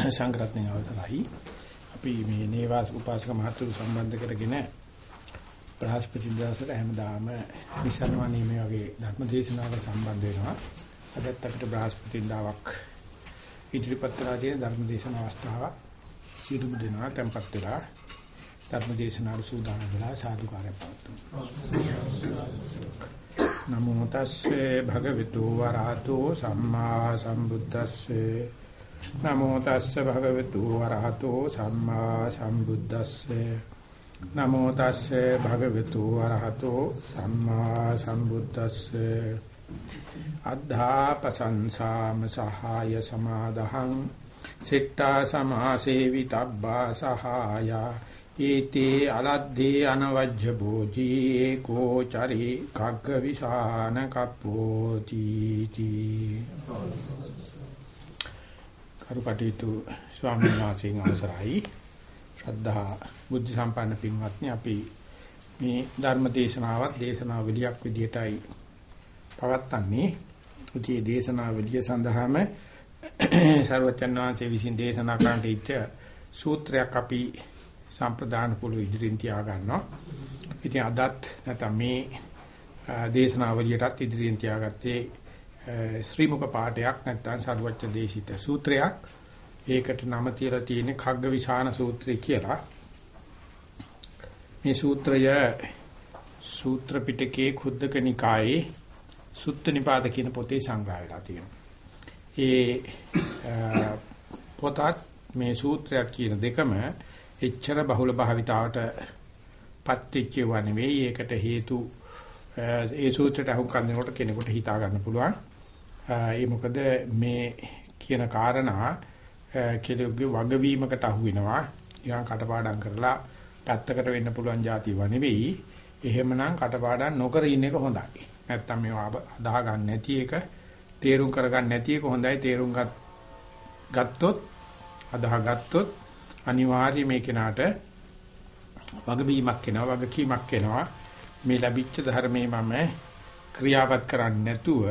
සංග්‍රහණය අවසරයි. අපි මේ නේවාස උපාසක මහතුරු සම්බන්ධ කරගෙන බ්‍රහස්පති දවසට හැමදාම විසන්වන්නේ මේ වගේ ධර්ම දේශනාවකට සම්බන්ධ වෙනවා. අදත් අපිට බ්‍රහස්පති දාවක් ඉදිරිපත් කරලා තියෙන ධර්ම දේශන අවස්ථාවක් සියලුම දෙනා tempත් වෙලා ධර්ම දේශනාවට සූදානම් වෙලා සාදුකාරය පවතුමු. නමෝ තස්සේ භගවතු වරහතෝ සම්මා සම්බුද්දස්සේ නමෝ තස්සේ භගවතු වරහතෝ සම්මා සම්බුද්දස්සේ. නමෝ තස්සේ භගවතු වරහතෝ සම්මා සම්බුද්දස්සේ. අද්ධාපසංසාම සහාය සමාදහං. සිට්ඨා සමාසේවිතබ්බා සහාය. ඊතේ අලද්දේ අනවජ්‍ය භෝජී ඒකෝ චරි කග්ග විසාන කප්පෝති තී කරුකටීතු ස්වාමීන් වහන්සේගේ අවසරයි ශ්‍රද්ධා බුද්ධ සම්පන්න පින්වත්නි අපි මේ ධර්ම දේශනාවත් දේශනාවලියක් විදියටයි පවත්න්නේ උතියේ දේශනාවලිය සඳහාම සර්වචන් වහන්සේ විසින් දේශනා කරන්නට ඉච්ඡ සූත්‍රයක් අපි සම්ප්‍රදාන කුළු ඉදිරියෙන් තියා ගන්නවා. ඉතින් අදත් නැත්නම් මේ දේශනාවලියටත් ඉදිරියෙන් තියාගත්තේ ශ්‍රීමුක පාඨයක් නැත්නම් සරුවච්ච දේශිත සූත්‍රයක්. ඒකට නම තියලා තියෙන්නේ khaggavisana සූත්‍රය කියලා. මේ සූත්‍රය සූත්‍ර පිටකේ කුද්දක නිකායේ සුත්ත නිපාත කියන පොතේ සංග්‍රහ වෙලා තියෙනවා. ඒ පොතත් මේ සූත්‍රයක් කියන දෙකම එච්චර බහුල භාවිතාවට පත්‍ත්‍ච්චව නෙවෙයි ඒකට හේතු ඒ සූත්‍රයට අහුම්කම් දෙනකොට කෙනෙකුට හිතා ගන්න පුළුවන්. ඒ මොකද මේ කියන කාරණා කෙනෙකුගේ වගවීමකට අහු වෙනවා. ඊගා කටපාඩම් කරලා පැත්තකට වෙන්න පුළුවන් જાතිව නෙවෙයි. එහෙමනම් කටපාඩම් නොකර ඉන්න එක හොඳයි. නැත්තම් මේවා අදාහ ගන්න නැති එක තේරුම් කරගන්න නැති එක හොඳයි. තේරුම් ගත්තොත් අදාහ ගත්තොත් අනිවාර්යයෙන් මේ කෙනාට වගබීමක් වෙනවා වගකීමක් වෙනවා මේ ලැබිච්ච ධර්මයේ මම ක්‍රියාවත් කරන්නේ නැතුව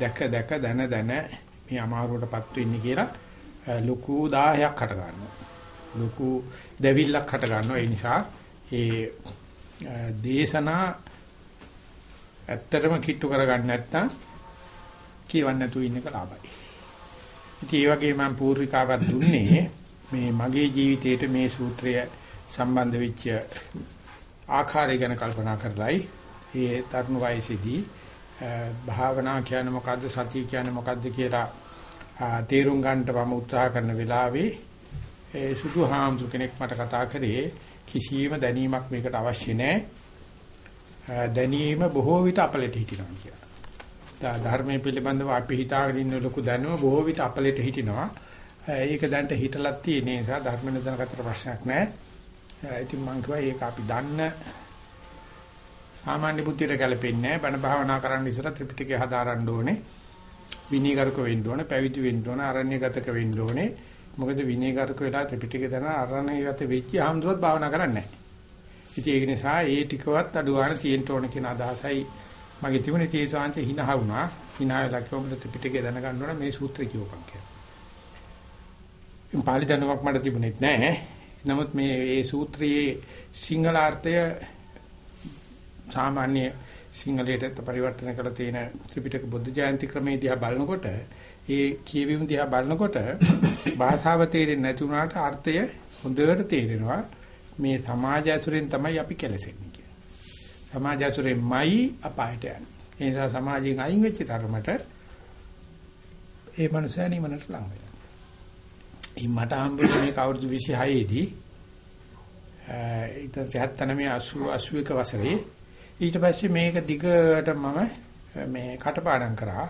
දැක දැක දන දන මේ අමාරුවටපත් වෙන්නේ කියලා ලොකු 10ක් හට ගන්නවා. ලොකු දෙවිල්ලක් හට ගන්නවා. ඒ නිසා ඒ දේශනා ඇත්තටම කිට්ටු කරගන්න නැත්නම් කියවන්න නැතුව ඉන්න එක ලාභයි. ඉතින් ඒ වගේ මම පූර්විකාවක් දුන්නේ මේ මගේ ජීවිතේට මේ සූත්‍රය සම්බන්ධ වෙච්ච ආකාරය ගැන කල්පනා කරලයි. ඒ තරුණ වයසේදී භාවනා කියන්නේ මොකද්ද සතිය කියන්නේ මොකද්ද කියලා තේරුම් ගන්නට මම උත්සාහ කරන වෙලාවේ ඒ සුදු හාමුදුර කෙනෙක් මට කතා කරේ කිසියම් දැනීමක් මේකට අවශ්‍ය නැහැ දැනීම බොහෝ විට අපලෙට හිටිනවා කියලා. ධර්මයේ පිළිබඳව අපි හිතාගෙන ඉන්න ලොකු දැනුම බොහෝ විට අපලෙට හිටිනවා. ඒක දැන්ට හිතලක් තියෙන නිසා ධර්ම නිදනකට ප්‍රශ්නයක් නැහැ. ඉතින් මම කිව්වා ඒක අපි දන්න සාමාන්‍ය බුද්ධියට ගැලපෙන්නේ නැහැ. බණ භාවනා කරන්න ඉස්සර ත්‍රිපිටකය හදාරන්න ඕනේ. විනීගරුක වෙන්න ඕනේ, පැවිදි වෙන්න ඕනේ, අරණ්‍යගතක වෙන්න ඕනේ. මොකද විනීගරුක වෙලා ත්‍රිපිටකය දන අරණ්‍යගත වෙච්ච ආම්දුවත් භාවනා කරන්නේ නැහැ. ඉතින් ඒක නිසා ඒ ටිකවත් අඩු ගන්න තියෙන්න ඕන කියන අදහසයි මගේ තිබුණේ තේසාංශ හිනහ වුණා. හිනහ වෙලා කිව්වොත් ත්‍රිපිටකය දැනගන්න ඕන මේ සූත්‍රය කියවපන් කියලා. පාලි දැනුමක් මට තිබුණෙත් නැහැ. නමුත් මේ මේ සූත්‍රයේ සිංහලාර්ථය සාමාන්‍ය සිංහලයට පරිවර්තන කරලා තියෙන ත්‍රිපිටක බුද්ධ ජයන්ති ක්‍රමයේ දිහා බලනකොට ඒ කියවීම දිහා බලනකොට භාෂාව තේරෙන්නේ නැති වුණාට අර්ථය හොඳට තේරෙනවා. මේ සමාජ ඇසුරෙන් තමයි අපි කෙලසෙන්නේ කියන්නේ. සමාජ ඇසුරෙන්මයි අපායට යන්නේ. ඒ නිසා සමාජයෙන් අයින් වෙච්ච තරමට ඒ මනුස්සයා නිවනට ලං වෙනවා. මට හම්බුනේ මේක අවුරුදු 26 දී ඊට 79 81 වසරේ ඊට පස්සේ මේක දිගට මම මේ කටපාඩම් කරා.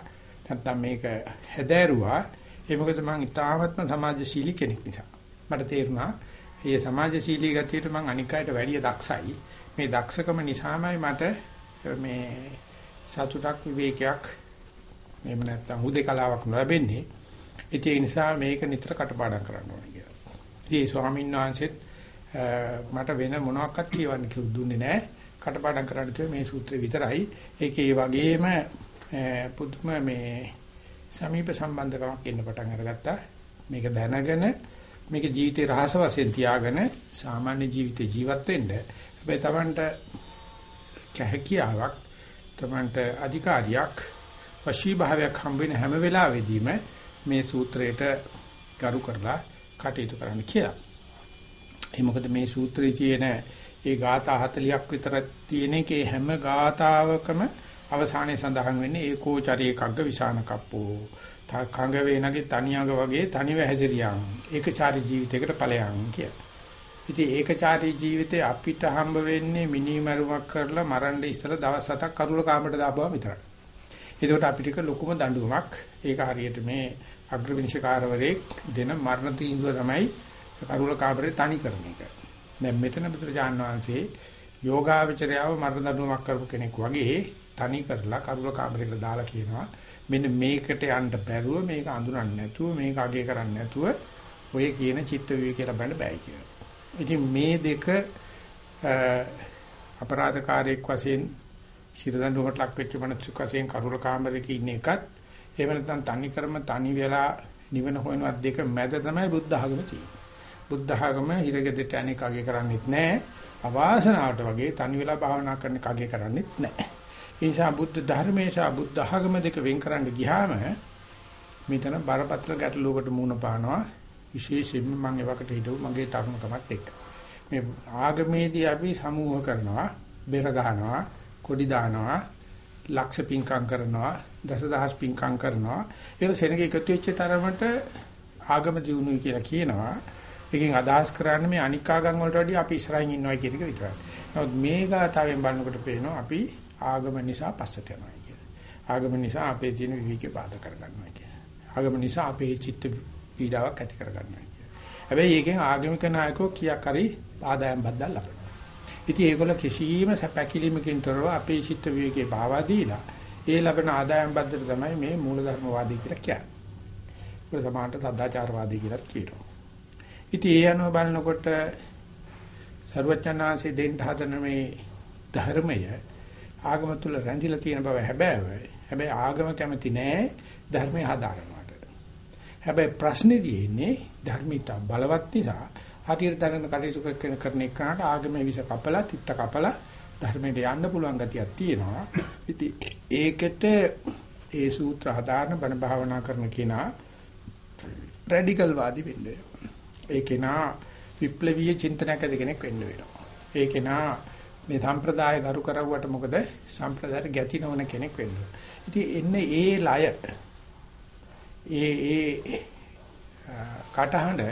නැත්නම් මේක හැදෑරුවා. ඒ මොකද මම ඉතාමත්ම සමාජශීලී කෙනෙක් නිසා. මට තේරුණා මේ සමාජශීලී ගතියට මම අනික් අයට වැඩිය දක්ෂයි. මේ දක්ෂකම නිසාමයි මට මේ සතුටක් විවේකයක් එහෙම නැත්නම් හුදේකලාවක් ලැබෙන්නේ ඉතින් ඒ නිසා මේක නිතර කටපාඩම් කරන්න ඕනේ කියලා. ඉතින් ස්වාමීන් වහන්සේත් මට වෙන මොනවාක්වත් කියවන්න කිව්ව දුන්නේ නැහැ. කටපාඩම් කරන්න කිව්වේ මේ සූත්‍රය විතරයි. ඒකේ ඒ වගේම පුදුම මේ සමීප සම්බන්ධකමක් එන්න පටන් අරගත්තා. මේක දැනගෙන මේක ජීවිතේ රහස වශයෙන් තියාගෙන සාමාන්‍ය ජීවිතේ ජීවත් වෙන්න. හැබැයි Tamanට කැහැකියාවක් Tamanට අධිකාරියක් වශී භාවයක් හම්බ වෙන හැම වෙලාවෙදීම මේ සූත්‍රයට කරු කරලා කටයුතු කරන්න කියලා. ඒ මොකද මේ සූත්‍රයේ තියෙන ඒ ગાථා 40ක් විතර තියෙන එකේ හැම ગાතාවකම අවසානයේ සඳහන් වෙන්නේ ඒකෝචරේ කග්ග විසාන කප්පෝ. කංග වේනගේ තනියඟ වගේ තනිව හැසිරියන්. ඒකචාරී ජීවිතයකට ඵලයන් කියලා. ඉතින් ඒකචාරී ජීවිතේ අපිට හම්බ වෙන්නේ මිනිමරුවක් කරලා මරන්න ඉස්සලා දවස් හතක් කරුල කාමරට දාපුවා විතරයි. ඒකට අපිට ලොකුම දඬුවමක්. ඒක හරියට මේ අග්‍රවිනිශකාරවරේ දෙන මරණ තීන්දුව තමයි කරුල කාමරේ තනි කරන එක. දැන් මෙතන බුදුරජාන් වහන්සේ යෝගාවචරයව මරණ දඬුවමක් කරපු කෙනෙක් වගේ තනි කරලා කරුල කාමරේකට දාලා කියනවා මෙන්න මේකට යන්න බැරුව මේක අඳුරන්නේ නැතුව මේක අගය කරන්නේ නැතුව ඔය කියන චිත්ත විවේක කියලා බඳ බෑ කියලා. ඉතින් මේ දෙක අපරාධකාරයෙක් වශයෙන් ශිරදඬුවකට ලක් වෙච්ච මනසක් වශයෙන් කරුල කාමරයක ඉන්න එකත් එහෙම නැත්නම් තනි කරම තනි වෙලා නිවන හොයනවත් දෙක මැද තමයි බුද්ධ ආගම තියෙන්නේ. බුද්ධ ආගම හිරගෙදට අනේක අගය කරන්නේත් නැහැ. අවාසනාවට වගේ තනි වෙලා භාවනා කරන කගේ කරන්නේත් නැහැ. ඒ නිසා බුද්ධ ධර්මයේ සහ බුද්ධ ආගම දෙක වෙන් කරන්න ගියාම මෙතන බරපතල ගැටලුවකට මුහුණ පානවා. විශේෂයෙන්ම මම එවකට හිටව මගේ තරුණකමත් එක්ක. මේ ආගමේදී අපි සමූහ කරනවා, බෙර ගහනවා, කොඩි දානවා, ලක්ෂ පින්කම් කරනවා, දසදහස් පින්කම් කරනවා. ඒක සෙනග එකතු වෙච්ච තරමට ආගම දිනුනොයි කියලා කියනවා. එකකින් අදහස් කරන්නේ මේ අනික් ආගම් වලට වඩා අපි ඉස්සරහින් ඉන්නවා කියන එක විතරයි. නමුත් මේ ගාතාවෙන් බලනකොට පේනවා අපි ආගම නිසා පස්සට යනවා කියලා. ආගම නිසා අපේ තියෙන විවිධකේ බාධා කරගන්නවා කියලා. ආගම නිසා අපේ චිත්ත පීඩාවක් ඇති කරගන්නවා කියලා. හැබැයි ඒකෙන් ආගමික නායකෝ කියක් හරි ආදායම් බද්දල් ලබනවා. ඉතින් ඒගොල්ල කිසියම් සැපකිලිමකින් තොරව අපේ චිත්ත විවේකේ පාවා දීලා ඒ ලබන ආදායම් බද්දට තමයි මේ මූලධර්මවාදී කියලා කියන්නේ. ඒක සමානට සදාචාරවාදී කියලා කියනවා. ඉතින් ඒ අනුව බලනකොට ਸਰවඥාන්සේ දෙන්න හදන මේ ධර්මය ආගම තුල රැඳිලා තියෙන බව හැබෑවයි. හැබැයි ආගම කැමති නෑ ධර්මය හදාගන්නවට. හැබැයි ප්‍රශ්නේ තියෙන්නේ ධර්මිත බලවත් නිසා හරියට දැනගෙන කටයුතු කරන කරන එකට ආගමේ විස කපලා තිත්ත කපලා ධර්මයට යන්න පුළුවන් ගතියක් තියෙනවා. ඉතින් ඒකට ඒ සූත්‍ර හදාරන බණ භාවනා කරන කෙනා රැඩිකල් වාදී වෙන්නේ. ඒ කෙනා විප්ලවීය චින්තනයක කෙනෙක් වෙන්න වෙනවා. ඒ කෙනා මේ සම්ප්‍රදාය ගරු කරවුවට මොකද සම්ප්‍රදායට ගැති නොවන කෙනෙක් වෙන්න. ඉතින් එන්නේ ඒ ලය ඒ ඒ කටහඬ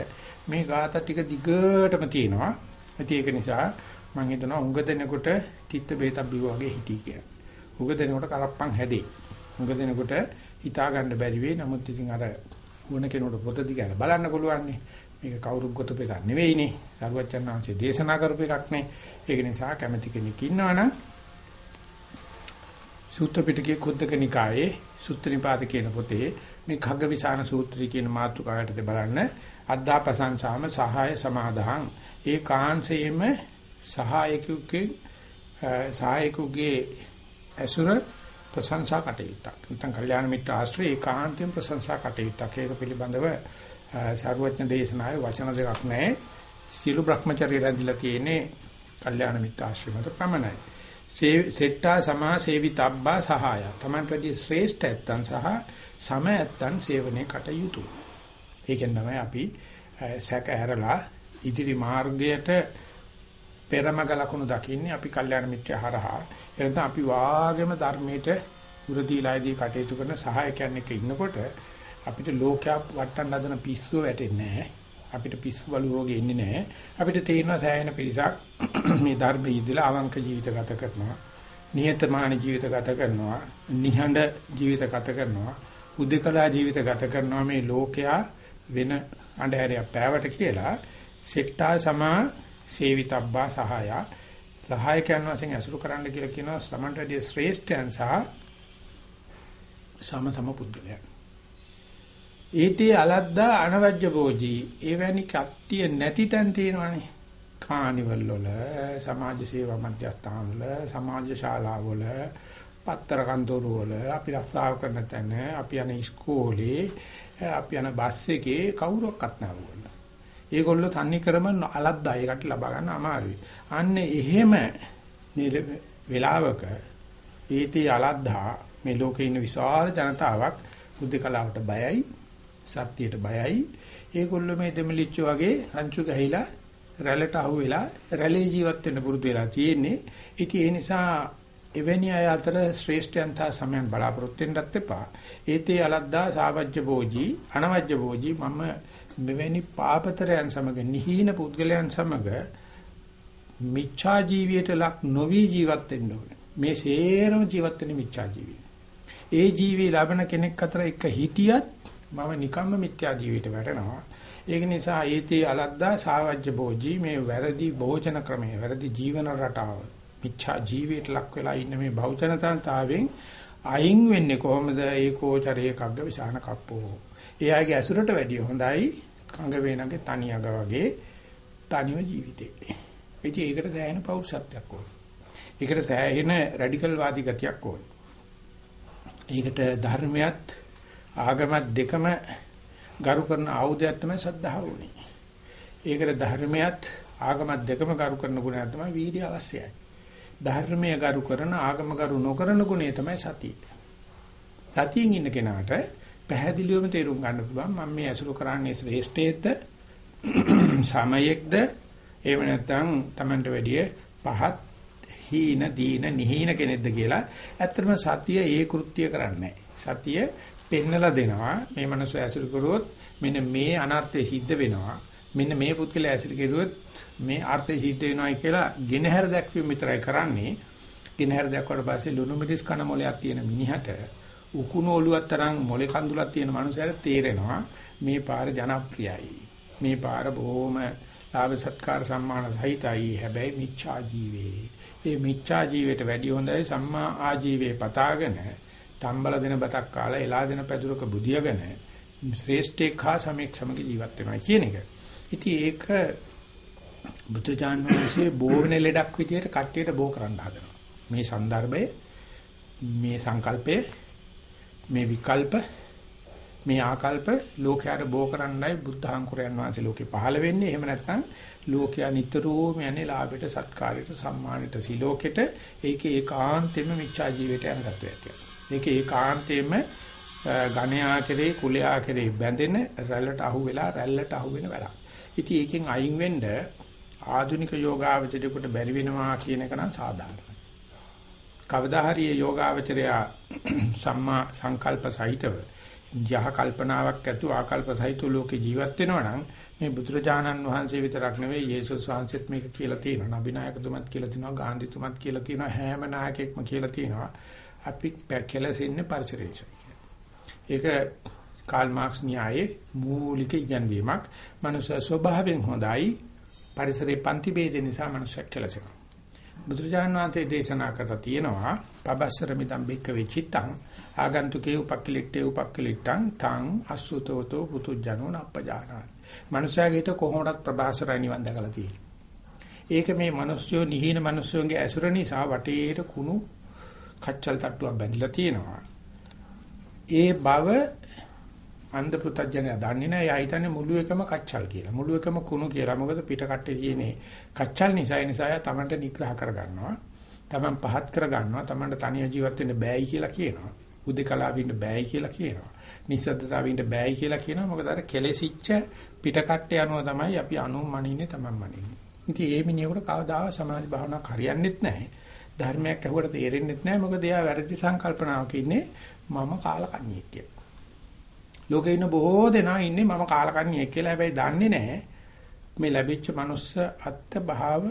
මේ ગાත ටික දිගටම තියෙනවා. ඉතින් ඒක නිසා මම හිතනවා උඟ දෙනකොට තිත්ත බේතක් බිව වගේ හිටී කියලා. උඟ දෙනකොට කරප්පන් හැදේ. උඟ දෙනකොට හිතා ගන්න බැරි වෙයි. නමුත් ඉතින් අර වුණ කෙනෙකුට පොත දිගට බලන්න පුළුවන් නේ. මේක කවුරුත් ගොතපු එකක් නෙවෙයිනේ. සරුවච්චන්හන්සේ දේශනා කරපු එකක් නේ. ඒක නිසා කැමැති කෙනෙක් ඉන්නවනම් සූත්‍ර පිටකයේ කුද්දක නිකායේ සූත්‍ර නිපාත කියන පොතේ මේ khaggavisana සූත්‍රය කියන මාතෘකාවට බලන්න අද්දාපසංසාම සහාය සමාදහං ඒ කාංශයේම සහායකුගේ සහායකුගේ ඇසුර ප්‍රශංසා කටයුත්තක්. නැත්නම් කල්යාණ මිත්‍ර ආශ්‍රය ඒකාන්තයෙන් ප්‍රශංසා කටයුත්තක්. ඒක පිළිබඳව සර්වඥ දේශනාවේ වචන දෙකක් නැහැ. සීල බ්‍රහ්මචර්ය රැඳිලා තියෙන්නේ කල්යාණ මිත්‍ර ආශ්‍රමත පමණයි. සෙට්ටා සමා සේවිතබ්බා සහාය. තමන්ට වැඩි ශ්‍රේෂ්ඨ ඇත්තන් සහ සම ඇත්තන් සේවනයේ කටයුතු. ඒකෙන් තමයි අපි සැක ඇරලා ඉදිරි මාර්ගයට පෙරමග ලකුණු දකින්නේ අපි කල්යාණ මිත්‍ර හරහා. එතන අපි වාගේම ධර්මයට උරදීලායේදී කටයුතු කරන සහායකයන් එක්ක ඉන්නකොට අපිට ලෝකයා වටන්න හදන පිස්සුව වැටෙන්නේ නැහැ. අපිට පිස්සු බලු රෝගෙ එන්නේ නැහැ. අපිට තේරෙනවා සෑහෙන පිරිසක් මේ ධර්ම ඉදලා අවංක ජීවිත ගත කරනවා. නියතමානී ජීවිත ගත කරනවා. නිහඬ ජීවිත ගත කරනවා. උද්දකලා ජීවිත ගත කරනවා මේ ලෝකයා වෙන අඳුරයක් පෑවට කියලා සෙට්ටා සමා සේවිතබ්බා සහාය සහායකයන් වශයෙන් අසුරු කරන්න කියලා කියනවා සමන්ටදී ශ්‍රේෂ්ඨයන් සහ සම සම පුද්ගලයන් ඒතේ අලද්දා අනවජ්‍ය භෝජී එවැනි කට්ටිය නැති තැන් තියෙනවනේ කානිවල් වල සමාජ සේවා මධ්‍යස්ථාන වල සමාජ ශාලා වල පත්තර කන්තරු වල අපි රස්සාව කරන තැන අපි යන ඉස්කෝලේ අපි යන බස් එකේ කවුරක්වත් නැවුවල. ඒගොල්ලෝ තන්නේ කරම අලද්දා ඒකට ලබා ගන්න අමාරුයි. අන්න එහෙම වෙලාවක ඊටි අලද්දා මේ ලෝකේ ඉන්න විශාල ජනතාවක් බුද්ධ කලාවට බයයි සත්‍යයට බයයි. ඒගොල්ලෝ මේ දෙමලිච්ච වගේ රංචු ගහිලා රැළට අහුවෙලා රැළේ ජීවත් වෙන්න පුරුදු වෙලා තියෙන්නේ. ඉතින් ඒ නිසා එවැනි අය අතර ශ්‍රේෂ්ඨයන් තා සමයන් බලාපොරොත්තු වෙන්නත් එපා. ඒතේ අලද්දා සාවජ්‍ය භෝජී අනවජ්‍ය භෝජී මම මෙවැනි පාපතරයන් සමග නිහීන පුද්ගලයන් සමග මිච්ඡා ජීවියට ලක් නොවි ජීවත් වෙන්න ඕනේ. මේ සේරම ජීවත් වෙන්නේ මිච්ඡා ජීවි. ඒ ජීවි ලබන කෙනෙක් අතර එක හිටියත් මම නිකම්ම මිත්‍යා ජීවිතයට වැටෙනවා. ඒක නිසා ඒතේ අලද්දා සාවජ්‍ය භෝජී මේ වැරදි භෝජන ක්‍රමය, වැරදි ජීවන රටාව, මිච්ඡා ජීවිතයට ලක් වෙලා ඉන්න මේ බෞද්ධනතාවෙන් අයින් වෙන්නේ කොහොමද? ඒකෝචරයේ කග්ග විසාන කප්පෝ. එයාගේ ඇසුරට වැඩිය හොඳයි කඟ වේනගේ තනියග වගේ තනිව ජීවිතේ. ඉතින් ඒකට දැනෙන පෞරුෂත්වයක් ඕනේ. ඒකට සෑහෙන රැඩිකල් වාදී ගතියක් ඕනේ. ඒකට ධර්මයත් ආගමත් දෙකම ගරු කරන ආයුධයක් තමයි සද්ධාව උනේ. ඒකට ධර්මයත් ආගමත් දෙකම ගරු කරන ගුණයක් තමයි වීර්ය අවශ්‍යයි. ධර්මය ගරු කරන ආගම ගරු නොකරන ගුණය තමයි සතිය. සතියෙන් ඉන්න කෙනාට පැහැදිලිවම තේරුම් ගන්න පුළුවන් මම මේ අසුරු කරන්නේ ශ්‍රේෂ්ඨයේද සමයෙක්ද එහෙම නැත්නම් Tamanට වැඩිය පහත් හීන දීන නිහීන කෙනෙක්ද කියලා ඇත්තටම සතිය ඒ කෘත්‍ය කරන්නේ සතිය පෙන්නලා දෙනවා. මේ මනස ඇසුරු කරුවොත් මෙන්න මේ අනර්ථය සිද්ධ වෙනවා. මෙන්න මේ පුද්ගලයා ඇසුරු කරුවොත් මේ අර්ථය සිද්ධ වෙනවායි කියලා ගෙනහැර දැක්වීම විතරයි කරන්නේ. ගෙනහැර දැක්වට පස්සේ ලුණු මිරිස් කන මොලයක් තියෙන මිනිහට උකුණු ඔලුවක් තරම් මොලේ කඳුලක් තියෙන මනුස්සයර තේරෙනවා මේ පාර ජනප්‍රියයි. මේ පාර බොහොම ලාභ සත්කාර සම්මාන සහිතයි. හැබැයි මිච්ඡා ජීවේ. ඒ මිච්ඡා ජීවිතයට වැඩිය හොඳයි සම්මා ආජීවයේ පතාගෙන තම්බල දෙන බතක් කාලා එලා දෙන පැදුරක බුදියාගෙන ශ්‍රේෂ්ඨේක හා සමෙක් සමග ජීවත් වෙනවා කියන එක. ඉතින් ඒක බුදුජාන් වහන්සේ බෝවනේ ලෙඩක් විදියට කට්ටියට බෝ කරන්න හදනවා. මේ સંદર્ભයේ මේ සංකල්පයේ මේ විකල්ප මේ ආකල්ප ලෝකයට බෝ කරන්නයි බුද්ධ අංකුරයන් වහන්සේ ලෝකේ පහළ වෙන්නේ. එහෙම නැත්නම් ලෝකයා නිතරම යන්නේ ලාභයට, සත්කාරයට, සම්මානයට, සිලෝකෙට. ඒකේ ඒකාන්තෙම මිච්ඡා ජීවිතයන් ගත වෙනවා. ඒක ඒකාන්තෙම ඝණයා කෙරේ, කුලයා කෙරේ බැඳෙන රැල්ලට අහු වෙලා රැල්ලට අහු වෙන වැඩක්. ඉතින් ඒකෙන් අයින් වෙන්න ආධුනික යෝගාවචරයට බැරි වෙනවා කියන එක නම් සාධාරණයි. කවදා හරි යෝගාවචරයා සම්මා සංකල්ප සහිතව යහ කල්පනාවක් ඇතු ආකල්ප සහිත ලෝකේ ජීවත් වෙනවා නම් මේ බුදුරජාණන් වහන්සේ විතරක් නෙවෙයි යේසුස් වහන්සේත් මේක කියලා තියෙනවා. නබිනායකතුමත් කියලා තියෙනවා. ගාන්ධිතුමත් කියලා තියෙනවා. හැම නායකයෙක්ම කියලා තියෙනවා. අපි කෙලසෙන්නේ පරිසරයයි ඒක කාල් මාක්ස් න්‍යායේ මූලික ඉගැන්වීමක්. මනුෂ්‍ය ස්වභාවයෙන් හොඳයි. පරිසරේ පන්ති ભેද නිසා මනුෂ්‍ය කෙලසෙනවා. බුදුරජාණන් වහන්සේ දේශනා කරලා තියෙනවා පබස්සර මිදම් බික්ක වෙචිත්තං ආගන්තුකේ උපක්ඛලිට්ඨේ උපක්ඛලිට්ඨං තං අසුතෝතෝ පුතුජනෝ නප්පජානා. මනුෂයාගේත කොහොමවත් ප්‍රභාසරයි නිවන් දැකලා තියෙන්නේ. ඒක මේ මිනිස්සුયો නිහින මිනිස්සුන්ගේ ඇසුර නිසා වටේට කුණු කච්චල් තට්ටුවක් බැඳලා තියෙනවා. ඒ බව අන්ධ පුතඥය දන්නේ නැහැ. එයා හිතන්නේ මුළු එකම කච්චල් කියලා. මුළු එකම කුණු කියලා. මොකද පිට කට්ටේ තියෙන්නේ කච්චල් නිසා. ඒ නිසා එයා Tamanට නිග්‍රහ කරගන්නවා. Taman පහත් කරගන්නවා. Tamanට තනිය ජීවත් වෙන්න බෑයි කියලා කියනවා. උදේකලාවින්න බෑයි කියලා කියනවා. නිස්සද්දතාවින්න බෑයි කියලා කියනවා. මොකද අර කෙලෙසිච්ච පිට කට්ටේ අනුව තමයි අපි අනුමනින්නේ Taman මනින්නේ. ඉතින් ඒ මිනිහෙකුට කවදාවත් සමාධි භාවනාවක් හරියන්නේත් නැහැ. ධර්මයක් ඇහුවට තේරෙන්නෙත් නැහැ. මොකද එයා වැරදි සංකල්පනාවක ඉන්නේ මම කාලකන්ණියෙක් කියලා. ලෝකේ ඉන්න බොහෝ දෙනා ඉන්නේ මම කාලකන්ණියෙක් කියලා. හැබැයි දන්නේ නැහැ මේ ලැබිච්ච මනුස්ස අත්ත භාව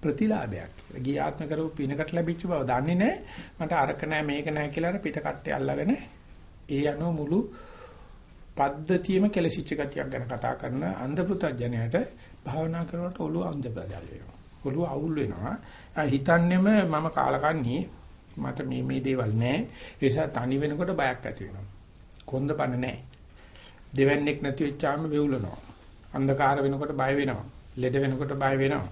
ප්‍රතිලාභයක් කියලා. ගියාත්ම කරපු පිනකට ලැබිච්ච බව දන්නේ නැහැ. මට අරක නැහැ මේක නැහැ කියලා අර පිට කට්ටේ අල්ලගෙන ඒ අනුව මුළු පද්ධතියම කෙලසිච්ච ගතියක් ගැන කතා කරන අන්ධ පුතඥයට භාවනා කරනකොට ඔළුව අන්ධ බදල් වෙනවා. ඔළුව අවුල් වෙනවා. හිතන්නේම මම කාලකන්ණී මට මේ මේ දේවල් නැහැ. ඒ නිසා තනි වෙනකොට බයක් ඇති වෙනවා. කොන්දපණ නැහැ. දෙවන්නේක් නැති වෙච්චාම වෙවුලනවා. අන්ධකාර වෙනකොට බය වෙනවා. ලෙඩ වෙනකොට බය වෙනවා.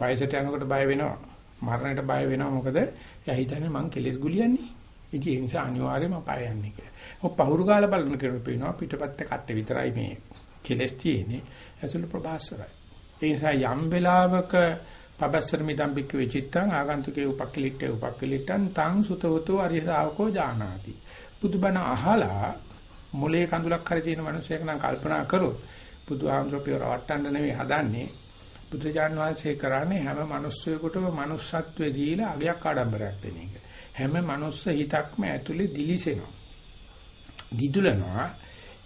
වයසට යනකොට බය වෙනවා. මරණයට බය වෙනවා මොකද එයා හිතන්නේ මං කෙලෙස් ගුලියන්නේ. ඉතින් ඒ නිසා අනිවාර්යයෙන්ම අපාය යන්නේ කියලා. ඔය පහුරු ගාලා බලන කෙනෙක් පේනවා පිටපැත්තේ කට්ටේ විතරයි මේ කෙලස් තියෙන්නේ. ඇතුළ ප්‍රභාස්වරයි. ඒ නිසා යම් වෙලාවක පබස්සර මිදම් බික්ක වෙචිත්තං ආගන්තුකේ උපක්ඛලිට්ඨේ උපක්ඛලිට්ඨං තං සුතවතෝ අරිය ශාවකෝ ජානාති. බුදුබණ අහලා මොලේ කඳුලක් හරි තියෙන මිනිසෙක් නම් කල්පනා කරොත් බුදුහාමුදුරුවෝ රවට්ටන්න නෙවෙයි හදන්නේ. බුදුජාන් වහන්සේ කරන්නේ හැම මිනිස්සෙකුටම manussත්වයේ දීලා අගයක් ආඩම්බරයක් දෙන එක. හැම මනුස්ස හිතක්ම ඇතුලේ දිලිසෙනවා. දිදුලනවා.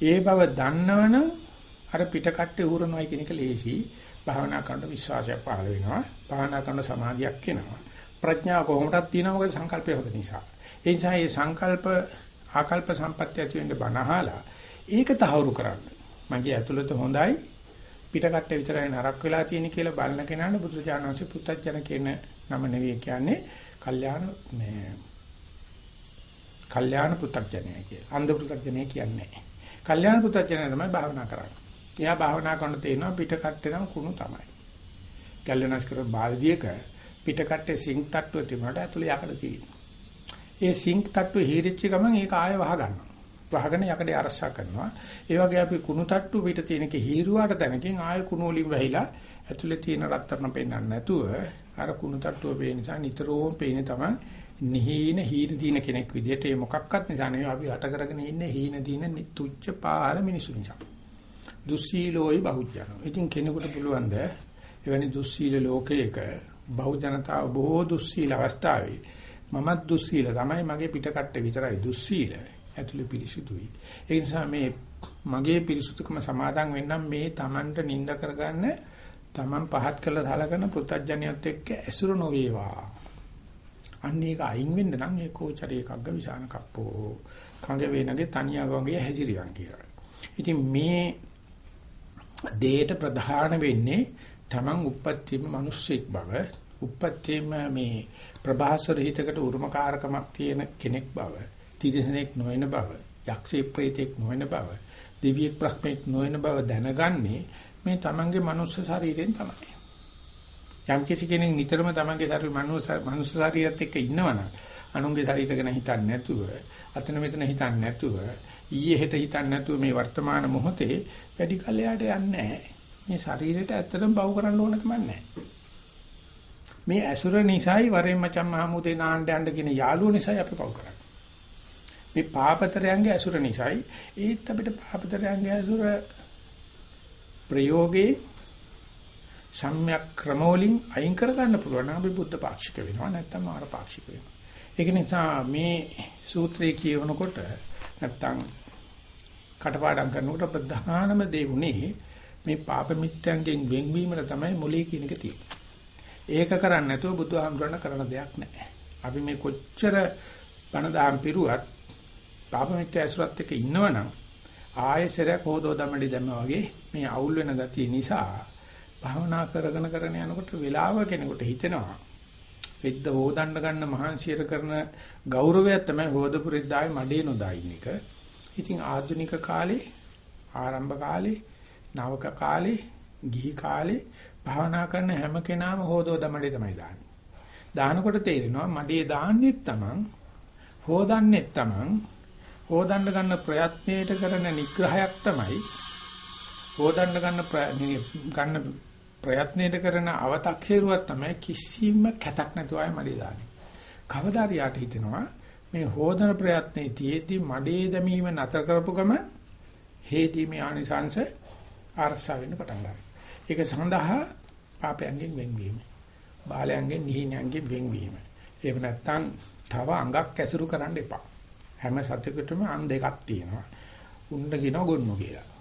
ඒ බව දන්නවනම් අර පිටකට්ටේ උරනොයි කියන එක ලේසි. භාවනා කරනකොට විශ්වාසයක් පහළ වෙනවා. භාවනා කරන සමාධියක් එනවා. ප්‍රඥාව කොහොමදක් තියෙනවා මොකද සංකල්පය හොද නිසා. ඒ නිසා මේ සංකල්ප ආකල්ප සම්පත්‍ය ඇති වෙන්න බනහලා ඒක තහවුරු කරන්න. මගේ ඇතුළත හොඳයි පිටකට්ටේ විතරයි නරක වෙලා තියෙන කියලා බලන කෙනාට බුදුචානන්සේ පුත්තජන කියන නම නෙවෙයි කියන්නේ කල්යාණ මේ කල්යාණ පුත්තජනය කියලා. අන්ධ පුත්තජනය කියන්නේ නැහැ. කල්යාණ පුත්තජනය තමයි භාවනා කරන්නේ. එයා භාවනා කරන තේනවා පිටකට්ටේ නම් කුණු තමයි. ගැල්ලනස් කර බාල්දියක පිටකට්ටේ සිංක් තට්ටුව තිබුණාට ඇතුලේ යකඩ තියෙනවා. ඒ සිංක් තට්ටුව හීරිච්ච ගමන් ඒක ආයෙ වහ ගන්නවා. වහගෙන යකඩේ අරසා කරනවා. ඒ වගේ අපි කුණු තට්ටුව පිට තියෙනක හීරුවාට තැනකින් ආයෙ කුණු වලින් වැහිලා ඇතුලේ තියෙන රත්තරන් පෙන්වන්න නැතුව අර කුණු තට්ටුව පේන නිසා නිතරම පේන්නේ තමයි නිහීන හීන දින කෙනෙක් විදිහට ඒ මොකක්වත් නිසා නෙවෙයි අපි අට කරගෙන ඉන්නේ හීන දින තුච්ච පාර මිනිසු නිසා. දුස්සීලෝයි බහුජනෝ. ඉතින් කෙනෙකුට පුළුවන් ද එවැනි දුස්සීල ලෝකයක බහුජනතාව බොහෝ දුස්සීල අවස්ථාවේ මමත් දුස්සීල තමයි මගේ පිටකට්ට විතරයි දුස්සීල. ඇතුළේ පිරිසුදුයි. ඒ නිසා මේ මගේ පිරිසුදුකම සමාදන් වෙන්නම් මේ Tamanට නිඳ කරගන්න Taman පහත් කළ සලකන පුත්තජනියත් එක්ක ඇසුරු නොවේවා. අන්න ඒක අයින් වෙන්න නම් ඒ කෝචරේ එකක්ග විසාන කප්පෝ කංග වේනගේ තනියා වගේ හැසිරියන් කියලා. ඉතින් මේ දේට ප්‍රධාන වෙන්නේ Taman උප්පත්තියම මිනිස්සෙක් බව, උප්පත්තියම මේ ප්‍රභාසර හිතකට උරුමකාරකමක් තියෙන කෙනෙක් බව, තිරිසනෙක් නොවන බව, යක්ෂයෙක් ප්‍රේතෙක් නොවන බව, දිව්‍යෙක් බ්‍රහ්මෙක් නොවන බව දැනගන්නේ මේ Tamanගේ මනුස්ස ශරීරයෙන් තමයි. යම් කිසි කෙනෙක් නිතරම තමන්ගේ ශරීර මනුස්ස ශරීරයත් එක්ක ඉන්නවනම් අනුන්ගේ ශරීර ගැන හිතන්නේ නැතුව අතන මෙතන හිතන්නේ නැතුව ඊයේ හෙට හිතන්නේ නැතුව මේ වර්තමාන මොහොතේ වැඩි කලයට යන්නේ මේ ශරීරයට ඇත්තටම බව කරන්න ඕන කමක් මේ ඇසුර නිසායි වරෙන් මචං මහමුදේ නාන්න යන්න කියන යාළුව නිසායි අපි පව කරන්නේ. මේ පාපතරයන්ගේ ඇසුර නිසායි ඒත් අපිට පාපතරයන්ගේ ඇසුර ප්‍රයෝගේ සම්‍යක් ක්‍රමවලින් අයින් කරගන්න පුළුවන් නම් අපි බුද්ධ පාක්ෂික වෙනවා නැත්නම් ආර පාක්ෂික වෙනවා. ඒක නිසා මේ සූත්‍රය කියවනකොට නැත්නම් කටපාඩම් කරනකොට ප්‍රධානම දේ උනේ මේ පාප මිත්‍යංගෙන් වෙන්වීමට තමයි මොලේ කියන එක තියෙන්නේ. ඒක කරන්නේ නැතුව බුදුහාමුදුරණ කරන දෙයක් නැහැ. අපි මේ කොච්චර බණ දාම් පිරුවත් පාප මිත්‍ය ඇසුරත් එක්ක ඉන්නවනම් ආයෙසරයක් හොදෝ දමඩි දැම්ම වගේ මේ අවුල් වෙන ගතිය නිසා භාවනා කරගෙන කරගෙන යනකොට වෙලාව කෙනෙකුට හිතෙනවා රෙද්ද හොදන්න ගන්න මහන්සියට කරන ගෞරවය තමයි හොදපු රෙද්දාවේ මඩේ නොදායින් එක. ඉතින් ආධුනික කාලේ ආරම්භ කාලේ නවක කාලේ ගිහි කාලේ භාවනා කරන හැම කෙනාම හොදෝ දමඩේ තමයි දාන්නේ. දානකොට තේරෙනවා මඩේ දාන්නෙත් තමන් හොදන්නෙත් තමන් හොදන්න ගන්න ප්‍රයත්නයේට කරන නිග්‍රහයක් තමයි හොදන්න ගන්න ගන්න ප්‍රයත්නයේට කරන අව탁ෂේරුවක් තමයි කිසිම කැතක් නැතුව ආය මඩේ දාන්නේ. කවදා රියාට හිතෙනවා මේ හෝදන ප්‍රයත්නයේ තියේදී මඩේ දැමීම නතර කරපු ගම හේදී මේ ආනිසංශ අරසා වෙන්න පටන් ගන්නවා. ඒක සඳහා පාපයන්ගෙන් වෙන්වීම. බාලයන්ගෙන් නිහිනයන්ගෙන් වෙන්වීම. එහෙම නැත්නම් තව අඟක් ඇසුරු කරන්න එපා. හැම සතෙකුටම අං දෙකක් තියෙනවා. උණ්ඩ කියන ගොන්නු කියලා.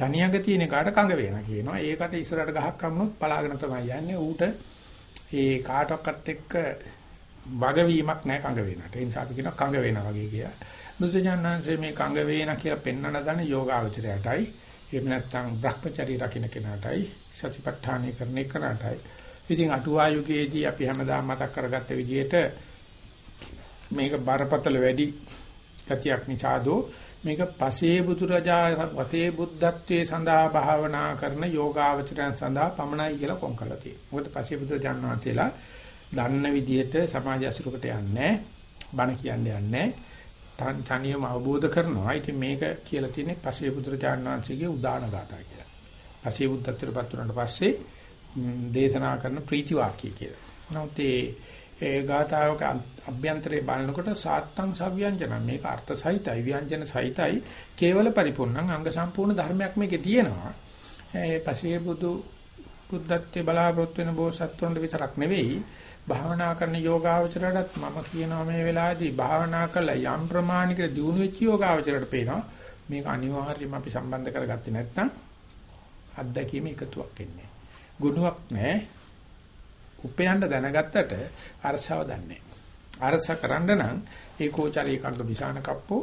තනියඟ තියෙන කාට කඟ වේනා කියනවා. ඒකට ඉස්සරහට ගහක් කම්නොත් පලාගෙන තමයි යන්නේ. ඌට ඒ කාටවත් එක්ක වගවීමක් නැහැ කඟ වේනට. ඒ නිසා අපි කියනවා කඟ වේනා වගේ කියලා. බුදුජානනාංශයේ මේ කඟ වේනා කියලා පෙන්වන දන යෝගාවචරයටයි. එහෙම නැත්නම් Brahmachari රකින්න කෙනාටයි සතිපට්ඨානය කරන කෙනාටයි. ඉතින් අටුවා යුගයේදී අපි හැමදාම මතක් කරගත්ත විදිහට මේක බරපතල වැඩි ගතියක් නිසාදෝ මේක පසේ බුදු රජා වතේ බුද්ධත්වයේ සඳහා භාවනා කරන යෝගාවචරයන් සඳහා පමණයි කියලා කොන් කරලා තියෙනවා. මොකද පසේ බුදු රජාණන් වහන්සේලා දන්න විදිහට සමාජ අසුරකට යන්නේ බණ කියන්නේ යන්නේ තනියම අවබෝධ කරනවා. ඉතින් මේක කියලා තියෙන්නේ පසේ පුත්‍රචාන් වහන්සේගේ උදාන ගාථා කියලා. පසේ බුද්ධත්වයට පත් වුණාට පස්සේ දේශනා කරන ප්‍රීති වාක්‍ය කියලා. නමුත් ඒ ගාථාවක අභ්‍යන්තරේ බලනකොට සාත්තං සව්‍යංජන මේක අර්ථ සහිතයි ව්‍යංජන සහිතයි කේවල පරිපූර්ණං අංග සම්පූර්ණ ධර්මයක් මේකේ තියෙනවා. ඒ පසේ බුදු බුද්ධත්වයේ බලාපොරොත්තු වෙන බෝසත්තුන්ට විතරක් නෙවෙයි භාවනා කරන යෝගාවචරයටත් මම කියනවා මේ වෙලාවේදී භාවනා කළා යම් ප්‍රමාණිකට දිනු වෙච්ච යෝගාවචරයට පේනවා මේක අනිවාර්යයෙන්ම අපි සම්බන්ධ කරගත්තේ නැත්නම් අත්දැකීම එකතුවක් වෙන්නේ. ගුණයක් නැහැ. උපයන්න දැනගත්තට අරසව දන්නේ අරස කරන්න නම් ඒකෝචරී එකක් විසාන කප්පෝ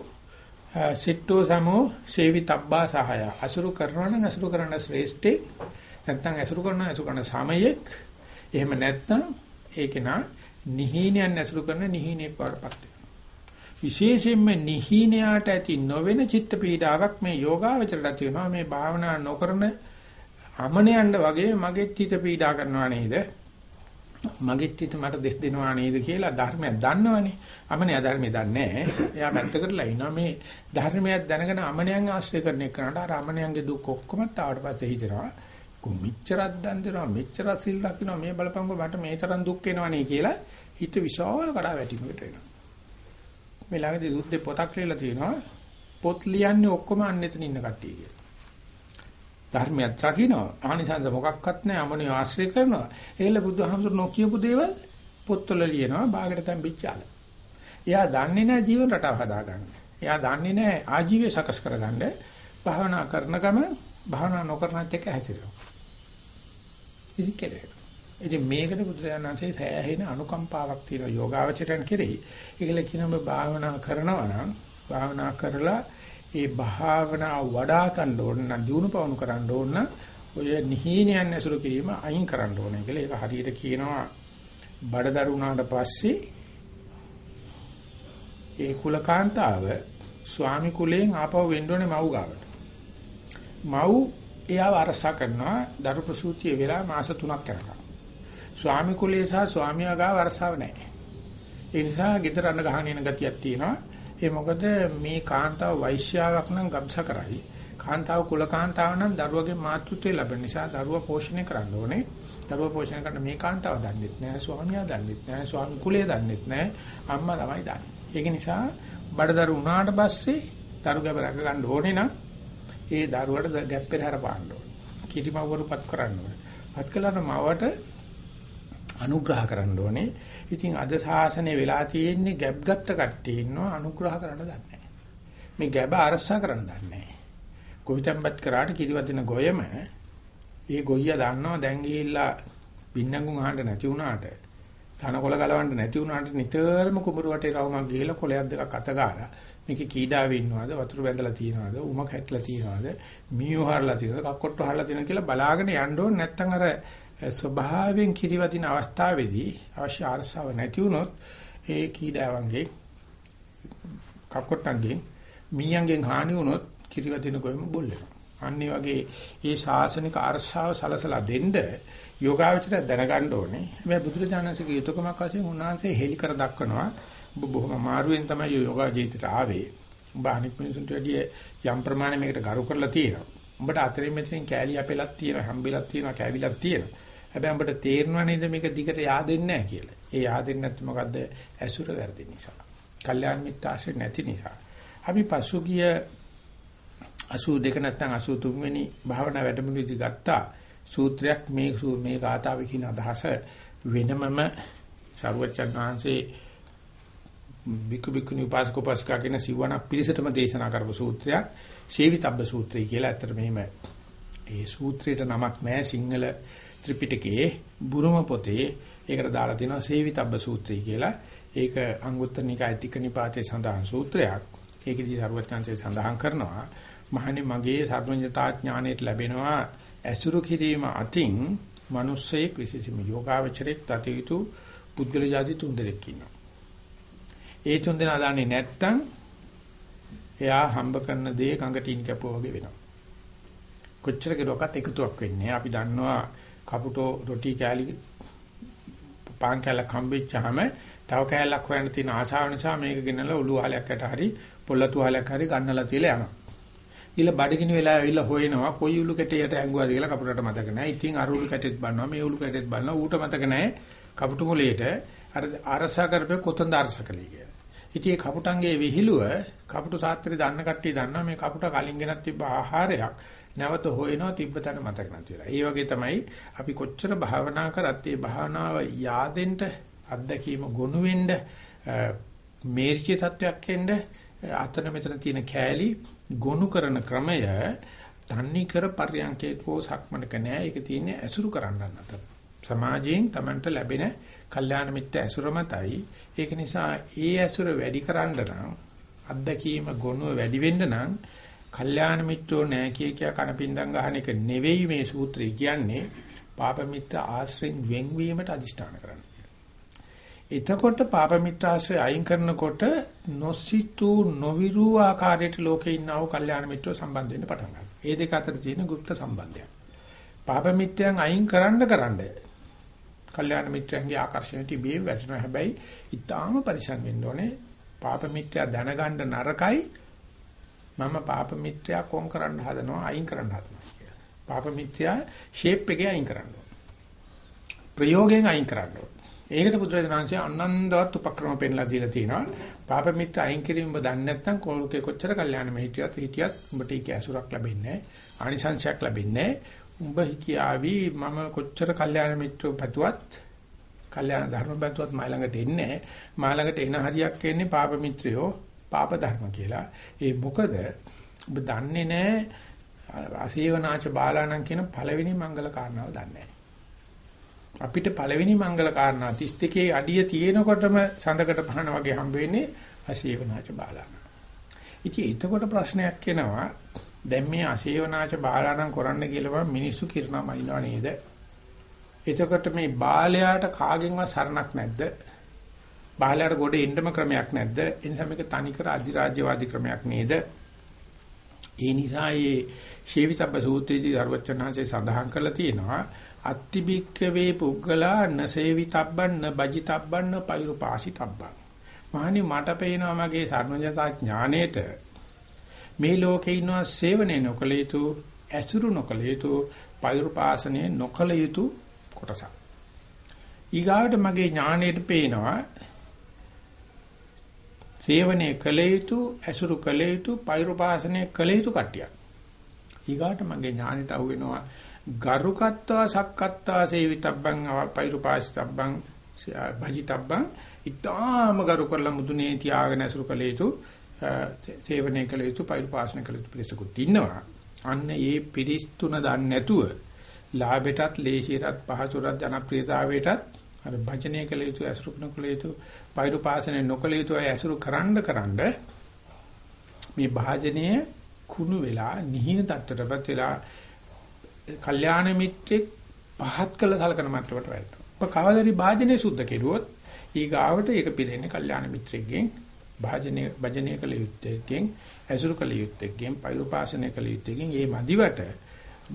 සිට්ටෝ සමෝ සේවිතබ්බා සහය. අසුරු කරනවා නම් අසුරු කරන ශ්‍රේෂ්ඨේ නැත්නම් අසුරු කරන අසුරු කරන සමයෙක්. එහෙම නැත්නම් ඒක නා නිහීනයන් ඇසුරු කරන නිහීනෙක් වඩපත් විශේෂයෙන්ම නිහීනයාට ඇති නොවන චිත්ත පීඩාවක් මේ යෝගාවචරයට තියෙනවා මේ භාවනා නොකරන අමනයන්ට වගේ මගෙත් හිත පීඩා කරනවා නේද? මගෙත් හිත මට දෙස් දෙනවා නේද කියලා ධර්මයක් දන්නවනේ අමනයා ධර්මය දන්නේ එයා පැත්තකටලා ඉනවා මේ ධර්මයක් දැනගෙන අමනයන් ආශ්‍රය කරන එකට අර අමනයන්ගේ දුක් ඔක්කොම තාවට පස්සේ හිතෙනවා කො මෙච්චරක් දන් දෙනවා මෙච්චරක් සිල් රකින්නවා මේ බලපංග මට මේ තරම් දුක් එනවනේ කියලා හිත විශාල කඩා වැටීමකට වෙනවා. මේ ළඟදී සුද්ධේ පොතක් ලියලා තියෙනවා පොත් ලියන්නේ ඔක්කොම අන්නෙතන ඉන්න කට්ටිය කියලා. ධර්මයක් රකින්නවා ආනිසංස මොකක්වත් නැහැ අමනිය ආශ්‍රය කරනවා. ඒල බුදුහාමුදුර නොකියපු දේවල් පොත්වල ලියනවා බාගට තැම්පිච්චාල. එයා දන්නේ නැහැ ජීවන රටාව හදාගන්න. එයා දන්නේ නැහැ ආජීවය සකස් කරගන්න. භාවනා කරන ගම භාවනා නොකරනත් එක්ක හැසිරෙනවා. ඉතින් කෙරේ. ඉතින් මේකට බුදුරජාණන්සේ සෑහෙන අනුකම්පාවක් තියෙන යෝගාවචරයන් කෙරෙහි. ඒකල කියනවා භාවනා කරනවා නම් භාවනා කරලා ඒ භාවනා වඩා ගන්න ඕන නම් දිනු පවණු කරන්න ඕන ඔය නිහීනයන් ඇසුරු කිරීම අයින් කරන්න ඕනේ කියලා ඒක හරියට කියනවා බඩදරු වුණාට පස්සේ ඒ කුලකාන්තාව ස්වාමි කුලයෙන් ආපහු වෙන්න ඕනේ මව් ගාවට. මව් එයාව අරසා කරනවා දරු ප්‍රසූතිය වෙලා මාස 3ක් යනකම්. ස්වාමි කුලයේ සහ ස්වාමියා ගාව අරසාව නැහැ. ඒ නිසා ගෙදර අඬ ගහන යන ගතියක් තියෙනවා. ඒ මොකද මේ කාන්තාව වෛශ්‍යාවක් නම් ගබ්ස කරයි. කාන්තාව කුල කාන්තාව නම් දරුවගේ මාතෘත්වය ලැබෙන නිසා දරුවා පෝෂණය කරන්න ඕනේ. දරුවා පෝෂණය කරන මේ කාන්තාව දන්නෙත් නැහැ, ස්වාමියා දන්නෙත් නැහැ, ස්වාමි කුලය දන්නෙත් නැහැ, අම්මා තමයි දන්නේ. ඒක නිසා බඩදරු වුණාට පස්සේ දරු ගැබ රැක ගන්න ඕනේ නම් ඒ දරුවට ගැප් පෙරහැර පාන්න ඕනේ. කිරිමවරුපත් කරන්න ඕනේ. පත් කළාට මවට අනුග්‍රහ කරන්න ඕනේ. ඉතින් අද ශාසනය වෙලා තියෙන්නේ ගැප් ගත්ත කට්ටිය ඉන්නවා අනුග්‍රහ කරන්න දන්නේ මේ ගැබ අරසා කරන්න දන්නේ නැහැ. කොවිතම්පත් කරාට කිරිවදින ගොයම ඒ ගොයියා දන්නවා දැන් ගිහිල්ලා බින්නඟුන් අහන්න නැති වුණාට තනකොළ ගලවන්න නැති වුණාට නිතරම කුඹුරු වටේ රවුමක් ගිහිල්ලා කොලයක් දෙකක් අත ගාලා මේකේ කීඩාවේ ඉන්නවද වතුර බැඳලා තියනවද උමක් හැట్లా තියනවද මීයෝ හරලා තියනවද කක්කොට්ටු හරලා තියනවද කියලා බලාගෙන යන්න ඕනේ නැත්නම් අර ස්වභාවයෙන් කිරිවදින අවස්ථාවේදී අවශ්‍ය ආරසාව නැති වුණොත් ඒ කීඩාවන්ගේ කක්කොට්ටන්ගෙන් මීයන්ගෙන් හානි වුණොත් කිරිවදින ගොයම බොල් වෙනවා. අන්නේ වගේ ඒ ශාසනික අරසාව සලසලා දෙන්න යෝගාවචරය දැනගන්න ඕනේ. හැබැයි බුදුරජාණන්සේගේ යුතුයකමක් වශයෙන් උන්වහන්සේ හෙලි කර දක්වනවා. ඔබ බොහොම අමාරුවෙන් තමයි යෝගා ජීවිතයට ආවේ. ඔබ අනික් මිනිසුන්ට වැඩිය යම් ප්‍රමාණයකට ගරු කරලා තියෙනවා. උඹට අතරින් මෙතනින් කෑලි අපෙලක් තියෙනවා, හම්බෙලක් තියෙනවා, කෑවිලක් තියෙනවා. හැබැයි උඹට තේරෙනව නේද මේක දිගට yaadෙන්නේ නැහැ කියලා. ඒ yaadෙන්නේ නැත්නම් මොකද්ද? ඇසුර වැරදි නිසා. කල්යාණ මිත්‍යාශ්‍රය නැති නිසා. අපි පසුගිය 82 නැත්නම් 83 වෙනි භාවනා වැඩමුළුවේදී ගත්තා සූත්‍රයක් මේ මේ ගාථාවේ කියන අදහස වෙනමම සරුවච්චන් වහන්සේ බිකු බිකුනි උපාසක උපාසිකා කියන සිවණක් පිළිසටම දේශනා කරපු සූත්‍රයක් සේවිතබ්බ සූත්‍රය කියලා. ඇත්තට මෙහිම ඒ සූත්‍රයට නමක් නැහැ සිංහල ත්‍රිපිටකයේ බුරුම පොතේ ඒකට දාලා තියෙනවා සේවිතබ්බ සූත්‍රය කියලා. ඒක අංගුත්තර නිකාය තික නිපාතේ සඳහන් සූත්‍රයක්. ඒකෙදී සර්වඥාන්සේ සඳහන් කරනවා මහණේ මගේ සර්වඥතා ඥාණයට ලැබෙනවා ඇසුරු කිරීම අතින් මිනිස්සෙක් විශේෂම යෝගාවචරයක් තතියුතු පුද්ගල જાති තුන්දෙනෙක් ඉන්නවා. ඒ තුන්දෙනා දන්නේ නැත්තම් එයා හම්බ කරන දේ කඟටින් කැපුවා වගේ වෙනවා. කොච්චර කෙරුවක්වත් එකතුවක් වෙන්නේ අපි දන්නවා කපුටෝ රොටි කෑලි පාන් කැලක් හම්බෙච්චාම තව කැලක් හොයන්න තියෙන ආශාව නිසා මේක ගෙනලා ඔලු වහලයක්කට හරි පොල්ල තුවාලයක් හරි ගන්නලා තියලා යනවා. ඊළ බඩගිනි වෙලා ඇවිල්ලා හොයනවා කොයි උළු කැටයට ඇංගුවාද කියලා කපුටට මතක නැහැ. ඉතින් අර උළු කැටෙත් බලනවා මේ උළු කැටෙත් බලනවා ඌට මතක නැහැ. කපුටු මොලේට අර අරසා කරපේ කොතනද අරසකලී කියලා. ඉතින් මේ කපුටන්ගේ විහිළුව කපුටු සාත්‍රි දන්න කට්ටිය දන්නවා මේ කපුට කලින් ගෙනත් තිබ්බ ආහාරයක් නැවත හොයනවා තිබ්බතන මතක නැති වෙලා. ඒ වගේ තමයි අපි කොච්චර භාවනා කරත් මේ භාවනාව yaadෙන්න අත්දැකීම ගොනු වෙන්න මේර්චි තත්වයක් එන්න අතන මෙතන තියෙන කෑලි ගොනු කරන ක්‍රමය තන්නි කර පර්යංකේකෝ සක්මනක නෑ ඒක තියෙන්නේ ඇසුරු කරන්න අතර. සමාජයෙන් Tamanට ලැබෙන කල්යාණ මිත්‍ර ඇසුර මතයි ඒක නිසා ඒ ඇසුර වැඩි කරන්න නම් අත්දැකීම ගොනුව වැඩි වෙන්න නම් කල්යාණ මිත්‍රෝ නෑ කිය කිය කනපින්දම් ගහන එක නෙවෙයි මේ සූත්‍රය කියන්නේ පාප මිත්‍ර ආශ්‍රයෙන් වෙන්වීමට අදිෂ්ඨාන කරන්න. එතකොට පාප මිත්‍ර ආශ්‍රය අයින් කරනකොට නොසිතු නොවිරු ආකාරයට ලෝකේ ඉන්නා වූ කල්යාණ මිත්‍රෝ සම්බන්ධ වෙන්න පටන් ගන්නවා. ඒ දෙක අතර තියෙන গুপ্ত සම්බන්ධයක්. පාප මිත්‍රයන් අයින් කරන්න කරන්න කල්යාණ මිත්‍රයන්ගේ ආකර්ෂණයට ඉබේ වැටෙනවා. හැබැයි ඊටාම පරිසම් වෙන්න ඕනේ. පාප මිත්‍යා දැනගන්න නරකයි මම පාප මිත්‍යා කොම් කරන්න හදනවා අයින් කරන්න හදනවා කියලා. පාප මිත්‍යා ෂේප් එකේ අයින් කරන්න ඕනේ. ප්‍රයෝගයෙන් අයින් කරන්න ඕනේ. ඒකට පුත්‍රයන්වංශය අනන්තවත් උපක්‍රම පෙන්ලා දීලා තියෙනවා. පාප මිත්‍ර අයින් කිරීම ඔබ දන්නේ නැත්නම් කෝලකේ කොච්චර කල්යාණ මෙහිටියත් හිටියත් උඹට ඒක ඇසුරක් ලැබෙන්නේ නැහැ. ආනිසංශයක් ලැබෙන්නේ නැහැ. උඹ කියාවි මම කොච්චර කල්යාණ මිත්‍රව පැතුවත් කල්යාණ ධර්ම පැතුවත් මා ළඟට එන්නේ මා ළඟට එන හරියක් එන්නේ පාප මිත්‍රයෝ පාප ධර්ම කියලා. ඒ මොකද ඔබ දන්නේ නැහැ අසේවනාච බාලාණන් කියන පළවෙනි මංගල කාරණාව දන්නේ අපිට පළවෙනි මංගල කාරණා 32 අඩිය තියෙනකොටම සඳකට පහන වගේ හම්බ වෙන්නේ අසේවනාච බාලාණන්. ඉතින් එතකොට ප්‍රශ්නයක් එනවා දැන් මේ අසේවනාච බාලාණන් කරන්න කියලා මිනිස්සු කිරණම ඉන්නව නේද? එතකොට මේ බාලයාට කාගෙන්වත් සරණක් නැද්ද? බාලයාට ගොඩ එන්නම ක්‍රමයක් නැද්ද? ඒ නිසා මේක තනිකර අධිරාජ්‍යවාදී ක්‍රමයක් නේද? ඒ නිසා මේ ශේවිතබ්බ සූත්‍රයේදී ධර්මචර්ණාංශය සඳහන් කරලා තියෙනවා අත්තිබික්කවේ පුග්ගලා නසේවිතබ්බන් න බජිතබ්බන් න පෛරුපාසිතබ්බන්. මහනි මට පේනවා මගේ සර්වඥතා ඥාණයට මේ ලෝකේ ඉන්නවා සේවනයේ නොකල යුතු ඇසුරු නොකල යුතු පෛරුපාසනයේ නොකල යුතු කොටසක්. ඊගාවට මගේ ඥාණයට පේනවා සේවනයේ කළ යුතු ඇසුරු කළ යුතු පෛරුපාසනයේ කළ යුතු කට්ටියක්. ඊගාට මගේ ඥානෙට අහු වෙනවා ගරුකත්වා සක්කත්වා සේවිතබ්බං පෛරුපාසිතබ්බං භජිතබ්බං ඊටාම ගරු කරලා මුදුනේ තියාගෙන ඇසුරු කළ යුතු සේවනයේ කළ යුතු පෛරුපාසන කළ යුතු පිරිසකුත් ඉන්නවා. අන්න ඒ පිරිස් තුන දන්නේ නැතුව ලාභයටත් ලේසියටත් පහසුරත් ජනප්‍රියතාවයටත් අර භජනය කළ යුතු ඇසුරු කළ යුතු පෛරුපාසනේ නොකළ යුතු අය ඇසුරු කරන්න කරන්න මේ භාජනය කුණු වෙලා නිහින තත්ත්වයටපත් වෙලා කල්යාණ මිත්‍රෙක් පහත් කළ සලකන මට්ටමට වැටෙනවා. ඔබ කවදාරි භාජනය සුද්ධ කෙරුවොත් ඊගාවට ඒක පිළිෙන්නේ කල්යාණ මිත්‍රෙක්ගෙන් භාජනය භජනය කළ යුත්තේකින් ඇසුරු කළ යුත්තේකින් පෛරුපාසනය කළ යුත්තේකින් මේ මදිවට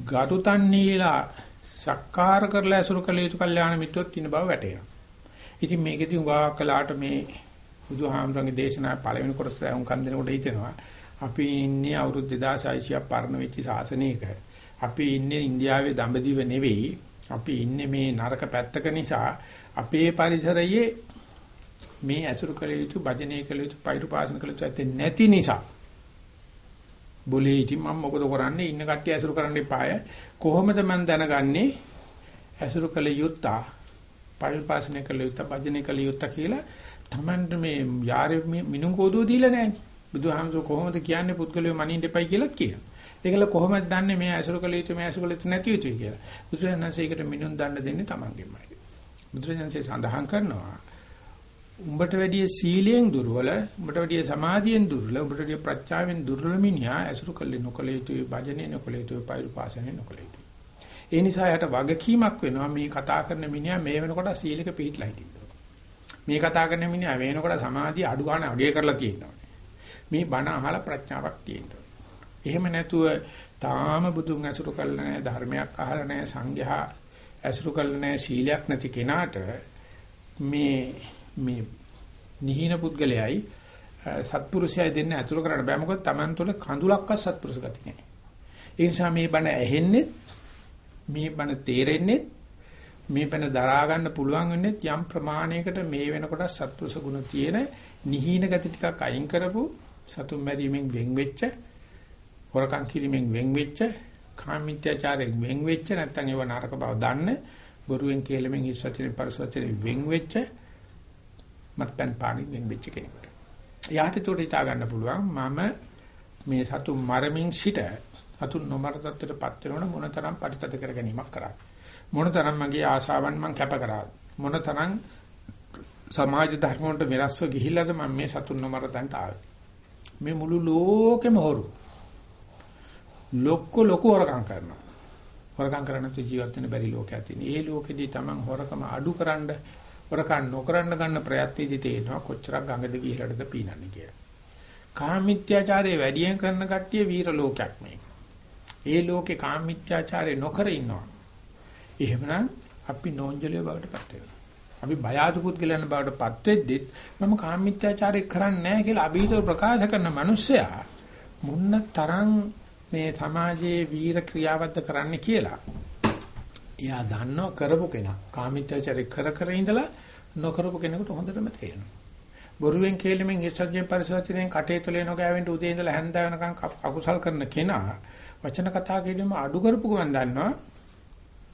ගරුතන්නීලා සක්කාර කරලා ඇසුරු කළ යුතු කල්යාණ මිත්‍රොත් ඉන්න බව වැටහෙනවා. ඉතින් මේකෙදි උගා කළාට මේ බුදුහාමරගේ දේශනා පළවෙනි කොටස වුන් කන් දෙනකොට හිතෙනවා. අපි ඉන්නේ අවුරුදු 2600ක් පරණ වෙච්ච ශාසනයක. අපි ඉන්නේ ඉන්දියාවේ දඹදිව නෙවෙයි. අපි ඉන්නේ මේ නරක පැත්තක නිසා. අපේ පරිසරයේ මේ ඇසුරු කළ යුතු භජනය කළ යුතු පෛරුපාසන කළ යුතු නැති නිසා. බොලේ ඉතින් මම මොකද කරන්නේ? ඉන්න කට්ටිය ඇසුරු කරන්න එපාය. කොහොමද මම දැනගන්නේ? ඇසුරු කළ යුත්තා පරිපාසනය කළ යුත්තා භජනය කළ යුත්තා කියලා Tamanට මේ යාරේ මිනුම් කෝදුව දීලා නැහැනේ බුදුහාමුදුර කොහොමද කියන්නේ පුද්ගලයෝ මනින්න එපයි කියලාත් කියනවා. ඒකල කොහොමද දන්නේ මේ ඇසුරු කළ යුතු මේ ඇසුරු කළ යුතු නැති යුතුයි කියලා. බුදුරජාණන්සේකට මිනුම් දන්න දෙන්නේ Tamanගෙමයි බුදුරජාණන්සේ සඳහන් කරනවා උඹට වැඩිය සීලයෙන් දුර්වල, උඹට වැඩිය සමාධියෙන් දුර්වල, උඹට වැඩිය ප්‍රඥාවෙන් දුර්වල මිනිහා ඇසුරු කළේ නොකල යුතුයි, භජනේ නොකල යුතුයි, පෛරුපාසනේ නොකල යුතුයි. ඒ නිසා යට වගකීමක් වෙනවා මේ කතා කරන මිනිහා මේ වෙනකොට සීලක පිළිట్లా හිටින්න. මේ කතා කරන මිනිහා වෙනකොට සමාධිය අඩු ගන්න අගය කරලා තියෙනවා. මේ බණ අහලා ප්‍රඥාවක් තියෙනවා. එහෙම නැතුව තාම බුදුන් ඇසුරු කළ නැහැ, ධර්මයක් අහලා නැහැ, සංඝයා ඇසුරු කළ නැහැ, සීලයක් නැති කෙනාට මේ මේ නිහින පුද්ගලයයි සත්පුරුෂයයි දෙන්න ඇතුළ කරන්න බෑ මොකද Taman තුළ කඳුලක්වත් සත්පුරුෂ ගති නැහැ. ඒ නිසා මේ බණ ඇහෙන්නේ මේ බණ තේරෙන්නේ මේ බණ දරා ගන්න පුළුවන් වෙන්නේ යම් ප්‍රමාණයකට මේ වෙනකොට සත්පුරුෂ ගුණ තියෙන නිහින ගති ටිකක් අයින් කරපු සතුම් මැරීමෙන් වෙන් වෙච්ච හොරකම් කිරීමෙන් වෙන් වෙච්ච කාමීත්‍යචාරයෙන් වෙන් වෙච්ච නැත්නම් ඒව නරක බව දන්න බොරුවෙන් කියලමින් හිස් වචනේ පරස වචනේ වෙන් වෙච්ච මත්පැන් පාණි වෙන් වෙච්ච කෙනෙකුට. යාට උඩ හිතා ගන්න පුළුවන් මම මේ සතු මරමින් සිට සතු නොමර තත්ත්වයටපත් වෙනවන මොනතරම් පරිතද කර ගැනීමක් කරා. මොනතරම් මගේ ආශාවන් මං කැප කරා. මොනතරම් සමාජ ධර්ම වලට වෙනස්ව ගිහිල්ලාද මම මේ සතුන් නොමර තන්ට ආවේ. මේ මුළු ලෝකෙම හොරු. ලොක්ක ලොකු හොරකම් කරනවා. හොරකම් කරන්න තු ජීවත් වෙන්න බැරි ලෝකයක් තියෙන. ඒ ලෝකෙදී Taman හොරකම අඩුකරනද හොරකම් නොකරන්න ගන්න ප්‍රයත්නයේදී තේනවා කොච්චරක් ගඟද ගිහිලටද පීනන්නේ කියලා. කාමීත්‍යාචාරයේ වැඩියෙන් කරන කට්ටිය වීර ලෝකයක් මේක. ඒ ලෝකේ කාමීත්‍යාචාරය නොකර ඉන්නවා. එහෙමනම් අපි නෝන්ජලිය බවට පත් වෙනවා. අපි බය ආතු පුද්ගලයන් බවට පත් වෙද්දිත් මම කාමීත්‍යාචාරය කරන්නේ නැහැ කියලා අභීතව ප්‍රකාශ කරන මිනිස්සයා මුන්න තරම් මේ සමාජයේ වීර ක්‍රියාවද්ද කරන්න කියලා. එයා දන්නව කරපු කෙනා කාමීත්‍යාචාරය කර කර ඉඳලා නොකරපු කෙනෙකුට හොඳටම තේරෙනවා. බොරුවෙන් කේලෙමින් ඉස්සජ්ජෙන් පරිසවචනයෙන් කටේ තුලේ නොගෑවෙන්න උදේ ඉඳලා හැන්ද වෙනකන් අකුසල් කරන කෙනා වචන කතා කිරීම අඩු කරපු ගමන් දන්නවා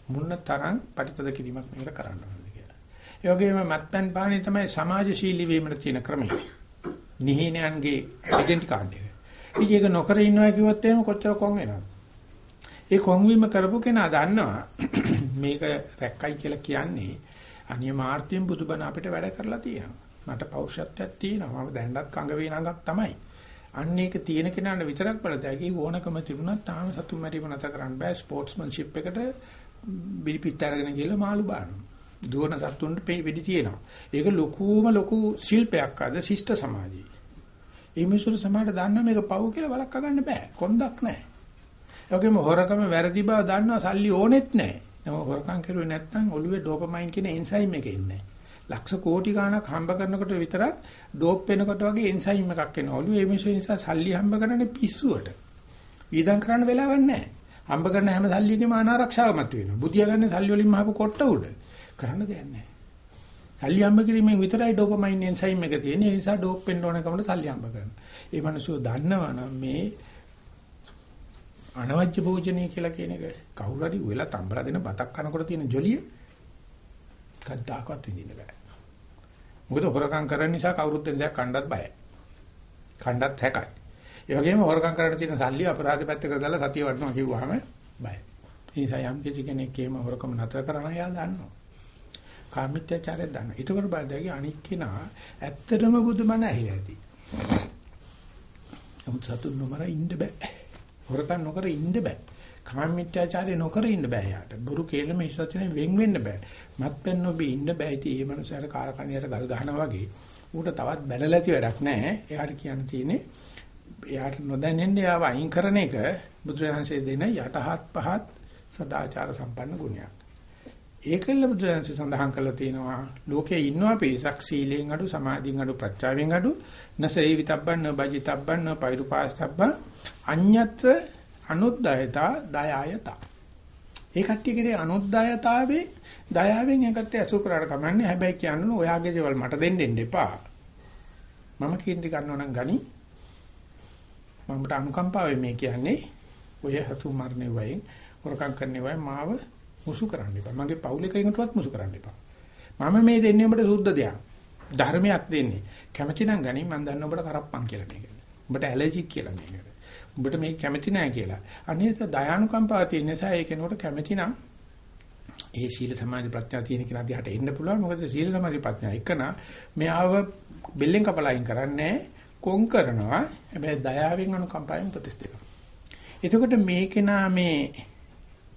මුන්න තරම් පරිතද කිරීමක් මේකට කරන්න ඕනද කියලා. ඒ වගේම මත්පැන් පානේ තමයි සමාජශීලී වීමට තියෙන ක්‍රමය. නිහිනයන්ගේ ඩෙන්ටි කාඩ් එක. ඉතින් ඒක නොකර ඉන්නවා කිව්වොත් එහෙම කොච්චර කොන් වෙනවද? ඒ කොන් වීම කරපු කෙනා දන්නවා මේක රැක්කයි කියලා කියන්නේ අනියමාර්ථයෙන් බුදුබණ අපිට වැඩ කරලා තියෙනවා. මට පෞරුෂත්වයක් තියෙනවා. මම දැන්නත් කඟ වේනඟක් තමයි. අන්න ඒක තියෙන කෙනාට විතරක් බලතැයි ඕනකම තිබුණත් තාම සතුම් මැරීම නැත කරන්න බෑ ස්පෝර්ට්ස්මන්ෂිප් එකට බිලිපිට අරගෙන ගිහලා මාළු බානවා. දුවන සතුන්ට වෙඩි තියෙනවා. ඒක ලොකුම ලොකු ශිල්පයක් අද ශිෂ්ට සමාජයේ. ඒ මිනිසුන් සමාජයට දන්න මේක පව් කියලා වළක්වා ගන්න බෑ. කොන්දක් නැහැ. ඒ වගේම හොරකම වැරදි බව දන්නවා සල්ලි ඕනෙත් නැහැ. නම හොරකම් කරුවේ නැත්නම් ඔළුවේ ඩෝපමයින් කියන එන්සයිම් එක එන්නේ ලක්ෂ කෝටි ගණක් හම්බ කරනකොට විතරක් ඩෝප් වෙනකොට වගේ එන්සයිම් එකක් එනවා. ඔළුවේ මේ මිනිස්සු නිසා සල්ලි හම්බ කරන්නේ පිස්සුවට. වීදම් කරන්න වෙලාවක් නැහැ. හම්බ කරන හැම සල්ලියකම අනාරක්ෂාවමත් වෙනවා. බුදියා ගන්න සල්ලි වලින් මහපු කොට්ට උඩ කරන්න දෙයක් නැහැ. සල්ලි හම්බ කිරීමෙන් විතරයි ඩෝපමයින් එන්සයිම් එක තියෙන්නේ. ඒ නිසා ඩෝප් වෙන්න ඕන කමල සල්ලි හම්බ කරනවා. ඒ මිනිස්සු දන්නවනම් මේ අනවජ්‍ය භෝජනය කියලා කියන එක කවුරු හරි වෙලා තම්බලා දෙන බතක් කනකොට තියෙන ජොලිය කද්දාකවත් විඳින්න බෑ. මොකද හොරකම් කරන නිසා කවුරුත් දෙන දෙයක් කණ්ඩත් බයයි. කණ්ඩත් හැකයි. ඒ වගේම හොරකම් කරන්න තියෙන සල්ලි අපරාධ පැත්තකට දාලා සතිය වඩනවා කිව්වහම බයයි. ඒ නිසා යම් කිසි කෙනෙක් එහෙම හොරකම නතර කරනවා එයා දන්නවා. කාමීත්‍යචාරය දන්නවා. ඊට කර බලද්දී අනික් කෙනා ඇත්තටම බුදුමන ඇහිලා ඇති. නමුත් සතුන් නොමර ඉන්න බෑ. හොරකම් නොකර ඉන්න බෑ. කාමීත්‍යචාරය නොකර ඉන්න බෑ යාට. බුරු කේලම ඉස්සතනේ වෙන් වෙන්න බෑ. මත්පැන් නොබී ඉන්න බෑ. ඉතින් මේ මනුස්සයාට කාලකණියට ගල් ගහනවා වගේ ඌට තවත් බැලලා වැඩක් නැහැ. එයාට කියන්න තියෙන්නේ එයාට නොදැනෙන්නේ යාව අයින් කරන එක බුදුරජාණන්සේ දෙන යටහත් පහත් සදාචාර සම්පන්න ගුණයක්. ඒකල්ල බුදුරජාණන්සේ සඳහන් කළා තියෙනවා ලෝකේ ඉන්නවා පිරිසක් සීලෙන් අඩු සමාධියෙන් අඩු ප්‍රත්‍යාවෙන් අඩු නසෙයි විතබ්බන් නබජිතබ්බන් පෛරුපාස්තබ්බන් අඤ්ඤත්‍ර අනුද්යතා දයායතා ඒ කට්ටියගේ අනුද්යතාවේ දයාවෙන් එකට ඇසු කරාට කමන්නේ හැබැයි කියන්නේ ඔයාගේ දේවල් මට දෙන්න දෙන්න එපා මම කීර්ති ගන්නවා නම් ගනි මමට අනුකම්පාවෙන් මේ කියන්නේ ඔය හතු මරණේ වයින් හොරකම් කරන්නේ වයින් මාව මුසු කරන්න එපා. මගේ පවුලේ කෙනෙකුටවත් මුසු කරන්න එපා. මම මේ දෙන්නේ ඔබට සුද්ධ දෙයක්. ධර්මයක් දෙන්නේ. කැමති නම් ගනි මම දන්න ඔබට කරප්පන් කියලා මේක. ඔබට ඇලර්ජික් කියලා මේක. ඔබට මේක කැමති නැහැ කියලා. අනේස දයානුකම්පාව තියෙන නිසා ඒ කෙනෙකුට කැමති නම් ඒ සීල සමාධි ප්‍රඥා තියෙන කෙනා දිහාට එන්න පුළුවන්. මොකද සීල සමාධි ප්‍රඥා එකන මෙයාව බෙල්ලෙන් කපලායින් කරන්නේ කොන් කරනවා. හැබැයි දයාවෙන් අනුකම්පාවෙන් උපදෙස් දෙනවා. එතකොට මේ කෙනා මේ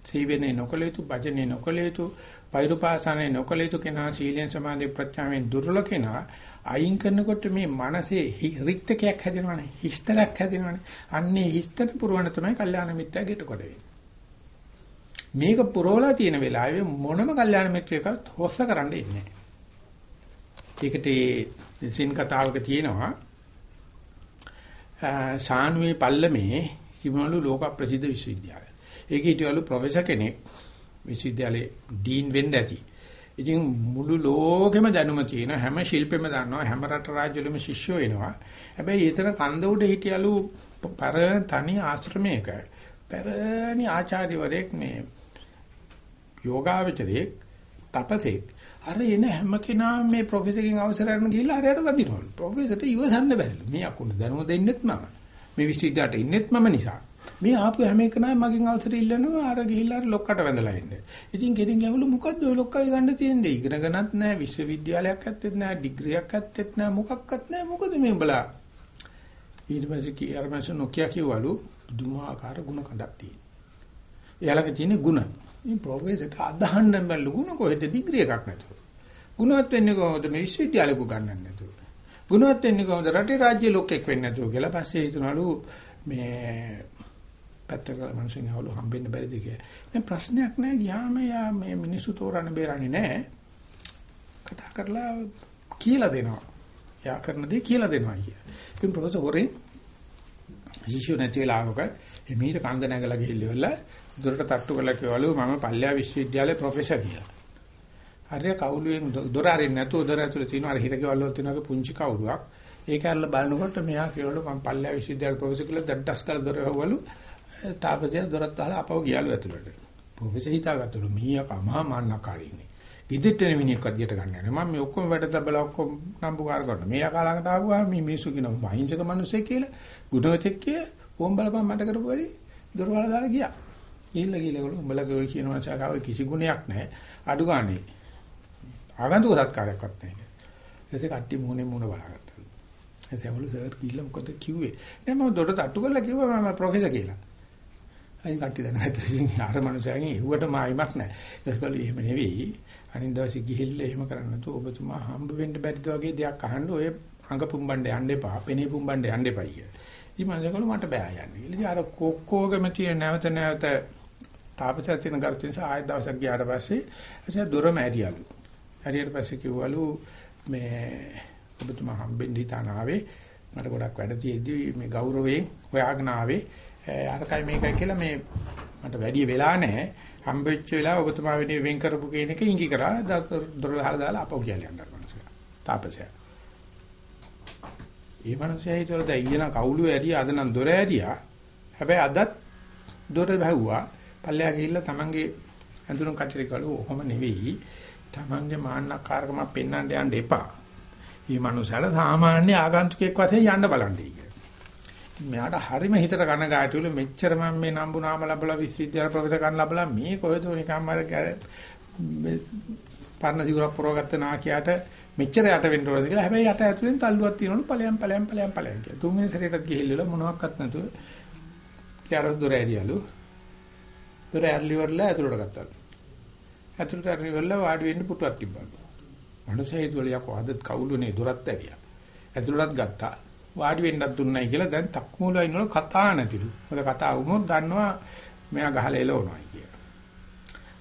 සීවෙනේ නොකල යුතු, භජනේ නොකල යුතු, පෛරුපාසනේ නොකල යුතු කෙනා සීලෙන් සමාධි ප්‍රඥාවෙන් දුර්වල කෙනා අයින් කරනකොට මේ මනසේ රික්තකයක් හැදෙනවනේ. හිස්තනක් හැදෙනවනේ. අන්නේ හිස්තන පුරවන තමයි කල්යාණ මිත්‍යා ගෙට කොට මේක පුරවලා තියෙන වෙලාවේ මොනම කල්යාණ මිත්‍රයකත් හොස්ස කරන්න ඉන්නේ නැහැ. ඒකට ඒ සින් කතාවක තියෙනවා සානුවේ පල්ලමේ හිමලු ලෝක ප්‍රසිද්ධ විශ්වවිද්‍යාලය. ඒකේ හිටියලු ප්‍රොෆෙසර් කෙනෙක් විශ්වවිද්‍යාලේ ඩීන් වෙන්න ඇති. ඉතින් මුළු ලෝකෙම දැනුම තියෙන හැම ශිල්පෙම දන්නවා හැම රට රාජ්‍යවලම ශිෂ්‍යෝ එනවා. හැබැයි ඊතර කන්ද උඩ හිටියලු පර තනි ආශ්‍රමයක පෙරණි ආචාර්යවරයෙක් මේ යෝගාවචරයෙක් තපතෙක් අර එන හැම කෙනාම මේ ප්‍රොෆෙසර්ගෙන් අවසර අරගෙන ගිහිල්ලා අරයට වදිනවලු. ප්‍රොෆෙසර්ට ඉවසන්න බැරිලු. මේ අකුණ දැනුම දෙන්නෙත් මම. මේ විශ්වවිද්‍යාලයට ඉන්නෙත් මම නිසා. මේ ආපු හැම එකනම මගෙන් අවසර ඉල්ලනවා අර ගිහිල්ලා අර ලොක්කට වැඳලා ඉන්න. ඉතින් කෙලින් ඇහුළු මොකද්ද ඔය ලොක්කයි ගන්න තියෙන්නේ? ඉගෙන ගන්නත් නැහැ, විශ්වවිද්‍යාලයක් ඇත්තෙත් නැහැ, ඩිග්‍රියක් ඇත්තෙත් නැහැ, මොකක්වත් නැහැ. මොකද මේ උඹලා? ඊට පස්සේ කී අර මං නොකිය කිව්වලු දුමාකාර ಗುಣ කඳක් තියෙන. එයාලගේ තියෙන ಗುಣ. මේ ප්‍රොෆෙසර්ට අදහන්න බැලු ಗುಣ කොහෙද ඩිග්‍රී එකක් නැතුව. ගුණවත් වෙන්නේ කොහොමද මේ විශ්වවිද්‍යාලෙක ගන්නන්නේ නැතුව. ගුණවත් වෙන්නේ කොහොමද රටේ රාජ්‍ය ලෝකෙක් වෙන්නේ නැතුව කියලා පස්සේ හිතනලු මේ පැත්තක මිනිස්සුන් ඇහවලු හම්බෙන්න බැරිද කියලා. මේ ප්‍රශ්නයක් නෑ ගියාම යා මේ මිනිස්සු තෝරන්න බේරන්නේ නෑ. කතා කරලා කියලා දෙනවා. යා කරන දේ කියලා දෙනවා කිය. ඉතින් ප්‍රොෆෙසර් හොරෙන් ශිෂ්‍යෝ නැති වෙලාවක එමීට කන්ද නැගලා ගිහිල්ලා දොරට තට්ටු කරලා කිව්වලු මම පල්ලියා විශ්වවිද්‍යාලයේ ප්‍රොෆෙසර් කියලා. හරිය කවුළුවෙන් දොර අරින්න නැතුව දොර ඇතුලේ තියෙන අර හිරකවල වල තියෙන පුංචි කවුරුවක්. ඒක අරලා බලනකොට මෙයා කියවලු මම පල්ලියා විශ්වවිද්‍යාලයේ ප්‍රොෆෙසර් කියලා දඩස් කරලා දොර හවලු. තාපසය දොරත් අහලා අපව ගියලු ඇතුලට. ප්‍රොෆෙසර් හිතාගත්තලු මීයා මහා මාන්නකාරීනේ. ඉදිරියට මිනිහෙක් අධ්‍යයට ගන්න යනවා. මම මේ ඔක්කොම වැඩ තබලා ඔක්කොම නම්බුකාර කරනවා. මේ ආකාලකට ආවම මේ මිනිස්සු කියනවා අහිංසක මිනිස්සෙක් කියලා. ගුණවතෙක් කියලා. ඕම් බලපන් මට කරපු වැඩි දොරවල දාලා ගියා. ගිහිල්ලා ගිහිල්ලා ගලු උඹලගේ ඔය කියන මාචාකාව කිසි ගුණයක් නැහැ. අඩු ගානේ. ආගන්තුක සත්කාරයක්වත් නැහැ. ඊටසේ කට්ටි මුහුණේ මුහුණ බලාගත්තා. එතකොට සර් ගිහිල්ලා මොකද කිව්වේ? නෑ මම දොරට තට්ටු කරලා කිව්වා මම ප්‍රොෆෙසර් කියලා. අයින් කට්ටි දැනගත්තා. අර මනුස්සයන් ඉහුවට මායිමක් නැහැ. ඒකවල එහෙම නෙවෙයි. අනිත් දවසේ ගිහිල්ලා එහෙම කරන්න තු ඔබතුමා හම්බ වෙන්න බැරිද වගේ දෙයක් අහන්න ඔය අඟ පුම්බණ්ඩ යන්න එපා. පෙනේ පුම්බණ්ඩ යන්න එපා කියලා. ඉතින් මම ඒකවල මට බෑ යන්න. ඉතින් අර කොක්කෝගම තියෙන නැවත නැවත තාපසය තියෙන ගරුත්ව නිසා ආයෙත් දවසක් ගියාට පස්සේ එසේ දොරම ඇරියලු. ඇරියට පස්සේ කිව්වලු මේ ඔබතුමා හම්බෙන්න හිතාන ආවේ මට ගොඩක් වැඩ තියෙද්දි මේ ගෞරවයෙන් හොයාගෙන ආවේ අරකයි මේකයි කියලා මේ මට වැඩි වෙලා නැහැ. හම්බෙච්ච වෙලාව ඔබතුමා වෙනේ වෙන් කරපු කියන එක ඉඟි කරා. දොර වහලා දාලා අපෝ කියලා යනවා මනුස්සයා. තාපසයා. ඒ මනුස්සයා හිතුවල දැන් ඊයන කවුළු ඇරියා? අද නම් දොර ඇරියා. හැබැයි අදත් දොර බහුවා පල්ලෙහා ගිහිල්ලා තමන්ගේ ඇඳුම් කටට ගලු ඔහොම නෙවෙයි. තමන්ගේ මාන්නකාරකම පෙන්වන්න යන්න එපා. මේ මනුස්සයාට සාමාන්‍ය ආගන්තුකෙක් වශයෙන් යන්න බලන්නේ කියලා. මෙයාට හරිම හිතට කනගාටුවල මෙච්චර මම මේ නම්බු නාම ලැබලා විශ්වවිද්‍යාල ප්‍රොෆෙසර් කන් ලැබලා මේ කොහෙද නිකම්ම අර පරණ සිගුරක් පුරවගත්ත නාකියට මෙච්චර යට වෙන්න ඕනද කියලා. හැබැයි යට ඇතුලෙන් තල්ලුවක් තියෙනවලු ඵලයන් ඵලයන් ඵලයන් ඵලයන් කියලා. තුන්වෙනි සැරේටත් ගිහිල්ලා මොනවත් නැතුව කියාරස් දොර ඇරියලු. දොර ඇරලිවරලා ඇතුලට ගත්තාලු. ඇතුලට ඇරලිවරලා වාඩි වෙන්න පුටුවක් තිබ්බලු. මනුස්සයෙක් හිතුවල යකෝ අද කවුළුනේ දොරත් ඇරියා. ඇතුලටත් ගත්තා. වාඩි වෙන්නත් දුන්නයි කියලා දැන් තක්මුලා ඉන්නවල කතා නැතිලු. මොකද කතා වුණොත් දන්නවා මෙයා ගහලා එලවනවා කියලා.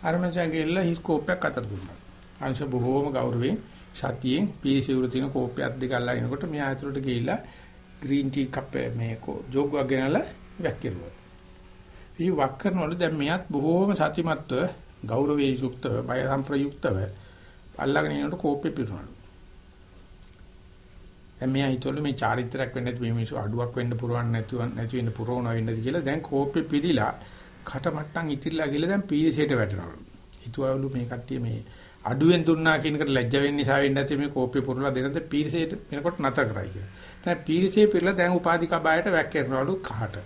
අර මනුස්සයා ගිහලා හිස් කෝප්පයක් අතට දුන්නා. අංශ බොහෝම ගෞරවයෙන් සතියෙන් පීසිවුරු තියෙන කෝප්පයක් දෙක අල්ලා එනකොට මෙයා ඇතුලට ගිහිල්ලා ග්‍රීන් ටී කප් මේ ජෝග්ගක් ගෙනලා වැක්කිරුවා. ඉතින් වක් කරනවලු දැන් මෙයත් බොහෝම සතිමත්ව ගෞරවයේ යුක්තව බය සම්ප්‍රයුක්තව අල්ලගෙන ඉන්නකොට කෝප්පේ පිරුණලු. දැන් මෙයා හිතවලු මේ චාරිත්‍රාක් වෙන්නේ නැති මේ මිනිස්සු අඩුවක් වෙන්න පුරවන්න නැතුව නැති වෙන්න පුරවන වෙන්නද කියලා දැන් කෝප්පේ පිරීලා කට මට්ටම් ඉතිරිලා ගිහලා දැන් පීරිසයට වැටෙනවලු. හිතුවලු මේ කට්ටිය මේ අඩුවෙන් දුන්නා කියන එකට ලැජ්ජ වෙන්න නිසා වෙන්නේ නැති මේ කෝප්පේ පුරලා දෙනද පීරිසයට එනකොට නැතර කරයි කියලා. දැන් පීරිසේ පිරලා දැන් උපාධික බායට වැක්කේනවලු කහට.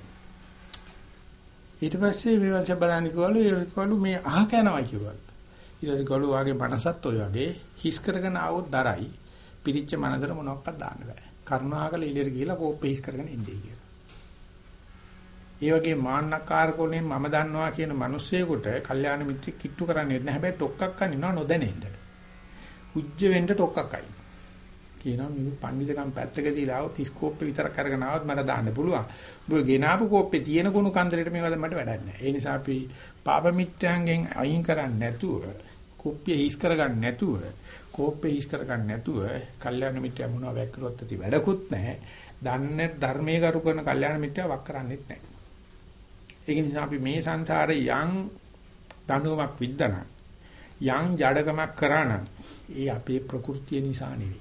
ඊට පස්සේ මේ වංශ බලන්න කිව්වලු ඒකවලු මේ අහ කනවා කිව්වලු. ඊට පස්සේ ගලු වාගේ මනසත් ඔය වගේ හිස් කරගෙන ආවොත් දරයි. පිරිච්ච මනසට මොනවක්වත් දාන්න බෑ. කරුණාකල ඉලියට ගිහිලා කෝප්පේ හිස් කරගෙන ඉන්නේ කියලා. ඒ වගේ මාන්නකාරකෝණයෙන් මම දන්නවා කියන මිනිස්සෙකුට කල්යාණ මිත්‍රෙක් කිට්ටු කරන්නේ නැහැ. හැබැයි ඩොක්කක් කන්නේනවා නොදැනෙන්න. උජ්ජ වෙන්න ඩොක්කක් අයි. කියනවා මේ පඬිතුකම් පැත්තක තියලා આવොත් ස්කෝප්පේ විතරක් අරගෙන આવොත් මට දාන්න පුළුවන්. ඔබ ගෙනාපු කෝප්පේ තියෙන ගුණ කන්දරේට මේවද මට වැඩක් නැහැ. ඒ නිසා අපි පාප මිත්‍යාංගෙන් අයින් කරන්නේ නැතුව, කුප්පිය හිස් කරගන්නේ නැතුව කෝප්පේ හිස් කරගන්න නැතුව කල්යාණ මිත්‍යා මොනවා වැක්කරොත් ඇති වැඩකුත් නැහැ. දන්නේ ධර්මයේ කරු කරන කල්යාණ මිත්‍යා වක් කරන්නේත් නැහැ. ඒක නිසා අපි මේ සංසාරේ යම් දඬුවමක් විද්දන යම් ජඩකමක් කරා නම් ඒ අපේ ප්‍රകൃතිය නිසා නෙවෙයි.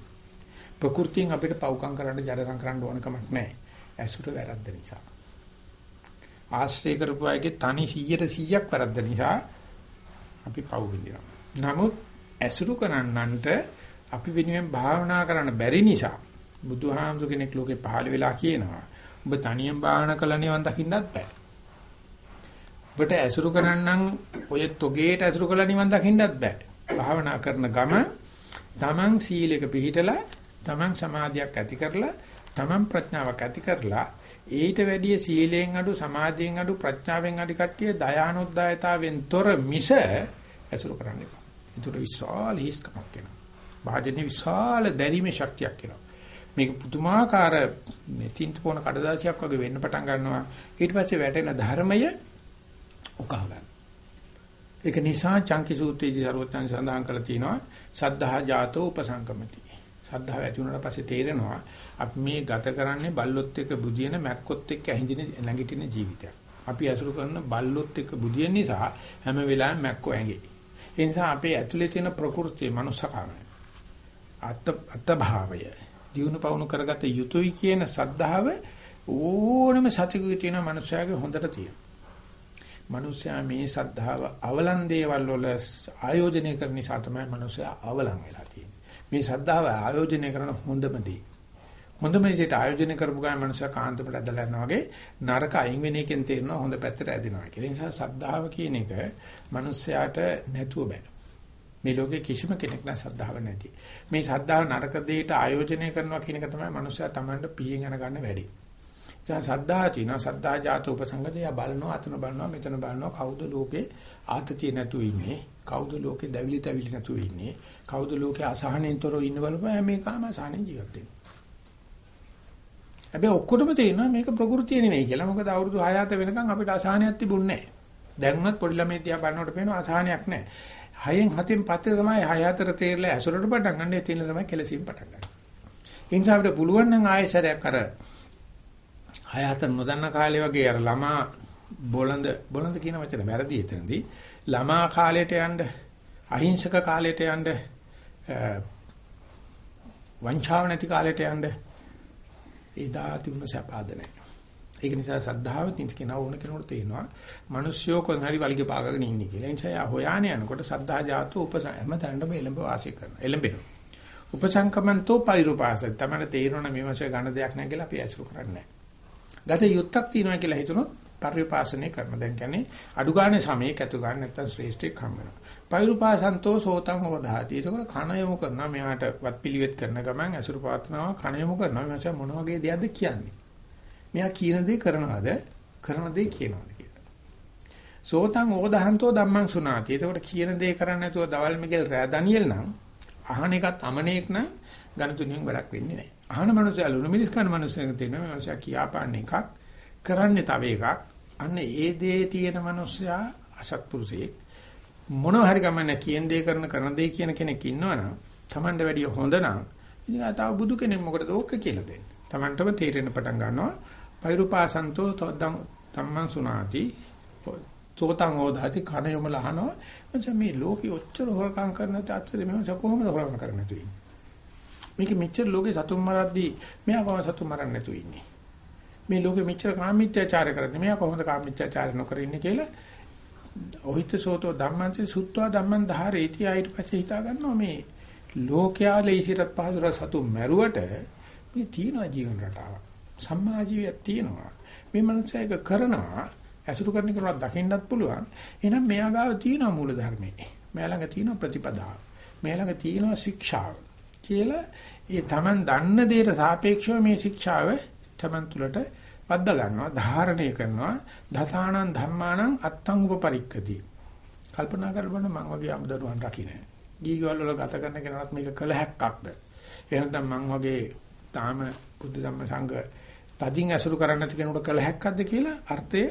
ප්‍රകൃතියෙන් අපිට පව්කම් කරන්න ජඩකම් කරන්න ඕන කමක් නැහැ. ඇසුර වැරද්ද නිසා. ආශ්‍රය කරපු අයගේ තනි 100ට 100ක් වැරද්ද නිසා අපි පව් විඳිනවා. නමුත් ඇසුරු කරන්නන්ට අපි වෙනුවෙන් භාවනා කරන්න බැරි නිසා බුදුහාමුදුර කෙනෙක් ලෝකේ පහළ වෙලා කියනවා. ඔබ තනියෙන් භාවනා කළා නිවන් දකින්නත් බෑ. ඔබට ඇසුරු කරන්නම් ඔය තොගේට ඇසුරු කළා නිවන් දකින්නත් බෑ. භාවනා කරන ගම තමන් සීලයක පිළිහිටලා තමන් සමාධියක් ඇති කරලා තමන් ප්‍රඥාවක් ඇති කරලා ඊට වැඩිය සීලයෙන් අඩු සමාධියෙන් අඩු ප්‍රඥාවෙන් අඩු කට්ටිය දයානුද්දායතාවෙන් තොර මිස ඇසුරු කරන්න එපා. ඒතර විශාල හිස්කමක් එනවා. වාජනේ විශාල දැරීමේ ශක්තියක් එනවා. මේක පුදුමාකාර මේ තින්ත පොන කඩදාසියක් වගේ වෙන්න පටන් ගන්නවා. ඊට පස්සේ වැටෙන ධර්මය උකහා ගන්න. ඒක නිසා චංකි සූත්‍රයේදී සර්වඥයන් සඳහන් කරලා තියෙනවා සද්ධා ජාතෝ උපසංකමති. සද්ධාව ඇති වුණාට පස්සේ තේරෙනවා අපි මේ ගත කරන්නේ බල්ලොත් එක්ක බුදින මැක්කොත් එක්ක ඇහිඳින නැගිටින ජීවිතයක්. අපි අසුරු කරන බල්ලොත් එක්ක බුදින නිසා හැම වෙලාවෙම මැක්කෝ ඇඟේ. ඒ නිසා අපේ ඇතුලේ තියෙන ප්‍රകൃතිය මනුස්සකමයි. අත්ත අත්ත භාවය. දිනු පවුණු කරගත යුතුයි කියන සද්ධාව ඕනම සතිකුවේ තියෙන මනුස්සයාගේ හොඳට තියෙනවා. මනුස්සයා මේ සද්ධාව අවලන් දේවල් වල ආයෝජනය කරන නිසා තමයි මනුස්සයා අවලන් වෙලා තියෙන්නේ. මේ සද්ධාව ආයෝජනය කරන හොඳම දේ. හොඳම විදිහට ආයෝජනය කරපු ගමන් මනුස්සයා කාන්තපට ඇදලා යනවා වගේ නරක අයින් වෙන එකෙන් තේරෙනවා හොඳ පැත්තට ඇදෙනවා කියලා. ඒ නිසා සද්ධාව කියන එක මනුස්සයාට නැතුව බෑ. මේ ලෝකේ කිසිම කෙනෙක් නැ සද්ධාව නැති. මේ සද්ධාව නරක දෙයට ආයෝජනය කරනවා කියන එක තමයි මනුස්සයා Tamanට පියෙන් යන ගන්න වැඩි. දැන් සද්ධා තියෙනවා සද්ධා ජාත උපසංගදේ බලනවා අතන බලනවා මෙතන බලනවා කවුද ලෝකේ ආතතිය නැතුව ඉන්නේ කවුද ලෝකේ දැවිලි තැවිලි නැතුව ඉන්නේ කවුද ලෝකේ අසහනෙන්තරෝ ඉන්න බලපෑ මේ කාම අසහනෙන් ජීවත් වෙන්නේ හැබැයි ඔක්කොටම තේරෙනවා මේක ප්‍රകൃතිය නෙවෙයි කියලා. මොකද අවුරුදු 6 වෙනකන් අපිට අසහනයක් තිබුණේ නැහැ. දැන් පොඩි ළමයි දිහා බලනකොට පේනවා අසහනයක් නැහැ. 6න් 7න් පස්සේ තමයි 6 4 තේරලා ඇසුරට පටන් ගන්න. ඒ තියෙන තමයි කෙලසීම් පටන් ගන්න. ඒ නිසා අපිට පුළුවන් නම් ආයෙසරයක් අර 6 4 නොදන්න කාලේ වගේ අර ළමා බොළඳ බොළඳ කියන වචන වැරදි එතනදී. ළමා කාලයට යන්න අහිංසක කාලයට යන්න වංචාව නැති කාලයට යන්න එදා තිබුණ සැපාද නැහැ. ඒක නිසා සද්ධාව තින්ත කෙනා ඕන කෙනෙකුට තේනවා. මිනිස්සුયો කොහොමhari වලිගේ පාගගෙන ඉන්නේ කියලා. ඒ නිසා හොයාන යනකොට සද්ධා ජාතෝ උපසම තැන්නම එළඹ වාසය කරනවා. එළඹෙනවා. උපසංකමන්තෝ පෛරුපාස. තමයි තේරෙන මේ මාසේ ගන්න දෙයක් නැහැ කියලා අපි ඇසුරු කරන්නේ නැහැ. ගත යුත්තක් තියෙනවා කියලා හිතනොත් පරිපාසනය කරන. දැන් කියන්නේ අඩු ගන්න සමයක ඇතු ගන්න නැත්තම් ශ්‍රේෂ්ඨයක් හම් වෙනවා. පෛරුපාසන්තෝ සෝතං හෝදාති. ඒකෝර කණ යොමු කරනවා. මෙයාට වත් පිළිවෙත් කරන ගමන් අසුරු පාත්‍රනාව කණ යොමු කරනවා. මේ මොන වගේ දෙයක්ද කියන්නේ? මෙයා කියන දේ කරනවද? කරන දේ කියනවද කියලා. සෝතං ඕදහන්තෝ ධම්මං සුනාති. ඒකෝර කියන දේ කරන්නේ නැතුව දවල් මිගෙල් රෑ දනියෙල් නම් අහන එකත් අමනේක් නම් ගණතුණියෙන් වැඩක් වෙන්නේ නැහැ. අහන මනුස්සයා ලුණු මිනිස් කන මනුස්සයෙක් තියෙනවා. මේ මනුස්සයා කියාපාන්න එකක් කරන්නේ තව එකක්. අන්න ඒ දේ තියෙන මනුස්සයා අසත්පුරුෂයෙක්. මොනවා හරි ගමන්නේ කියන දේ කරන කරන දේ කියන කෙනෙක් ඉන්නවනම් Tamande වැඩිය හොඳ නම් ඉතින් ආතාව බුදු කෙනෙක් මොකටද ඕක කියලා දෙන්නේ. Tamanටම තේරෙන්න පටන් ගන්නවා. පෛරුපාසන්තෝ ධම්මං සුනාති තෝතං ඕදාති කන යොම ලහනවා. එතකොට මේ ලෝකෙ ඔච්චර හොරකම් කරන තාත්තේ මේ කොහොමද හොරකම් කරන්නේ නැතු ඉන්නේ. මේක මෙච්චර ලෝකේ සතුන් මරද්දී මෙයා කොහොමද සතුන් මරන්නේ නැතු ඉන්නේ. මේ ලෝකෙ මෙච්චර කාමීත්‍යාචාර කරන්නේ මෙයා කොහොමද කාමීත්‍යාචාර නොකර ඉන්නේ කියලා ඔහිතසෝතෝ ධම්මංච සුත්වා ධම්මං ධාරේති ආයිත් පස්සේ හිතා ගන්නවා මේ ලෝකයා ලේසිරත් පහසුර සතු මැරුවට මේ තියෙනවා ජීවන රටාවක්. සම්මා ජීවියක් තියෙනවා. මේ මනුස්සයක කරනවා ඇසුරු කරන කෙනාට දකින්නත් පුළුවන්. එහෙනම් මෙයා ගාව තියෙනවා මූල ධර්මයේ. මෙයා ළඟ තියෙනවා ප්‍රතිපදාව. මෙයා ළඟ තියෙනවා ශික්ෂාව කියලා ඒ Taman දන්න දෙයට සාපේක්ෂව මේ ශික්ෂාව Taman තුලට වද්දා ගන්නවා ධාරණය කරනවා දසානං ධම්මානං අත්තං උපපරික්කති. කල්පනා කරලා මම වගේ අමුදරුවන් රකින්න ගීගවල වල ගත කරන කෙනාට මේක කළ හැක්කක්ද? එහෙනම් මම වගේ තාම බුද්ධ ධම්ම සංඝ තදින් ඇසුරු කරන්නේ නැති කෙනෙකුට කළ හැක්කක්ද කියලා අර්ථය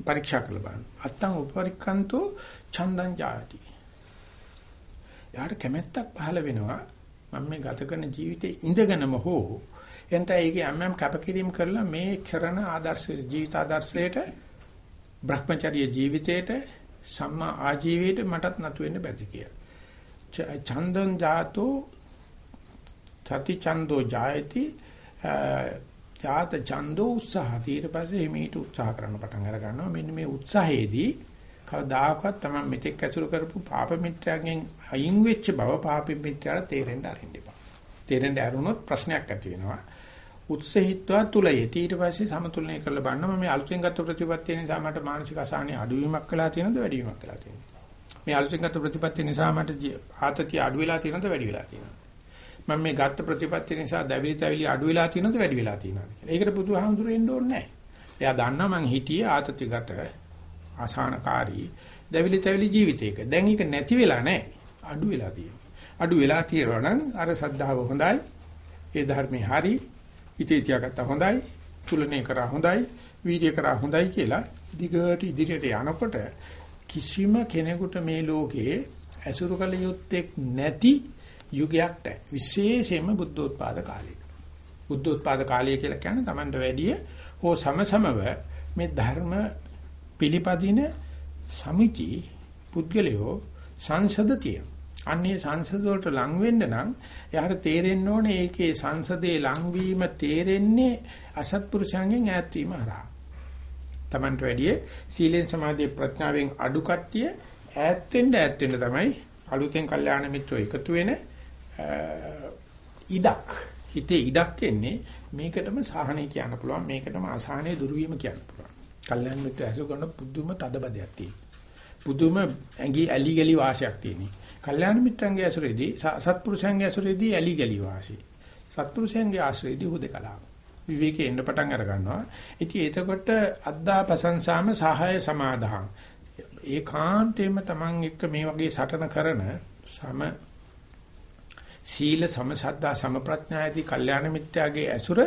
පරීක්ෂා කළ බලන්න. අත්තං උපපරික්කන්තෝ ඡන්දං ජාති. එයාට කැමැත්තක් පහළ වෙනවා මම මේ ගත කරන ජීවිතේ ඉඳගෙනම හෝ එතන ඒකේ යම් යම් කැපකිරීම කරලා මේ කරන ආදර්ශ ජීවිත ආදර්ශයට Brahmacharya ජීවිතයට සම්මා ආජීවයට මටත් නතු වෙන්න බැරි කියලා. චන්දං ජාතෝ සති චන්தோ ජායති ජාත ඡන්தோ උත්සාහ ඊට පස්සේ මේට උත්සාහ කරන්න පටන් අර ගන්නවා මෙන්න මේ උත්සාහයේදී කවදාකවත් තමයි මෙතෙක් ඇසුරු කරපු පාප මිත්‍රයන්ගෙන් අයින් වෙච්ච බව පාප මිත්‍රයාට තේරෙන්න අරින්න එපා. තේරෙන්න ඇරුණොත් ප්‍රශ්නයක් ඇති වෙනවා. උත්සහිතවා තුලයි ඊට පස්සේ සමතුලනය කරලා බලනවා මේ අලුතෙන් ගත්ත ප්‍රතිපත්තිය නිසා මට මානසික අසහනය අඩුවීමක් වෙලා තියෙනවද වැඩිවීමක් වෙලා තියෙනවද මේ අලුතෙන් ගත්ත ප්‍රතිපත්තිය නිසා මට ආතතිය අඩු වෙලා තියෙනවද වැඩි වෙලා තියෙනවද මම මේ ගත්ත ප්‍රතිපත්තිය නිසා දැවිලි තැවිලි අඩු වෙලා තියෙනවද වැඩි වෙලා තියෙනවද කියලා. ඒකට බුදුහාමුදුරු එන්න ඕනේ නැහැ. එයා දන්නවා මං හිටියේ ආතතිගත ආසානකාරී දැවිලි තැවිලි ජීවිතයක. දැන් ඒක නැති වෙලා නැහැ. අඩු වෙලා තියෙනවා. අඩු වෙලා තියෙනවා නම් අර සද්ධාව හොඳයි. ඒ ධර්මේ හරි. ඉතේ තියාගත්ත හොඳයි. තුලනේ කරා හොඳයි. වීර්ය කරා හොඳයි කියලා දිගට ඉදිරියට යනකොට කිසිම කෙනෙකුට මේ ලෝකේ ඇසුරු කළ යුත්තේ නැති යුගයක් නැහැ. විශේෂයෙන්ම බුද්ධෝත්පාද කාලයක. බුද්ධෝත්පාද කාලය කියලා කියන්නේ Tamanට වැඩිය හෝ සමසමව මේ ධර්ම පිළිපදින සමිති පුද්ගලයෝ සංසදතිය. අන්නේ සංසද වලට ලං වෙන්න නම් එයාට තේරෙන්න ඕනේ ඒකේ සංසදේ ලංවීම තේරෙන්නේ අසත්පුරුෂයන්ගෙන් ඈත් වීම හරහා. Tamanට වැඩිය සීලෙන් සමාධිය ප්‍රඥාවෙන් අඩු කට්ටිය ඈත් වෙන්න ඈත් වෙන්න තමයි අලුතෙන් කල්යාණ මිත්‍රෝ එකතු වෙන ඉඩක් හිතේ ඉඩක් එන්නේ මේකටම සාහනය කියන්න පුළුවන් මේකටම අසහනය දුරු වීම කියන්න පුළුවන්. කල්යන් මිත්‍ර ඇසු කරන පුදුම තදබදයක් තියෙනවා. පුදුම ඇඟි ඇලි ගලි වාසයක් තියෙනවා. කල්යාණ මිත්‍රන්ගේ ඇසුරේදී සත්පුරුෂයන්ගේ ඇසුරේදී ඇලි ගලි වාසී. සත්පුරුෂයන්ගේ ආශ්‍රයේදී හුදකලාව. විවේකේ එන්න පටන් අර ගන්නවා. ඉතින් එතකොට අද්දා ප්‍රශංසාම සහාය සමාදාහං. ඒකාන්තයෙන්ම Taman එක්ක මේ වගේ සටන කරන සම සීල සමසද්දා සමප්‍රඥායදී කල්යාණ මිත්‍යාගේ ඇසුර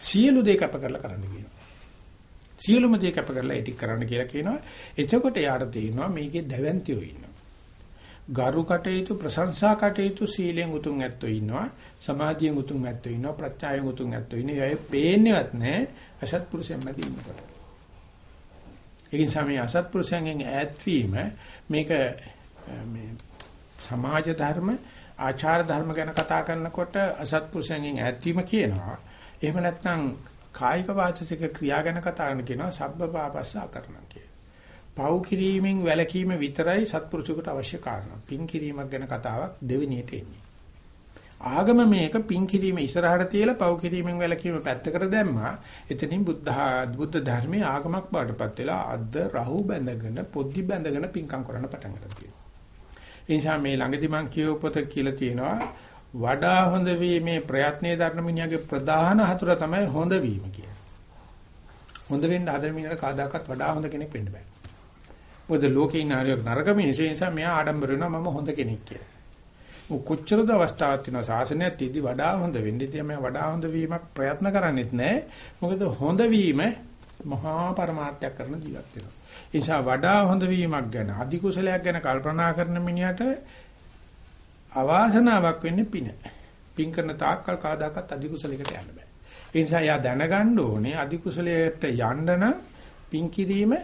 සියලු දේ කැප කරලා කරන්න කියනවා. සියලුම දේ කැප කරලා ඒක කරන්න කියලා කියනවා. එතකොට යාට තේරෙනවා මේකේ දැවැන්තියෝ ඉන්නවා. ගරු කටයුතු ප්‍රශංසා කටයුතු සීලෙන් උතුම් ඇත්තෝ ඉන්නවා. සමාධියෙන් උතුම් ඇත්තෝ ඉන්නවා. ප්‍රඥාවෙන් උතුම් ඇත්තෝ ඉන්නේ. ඒ පේන්නේවත් නැහැ අසත්පුරුෂයන් මැද ඉන්නකොට. ඒ නිසා මේ අසත්පුරුෂයන්ගෙන් ඈත් වීම මේක මේ සමාජ ධර්ම ආචාර ධර්ම ගැන කතා කරනකොට අසත්පුරුෂයන්ගෙන් ඈත්වීම කියනවා. එහෙම නැත්නම් කායික වාචික ක්‍රියා ගැන කතා කරන කියනවා සබ්බ පාපස්සා කරනවා කිය. පව් කිරීමෙන් වැළකීම විතරයි සත්පුරුෂයෙකුට අවශ්‍ය කාරණා. පින් කිරීමක් ගැන කතාවක් දෙවෙනියට එන්නේ. ආගම මේක පින් කිරීම ඉස්සරහට තියලා පව් කිරීමෙන් වැළකීම පැත්තකට දැම්මා. එතනින් බුද්ධ බුද්ධ ධර්මයේ ආගමක් බාටපත් වෙලා අද්ද රහු බැඳගෙන පොඩි බැඳගෙන පින්කම් කරන්න පටන් ගත්තා. ඒ නිසා මේ ළඟදි මං කියව පොත කියලා තියෙනවා වඩා හොඳ වීමේ ප්‍රයත්නයේ දරන මිනිහාගේ ප්‍රධාන හතුර තමයි හොඳ වීම කියන්නේ. හොඳ වෙන්න හදන මිනිහට කවදාකවත් වඩා හොඳ කෙනෙක් වෙන්න බෑ. මොකද ලෝකේ ඉන්න හරියක් නරක මිනිස්සු නිසා මෙයා ආඩම්බර වෙනවා මම හොඳ කෙනෙක් කියලා. මො කොච්චරද අවස්ථාවක් තියෙනවා සාසනයත් ඉදි වඩා හොඳ වෙන්න ඉතින් මම වඩා හොඳ වීමක් ප්‍රයත්න කරන්නේත් නැහැ. මොකද හොඳ වීම මහා පරමාර්ථයක් කරන ජීවත් වෙනවා. ඒ නිසා වඩා හොඳ වීමක් ගැන අධි කුසලයක් ගැන කල්පනා කරන මිනිහට අවාසනාවක් වෙන්නේ පින. පින් කරන තාක්කල් කාදාකත් අධි කුසලයකට යන්න බෑ. ඒ නිසා යා දැනගන්න ඕනේ අධි කුසලයට යන්න නම් පින් කිරීම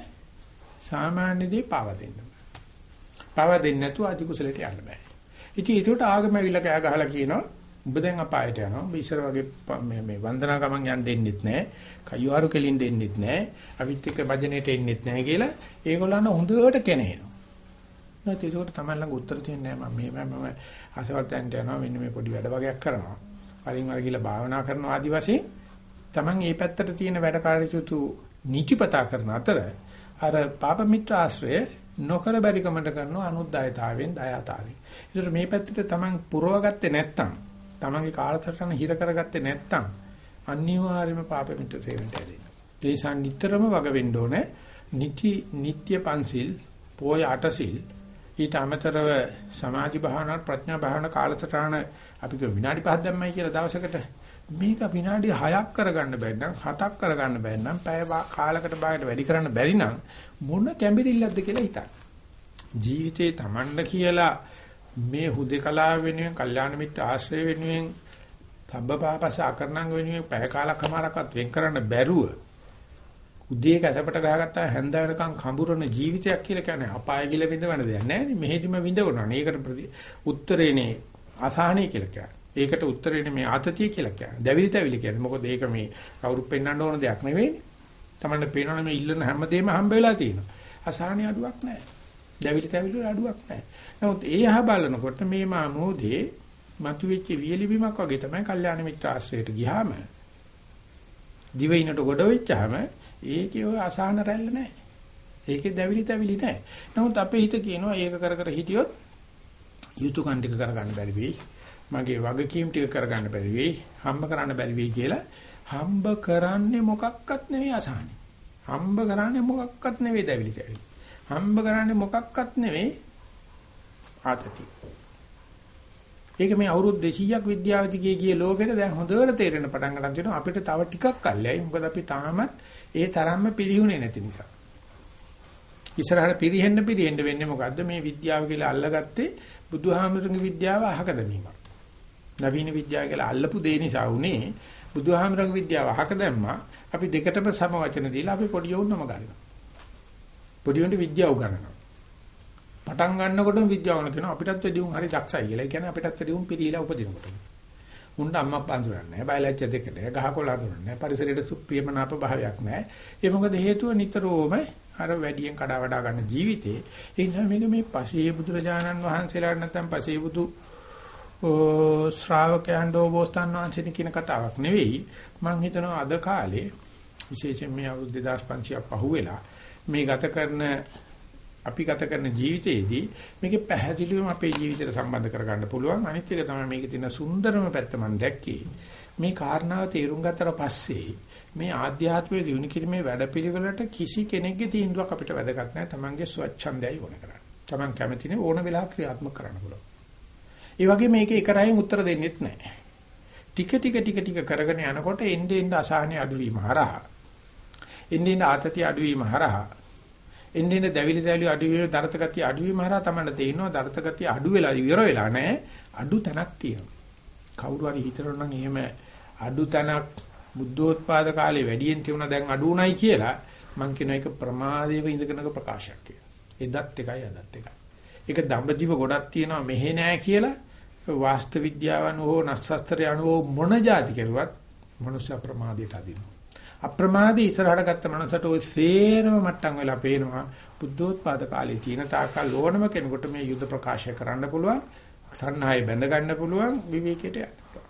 සාමාන්‍ය දේ පාව දෙන්න. පාව දෙන්නේ නැතුව අධි කුසලයට යන්න බෑ. ඉතින් ඒකට ආගම ඇවිල්ලා කෑ ගහලා කියනවා ඔබ දැන් අපායට යනවා. ඔබ ඉස්සර වගේ මේ මේ වන්දනා ගමන් යන්න දෙන්නෙත් නැහැ. කයුහාරු කෙලින් දෙන්නෙත් නැහැ. අවිත් එක්ක භජනෙට එන්නෙත් නැහැ කියලා ඒගොල්ලන් හොඳට කෙනෙහිනවා. නැත්නම් ඒකට තමයි ළඟ උත්තර තියෙන්නේ නැහැ. මම මේ මම අසවර්තයන්ට යනවා මෙන්න මේ පොඩි වැඩ වගේක් කරනවා. වරින් වර ගිහලා භාවනා කරනවා ආදි වශයෙන් Taman මේ පැත්තට තියෙන වැඩ කාර්යචුතු නිතිපතා කරන අතර අර පාප මිත්‍ර ආශ්‍රය නොකර බැරි කමට කරන අනුද්යතාවෙන් දයාතාවෙන්. ඒතර මේ පැත්තට Taman පුරවගත්තේ නැත්තම් තමන්ගේ කාලසටහන හිර කරගත්තේ නැත්නම් අනිවාර්යයෙන්ම පාපෙ මිත්‍ර තේරෙන්න ඇති. ඒ නිසා නිතරම වග වෙන්න ඕනේ. නිති නিত্য පන්සිල්, පෝය අටසිල් ඊට අමතරව සමාධි භාවනා ප්‍රඥා භාවනා කාලසටහන අපි කිය විනාඩි 5ක් දැම්මයි කියලා දවසකට මේක විනාඩි 6ක් කරගන්න බැරි නම් 7ක් කරගන්න බැරි නම් පැය කාලකට බාහිර වැඩි කරන්න බැරි නම් මොන කැඹිරිල්ලක්ද කියලා හිතන්න. ජීවිතේ Tamanda කියලා මේ හුදේකලාව වෙනුවෙන්, කල්යාණ මිත්‍ර ආශ්‍රය වෙනුවෙන්, තබ්බපාපස අකරණංග වෙනුවෙන් පැය කාලක් හමාරක්වත් වෙන් කරන්න බැරුව උදේ කැසපට ගහගත්තා හැන්ද වෙනකන් කඹුරන ජීවිතයක් කියලා කියන්නේ අපාය ගිල විඳවන දෙයක් නෑ නේ මෙහෙදිම විඳවනවා. ඒකට උත්තරේනේ අසහනයි කියලා කියන්නේ. ඒකට උත්තරේනේ මේ ආතතිය කියලා කියන්නේ. දැවිලි තැවිලි කියන්නේ. මොකද ඒක මේ කවුරුත් පෙන්වන්න ඕන දෙයක් නෙවෙයිනේ. Tamanne පේනවනේ මේ ඉල්ලන හැමදේම හම්බ වෙලා තියෙනවා. අසහනිය අඩුවක් නැහැ. දැවිලි තැවිලි වල අඩුවක් නැහැ. නමුත් ඒ අහ බලනකොට මේ මා මොහොතේ මතුවෙච්ච වියලි බිමක් වගේ තමයි කල්යාණ මිත්‍ර ආශ්‍රයයට ගියාම දිවිනට ගොඩ වෙච්චාම ඒකේ ඔය අසහන රැල්ල නැහැ. ඒකේ දැවිලි තැවිලි නැහැ. නමුත් අපේ හිත කියනවා ඒක කර කර හිටියොත් යුතුයකම් ටික කරගන්න බැරි වෙයි. මගේ වගකීම් ටික කරගන්න බැරි වෙයි. හම්බ කරන්න බැරි වෙයි කියලා හම්බ කරන්නේ මොකක්වත් නෙවෙයි අසහනෙ. හම්බ කරන්නේ මොකක්වත් නෙවෙයි දැවිලි තැවිලි. හම්බ කරන්නේ මොකක්වත් නෙවෙයි ආතති. ඒක මේ අවුරුදු 200ක් විද්‍යාවේදී ගිය ලෝකෙට දැන් හොඳට තේරෙන පටන් ගන්න තියෙනවා අපිට තව ටිකක් කල්යයි මොකද අපි තාමත් ඒ තරම්ම පිළිහුනේ නැති නිසා. ඉස්සරහට පිරිහෙන්න පිරිහෙන්න වෙන්නේ මොකද්ද මේ විද්‍යාව කියලා අල්ලගත්තේ බුදුහාමුදුරන්ගේ විද්‍යාව අහක දැමීමක්. නවීන විද්‍යාව කියලා අල්ලපු දේ නිසා උනේ බුදුහාමුදුරන්ගේ විද්‍යාව අහක දැම්මා. අපි දෙකටම සම වචන දීලා අපි පොඩි යවුන්නම ගන්නවා. පොඩි උන්ට විද්‍යාව උගන්වනවා. පටන් ගන්නකොටම විද්‍යාව වල කියනවා අපිටත් වැඩි උන් හරි දක්ෂයි කියලා. ඒ කියන්නේ අපිටත් වැඩි උන් පිළිහිලා උපදිනකොට. උන්ට අම්මා පඳුරන්නේ නැහැ. බයලජ්‍ය දෙකට ගහකොළ අඳුරන්නේ නැහැ. පරිසරයට සුප්‍රියමනාප භාවයක් නැහැ. ඒ මොකද හේතුව නිතරම අර වැඩියෙන් කඩා වඩා ගන්න ජීවිතේ. ඒ නිසා මේක මේ පසේ බුදුරජාණන් වහන්සේලාට නැත්නම් පසේ බුදු ශ්‍රාවකයන් දෝබෝස්තන් වහන්සේ කියන කතාවක් නෙවෙයි. මම හිතනවා අද කාලේ විශේෂයෙන් මේ අවුරුදු 2500ක් පහුවෙලා මේ ගත කරන අපි ගත කරන ජීවිතයේදී මේකේ පැහැදිලිවම අපේ ජීවිතයට සම්බන්ධ කරගන්න පුළුවන්. අනිත් එක තමයි මේකේ තියෙන සුන්දරම පැත්ත මම දැක්කේ. මේ කාරණාව තේරුම් ගත්තට පස්සේ මේ ආධ්‍යාත්මයේ දිනු කිරීමේ වැඩපිළිවෙලට කිසි කෙනෙක්ගේ තීන්දුවක් අපිට වැදගත් නැහැ. Tamange ස්වච්ඡන්දයයි ඕන කරන්නේ. Taman කැමතිනේ ඕන වෙලාවක ක්‍රියාත්මක කරන්න පුළුවන්. ඒ වගේ මේකේ එක රයින් උත්තර දෙන්නෙත් නැහැ. ටික ටික ටික ටික කරගෙන යනකොට එnde end අසහනෙ අඩුවීම හරහා එnde end ආතතිය අඩුවීම හරහා එන්නේ එන්නේ දැවිලි දැවිලි අඩු වීම දරත ගතිය අඩු වීම හරහා තමයි තේිනවා දරත ගතිය අඩු වෙලා ඉවර වෙලා නැහැ. අඩු තැනක් තියෙනවා. කවුරු හරි හිතනවා නම් එහෙම අඩු තැනක් බුද්ධෝත්පාද කාලේ වැඩියෙන් තියුණා දැන් අඩු උනායි කියලා මම කියන එක ප්‍රමාදයේව ඉඳගෙනක ප්‍රකාශයක් කියලා. එදත් එකයි අදත් එකයි. ඒක දඹදිව ගොඩක් තියෙනවා මෙහෙ නෑ කියලා වාස්තු විද්‍යාව අනුව නස්සස්ත්‍රය අනුව මොන જાති කෙරුවත් මනුෂ්‍ය ප්‍රමාදයට අදිනවා. අප්‍රමාදී ඉස්සරහට ගත්ත මනසට ওই සේරම මට්ටම් වෙලා පේනවා. බුද්ධෝත්පාද කාලේ තියෙන තාකල් ඕනම කෙනෙකුට මේ යුද ප්‍රකාශය කරන්න පුළුවන් සන්නාය බැඳ ගන්න පුළුවන් විවේකයට යන්න පුළුවන්.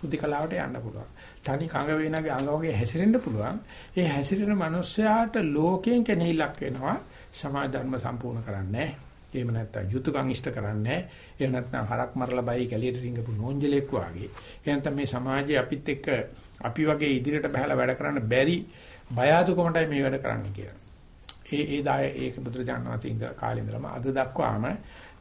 බුද්ධිකලාවට යන්න පුළුවන්. තනි කඟ වේනගේ අඟ වගේ හැසිරෙන්න පුළුවන්. ඒ හැසිරෙන මිනිස්යාට ලෝකයෙන් කෙනෙහිලක් වෙනවා. සමාජ ධර්ම සම්පූර්ණ කරන්නේ නැහැ. එහෙම නැත්නම් යුතුයකම් ඉෂ්ට කරන්නේ එහෙම නැත්නම් හරක් මරලා බයි කැලියට රිංගපු නෝන්ජලෙක් වාගේ එහෙනම් මේ සමාජයේ අපිත් එක්ක අපි වගේ ඉදිරියට බහලා වැඩ කරන්න බැරි බය අදුකමටයි මේ වැඩ කරන්න කියලා. ඒ ඒ දාය ඒක බුදුරජාණන් වහන්සේ ඉඳලා කාලේ ඉඳලම අද දක්වාම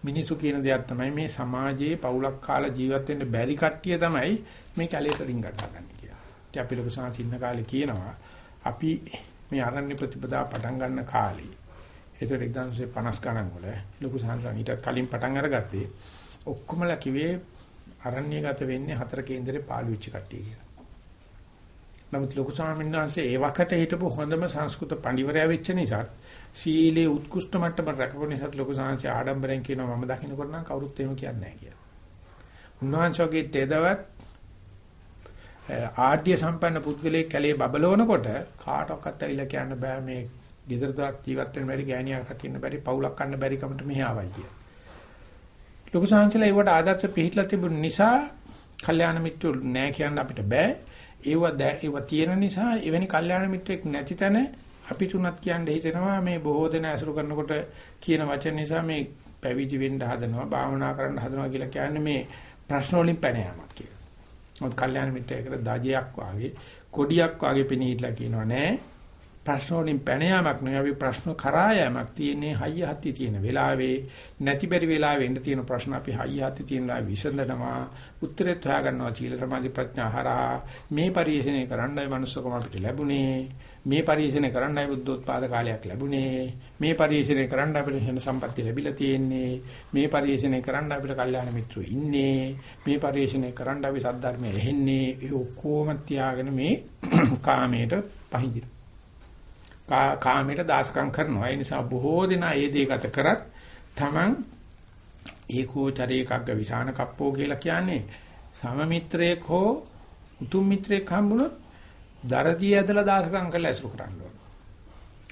මිනිසු කියන දෙයක් තමයි මේ සමාජයේ පවුලක් කාලා ජීවත් වෙන්න බැරි කට්ටිය තමයි මේ කැලේට රින් ගන්නගන්නේ කියලා. ඉතින් අපි ලොකු සංසින්න කාලේ කියනවා අපි මේ ආරණ්‍ය ප්‍රතිපදා පටන් ගන්න කාලේ ඒතර 1950 ගණන් වල ලොකු සංසන් ඊට කලින් පටන් අරගත්තේ ඔක්කොමලා කිව්වේ අරණ්‍යගත වෙන්නේ හතර කේන්දරේ පාළු වෙච්ච කට්ටිය කියලා. නමුත් ලොකු ස්වාමීන් වහන්සේ ඒ වකට හිටපු හොඳම සංස්කෘත පඬිවරයා වෙච්ච නිසා සීලේ උත්කෘෂ්ඨ මට්ටම රැකපු නිසා ලොකු ස්වාමීන් ආඩම්බරෙන් කියනවා මම දකින්නකොට නම් කවුරුත් එහෙම කියන්නේ නැහැ කියලා. උන්වහන්සේගේ තෙදවත් ආඩ්‍ය සම්පන්න පුද්ගලයෙක් කැලේ බබලවනකොට කාටවත් ඇවිල්ලා කියන්න බෑ මේ ගෙදර දොරක් ජීවත් වෙන්න බැරි ගෑණියක් රකින්න බැරි පවුලක් ගන්න බැරි කමට මෙහි ආවයි කිය. ලොකු සංහසලා ඒවට ආදර්ශ පිළිහිලා තිබුණ නිසා කල්යාණ මිත්‍රු නෑ කියන්න අපිට බෑ. ඒව ඒව තියෙන නිසා එවැනි කල්යාණ මිත්‍රෙක් නැති තැන අපිට උනත් කියන්න හිතෙනවා මේ බොහෝ දෙනා ඇසුරු කරනකොට කියන වචන නිසා මේ පැවිදි වෙන්න හදනවා භාවනා කරන්න හදනවා කියලා කියන්නේ මේ ප්‍රශ්න වලින් පැන යාමක් කියලා. මොකද කල්යාණ මිත්‍රයෙකුට දජයක් වාගේ කොඩියක් වාගේ පෙනී හිටලා කියනවා නෑ ප්‍රශ්න වලින් පැන යාමක් නෙවෙයි. අපි ප්‍රශ්න කරා යාමක් තියෙන්නේ හයිය හති තියෙන වෙලාවේ. නැති බැරි වෙලාවෙ එන්න තියෙන ප්‍රශ්න අපි හයිය හති තියෙන වෙලාවෙ විසඳනවා. උත්තරෙත් හොයා ගන්නවා සීල සමාධි ප්‍රඥා හරහා මේ පරිශ්‍රණය කරන්නයි manussකම අපිට ලැබුණේ. මේ පරිශ්‍රණය කරන්නයි බුද්ධෝත්පාද කාලයක් ලැබුණේ. මේ පරිශ්‍රණය කරන්න අපිට ශන සම්පත්තිය ලැබිලා තියෙන්නේ. මේ පරිශ්‍රණය කරන්න අපිට කල්යාණ මිත්‍රෝ ඉන්නේ. මේ පරිශ්‍රණය කරන්න අපි සද්ධර්මයේ ඇහෙන්නේ. ඒ ඔක්කොම තියාගෙන මේ කාමයට පහඳින කාමයට දාසකම් කරනවා. ඒ නිසා බොහෝ දෙනා ඒ දේ ගත කරත් Taman ඒකෝචරේකග්ග විසාන කප්පෝ කියලා කියන්නේ සමමිත්‍රයෙක් හෝ උතුම් මිත්‍රයෙක් හම්බුනොත් දරදී ඇදලා දාසකම් කරලා ඇසුරු කරන්න ඕන.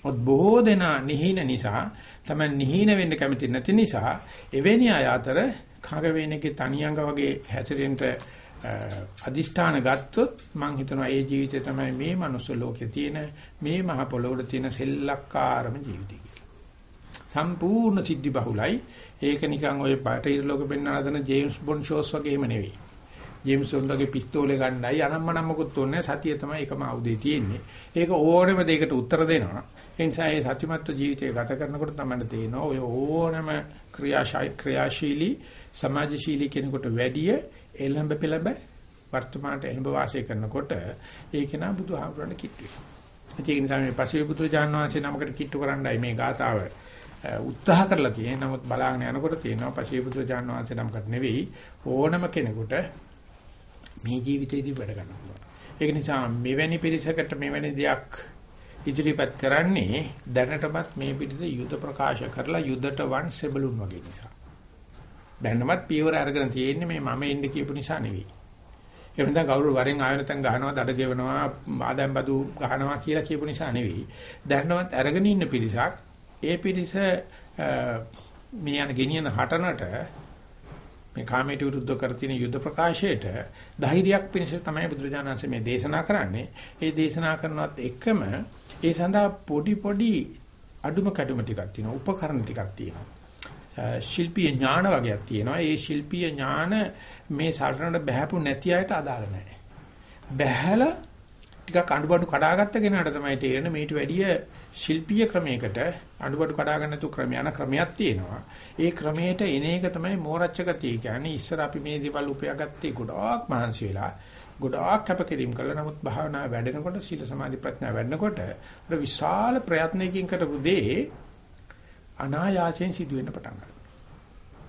ඔත් බොහෝ දෙනා නිහින නිසා තමයි නිහින වෙන්න කැමති නැති නිසා එවැනි අය අතර කග වේනකේ තනියංග වගේ හැසිරෙන්න අදිෂ්ඨාන ගත්තොත් මම හිතනවා ඒ ජීවිතය තමයි මේ මනුස්ස ලෝකේ තියෙන මේ මහ පොළොවේ තියෙන සෙල්ලක්කාරම ජීවිතය සම්පූර්ණ සිද්ධි බහුලයි. ඒක නිකන් ඔය බටහිර ලෝකෙ පෙන්වන හදන ජේම්ස් බොන්ඩ් ෂෝස් වගේම නෙවෙයි. ජේම්ස් බොන්ඩ්ගේ පිස්තෝලේ ගන්නයි අනම්මනම්මකුත් ඕනේ සතිය තමයි එකම ආයුධය තියෙන්නේ. ඒක ඕනෙම දෙයකට උත්තර දෙනවා. ඒ නිසා මේ සත්‍යමත්ව ජීවිතය ගත කරනකොට තමයි තේරෙනවා ඔය ඕනම ක්‍රියාශීලී සමාජශීලී කෙනෙකුට වැඩිය එළඹ පෙළඹ වර්තමානට එළඹ වාසය කරනකොට ඒක නා බුදුහාමුදුරන් කිට්ටු වෙනවා. ඒක නිසා මේ පසුවේ පුත්‍ර ජානවාංශේ නමකට කිට්ටු කරන්නයි මේ ගාතාව උත්සාහ කරලා තියෙන්නේ. නමුත් බලාගෙන යනකොට තියෙනවා පසුවේ පුත්‍ර ජානවාංශේ නමකට නෙවෙයි ඕනම කෙනෙකුට මේ ජීවිතේදී වැඩ ගන්න පුළුවන්. ඒක නිසා මෙවැනි පිරිසකට මෙවැනි දෙයක් ඉදිරිපත් කරන්නේ දැනටමත් මේ පිටිද යුද ප්‍රකාශ කරලා යුදට වන් සෙබළුන් වගේ නිසා. දැන්නමත් පියවර අරගෙන තියෙන්නේ මේ මම එන්න කියපු නිසා නෙවෙයි. ඒ වෙනදා කවුරු වරෙන් ආයෙ නැතන් ගහනවා, දඩ ගෙවනවා, ආදම් බදු ගහනවා කියලා කියපු නිසා නෙවෙයි. දැන්නමත් අරගෙන ඉන්න පිරිසක් ඒ පිරිස මේ යන ගෙනියන හටනට මේ කාමයට විරුද්ධ කර තියෙන යුද්ධ ප්‍රකාශයට ධෛර්යයක් පිණිස තමයි බුදුරජාණන්සේ මේ දේශනා කරන්නේ. ඒ දේශනා කරනවත් එකම ඒ සඳහා පොඩි පොඩි අඩුම කැඩුම ටිකක් තියෙනවා. උපකරණ ටිකක් තියෙනවා. ශිල්පීය ඥාන වගේක් තියෙනවා. ඒ ශිල්පීය ඥාන මේ සටනට බහැපු නැති අයට අදාළ නැහැ. බහැලා ටිකක් අඬබඩු කඩාගත්ත කෙනාට තමයි තේරෙන්නේ මේට වැඩිය ශිල්පීය ක්‍රමයකට අඬබඩු කඩා ගන්න තු ක්‍රම යන ක්‍රමයක් තියෙනවා. ඒ ක්‍රමයට එන එක තමයි මෝරච්ච ගතිය කියන්නේ. ඉස්සර අපි මේ දේවල් උපයාගත්තේ ගොඩාක් මහන්සි වෙලා ගොඩාක් කැපකිරීම කළා. නමුත් භාවනා වැඩෙනකොට සීල සමාධි ප්‍රඥා වැඩෙනකොට අර විශාල ප්‍රයත්නයකින් කරපු දේ අනායාසයෙන් සිදුවෙන්න පටන් ගන්නවා.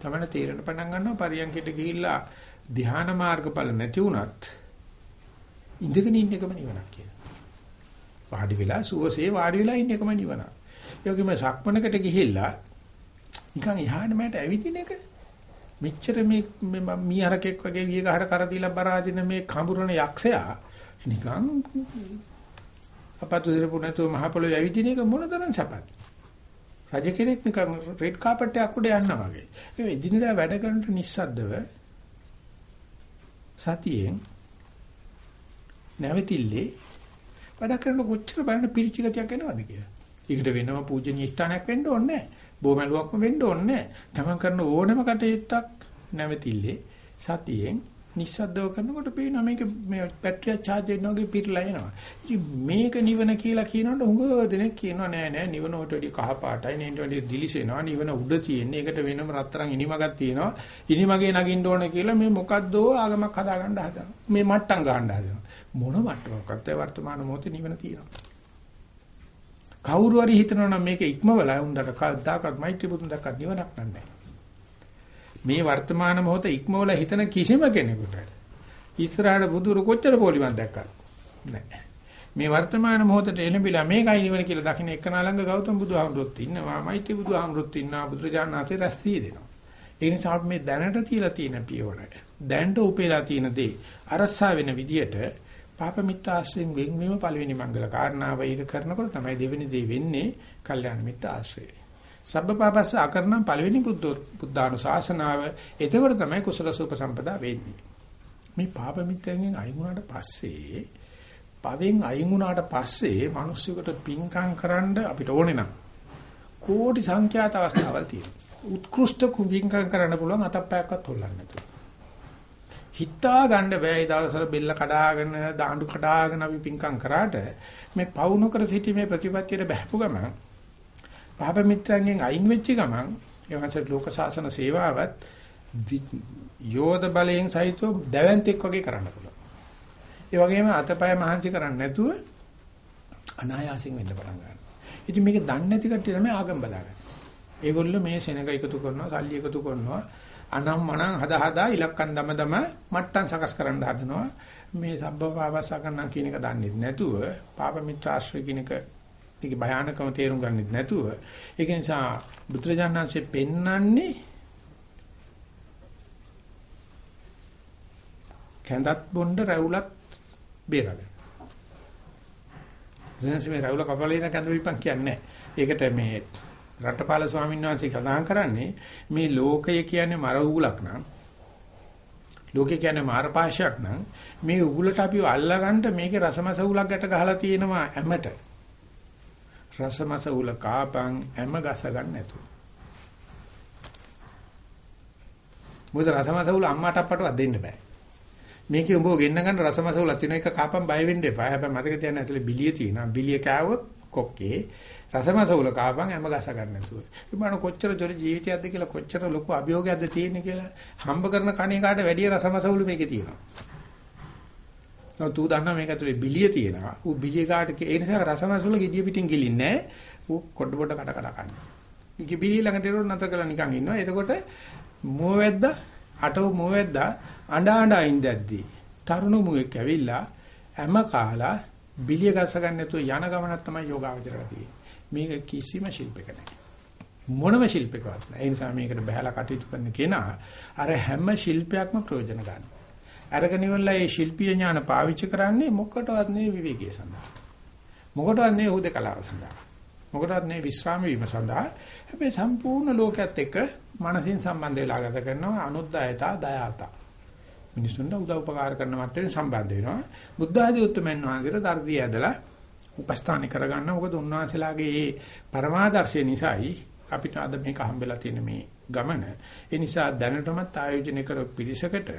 තමන තේරෙන පටන් ගන්නවා පරියන්කයට ගිහිල්ලා ධ්‍යාන මාර්ගඵල නැති වුණත් ඉඳගෙන ඉන්න එකම නිවනක් කියලා. වාඩි වෙලා සුවසේ වාඩි වෙලා ඉන්න එකම නිවනක්. යෝගිම සක්මනකට ගිහිල්ලා නිකන් එහාට මට ඇවිදින එක මෙච්චර මේ මීහරකෙක් වගේ විය ගහට කර දීලා බරාදින මේ කඹුරණ යක්ෂයා නිකන් අපතු දිරපු නැතුව මහ පොළොවේ ඇවිදින එක මොන තරම් සපත්. රජ කෙනෙක් නිකන් රෙඩ් කාපට් එකක් උඩ යනවා වගේ. ඒ එදිනෙදා වැඩ කරනට නිස්සද්දව සතියෙන් නැවතිල්ලේ වැඩ කරන කොච්චර බලන්න පිරිචි ගතියක් එනවද කියලා. ඒකට වෙනම පූජනීය ස්ථානයක් වෙන්න ඕනේ නැහැ. බොමැලුවක්ම වෙන්න ඕනේ නැහැ. තමන් කරන ඕනම කටයුත්තක් නැවතිල්ලේ සතියෙන් නිස්සද්දව කරනකොට පේනවා මේක මේ බැටරිය charge වෙනවා වගේ පිරලා එනවා. ඉතින් මේක නිවන කියලා කියනකොට හුඟ දෙනෙක් කියනවා නෑ නෑ නිවන උට වැඩි කහ පාටයි නේද වැඩි දිලිසෙනවා නිවන උඩ තියෙන්නේ. ඒකට වෙනම රත්තරන් ඉනිමගක් තියෙනවා. ඉනිමගේ නගින්න ඕන කියලා මේ මොකද්දෝ ආගමක් හදාගන්න හදනවා. මේ මට්ටම් ගහන්න හදනවා. මොන මට්ටමක්වත් වර්තමාන මොහොතේ නිවන තියෙනවා. කවුරු හරි හිතනවා නම් මේක ඉක්මවලා උන්දට කවදාකවත් මෛත්‍රී බුදුන් දක්වත් නිවනක් නැහැ. මේ වර්තමාන මොහොත ඉක්මවල හිතන කිසිම කෙනෙකුට ඉස්සරහට බුදුරු කොච්චර පොලිමක් දැක්කත් නැහැ. මේ වර්තමාන මොහොතට එළඹිලා මේකයි නිවන කියලා දකින්න එකනා ළඟ ගෞතම බුදුහාමුදුරුවොත් ඉන්නවා, මෛත්‍රී බුදුහාමුදුරුවොත් ඉන්නවා, බුදුරජාණන් වහන්සේ රැස්සී දෙනවා. ඒ නිසා අපි මේ දැනට තියලා තියෙන පියවර, දැනට උපේලා තියෙන දේ අරසා වෙන විදියට පාප මිත්‍ර ආශ්‍රයෙන් වෙන්වීම පළවෙනි මංගල කාරණාව ඒක කරනකොට තමයි දෙවෙනි දේ වෙන්නේ කල්යාණ මිත්‍ර ආශ්‍රයයි. සබ්බපාපස්ස අකරණම් පළවෙනි බුද්ධ බුද්ධානුශාසනාව එතකොට තමයි කුසල සුපසම්පදා වෙන්නේ. මේ පාප මිත්‍රයන්ගෙන් අයින් වුණාට පස්සේ පවෙන් අයින් වුණාට පස්සේ මිනිස්සුකට පින්කම් කරන්න අපිට ඕනේ නම් කෝටි සංඛ්‍යාත අවස්ථාවල් තියෙනවා. උත්කෘෂ්ඨ කුඹින්කම් කරන්න පුළුවන් අතප්පයක්වත් හොල්ලන්න නැතුව. හිතා ගන්න බෑ ඒ දවස්වල බෙල්ල කඩාගෙන දාඬු කඩාගෙන අපි පිංකම් කරාට මේ පවුන කර සිටීමේ ප්‍රතිපත්තියට බහැපු ගමන් පාප මිත්‍රයන්ගෙන් අයින් වෙච්ච ගමන් එවන්සට ලෝක සාසන සේවාවත් යෝධ බලයෙන් සහිතව දැවැන්තෙක් වගේ කරන්න පුළුවන්. ඒ වගේම අතපය මහන්සි කරන්නේ නැතුව අනායාසයෙන් වෙන්න පටන් ගන්නවා. ඉතින් මේක දන්නේ නැති කට්ටිය තමයි ආගම් බදාගන්නේ. ඒගොල්ලෝ මේ සෙනඟ එකතු කරනවා, සල්ලි එකතු කරනවා, අනම් මනම් හදා හදා ඉලක්කම් දම දම මට්ටම් සකස් කරන්න හදනවා. මේ සබ්බ පාවසකරණ කියන එක දන්නේ නැතුව, පාප මිත්‍රාශ්‍රය කියන එක ඒකේ භයානකම තේරුම් ගන්නෙත් නැතුව ඒක නිසා බුදුරජාණන්සේ පෙන්වන්නේ කැඳත් බොණ්ඩ රැවුලත් බේරගන්න. දැනසි මේ රැවුල කපලින කැඳ විපන් කියන්නේ. ඒකට මේ රටපාල ස්වාමීන් වහන්සේ කතා කරන්නේ මේ ලෝකය කියන්නේ මර උගලක් නම් ලෝකේ කියන්නේ මාරපාශයක් නම් මේ උගලට අපි අල්ලගන්න මේකේ රසමස උලක් ගැට ගහලා තියෙනවා ඇමට. රසමස උල කාපන් ඇම ගස ගන්න නැතුව. මොකද රසමස උල අම්මාට අප්පටවත් දෙන්න බෑ. මේකේ උඹව ගෙන්න ගන්න රසමසවල තියෙන එක කාපම් බය වෙන්න එපා. හැබැයි මතක තියාගන්න ඇතුලේ බිලිය තියෙනවා. බිලිය කෑවොත් කොක්කේ රසමසවල කාපම් හැම ගස ගන්න නැතුව. ඉබ්බාන කොච්චර ජොලි ජීවිතයක්ද කියලා කොච්චර ලොකු අභියෝගයක්ද තියෙන්නේ කියලා හම්බ කරන කණේ කාට වැඩි රසමසවල මේකේ තියෙනවා. නෝ තු දන්නා මේක ඇතුලේ බිලිය තියෙනවා. ඌ බිලිය කාට ඒ නිසා රසමසවල gediya පිටින් ගිලින්නේ නැහැ. ඌ කොඩ බොඩ කඩ කඩ කන්නේ. ඉකි බිලිය ළඟට ඉරොත් නතර කරලා නිකන් ඉන්නවා. එතකොට මුවවැද්දා අටව මුවවැද්දා අඬ අඬ ඉඳද්දී තරුණ මුවෙක් ඇවිල්ලා හැම කාලා බිලිය ගස ගන්න නැතුව යන ගමනක් තමයි යෝගාවචරය තියෙන්නේ. මේක කිසිම ශිල්පයක නැහැ. මොනම ශිල්පයකවත් නැහැ. ඒ නිසා මේකට බහැලා කටයුතු කරන කෙනා අර හැම ශිල්පයක්ම ප්‍රයෝජන ගන්නවා. අරගෙන ඉවරලා මේ ශිල්පීය ඥාන පාවිච්චි කරන්නේ මොකටවත් නෙවෙයි විවේකයේ සඳහා. මොකටවත් නෙවෙයි හුදකලාව සඳහා. මොකටවත් නෙවෙයි විශ්‍රාම වීම සඳහා. හැබැයි සම්පූර්ණ ලෝකයේත් එක්ක මනසින් සම්බන්ධ වෙලා ගත කරනවා අනුද්යතා දයාතා. මිනිසුන්ට උදව් උපකාර කරන මට්ටමේ සම්බන්ධ වෙනවා. බුද්ධ ආදී උත්තරමන් වහන්සේට ධර්තිය ඇදලා උපස්ථාන කරගන්න. මොකද උන්වහන්සේලාගේ මේ පරමාදර්ශය නිසායි අපිට අද මේක හම්බෙලා තියෙන මේ ගමන. ඒ නිසා දැනටමත් ආයෝජනය කර පිළිසකට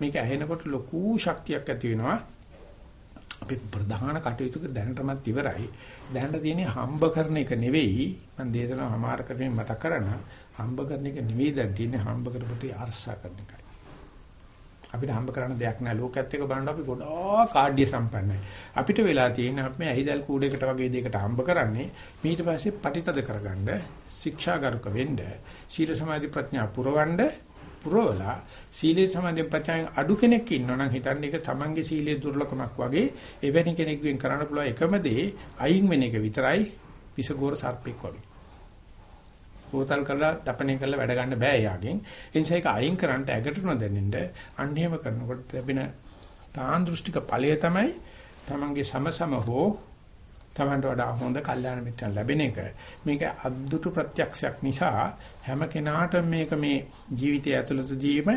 මේක ඇහෙනකොට ලොකු ශක්තියක් ඇති වෙනවා. අපි ප්‍රධාන කටයුතු දැනටමත් ඉවරයි. දැනට තියෙන්නේ හම්බ කරන එක නෙවෙයි. මම දේශනාව හමාර කරමින් මතක් කරන හම්බ කරන එක නෙවෙයි දැන් තියෙන්නේ හම්බ කරපුටි අරසා කරන එකයි. අපිට හම්බ කරන්න දෙයක් නැහැ. ලෝකයේත් එක බලනකොට අපි ගොඩාක් කාඩ්‍ය සම්පන්නයි. අපිට වෙලා තියෙන අපි මේ ඇහිදල් කූඩේකට වගේ දෙයකට හම්බ කරන්නේ ඊට පස්සේ පටිතද කරගන්න, ශික්ෂාගරුක වෙන්න, සීල සමාධි ප්‍රඥා පුරවන්න පුරවලා සීලේ සමාධි ප්‍රඥාවෙන් අඩු කෙනෙක් ඉන්නවනම් හිතන්නේ ඒක තමන්ගේ සීලේ දුර්ලභමක් වගේ එවැනි කෙනෙක්ගෙන් කරන්න පුළුවන් එකම දේ අයින් වෙන එක විතරයි විසගෝර සර්පෙක් වගේ. හෝතල් කරලා දපණය කරලා වැඩ ගන්න බෑ යාගෙන්. ඒ නිසා ඒක අයින් කරන්නට ඇගට නොදැනෙන්න අන්න එහෙම කරනකොට ලැබෙන තාන් දෘෂ්ටික ඵලය තමයි තමන්ගේ සමසම හෝ තමන්ට වඩා හොඳ කල්යාණ මිත්‍රන් ලැබෙන එක. මේක අද්දුට ප්‍රත්‍යක්ෂයක් නිසා හැම කෙනාටම මේක මේ ජීවිතය ඇතුළතදීම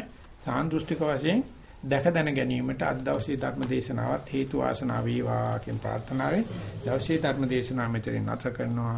තාන් දෘෂ්ටික වශයෙන් දැක දැන ගැනීමට අද දවසේ ධර්ම දේශනාවත් හේතු වාසනා වේවා කියන ප්‍රාර්ථනාවෙන් දවසේ ධර්ම දේශනාව මෙතනින් නැත කරනවා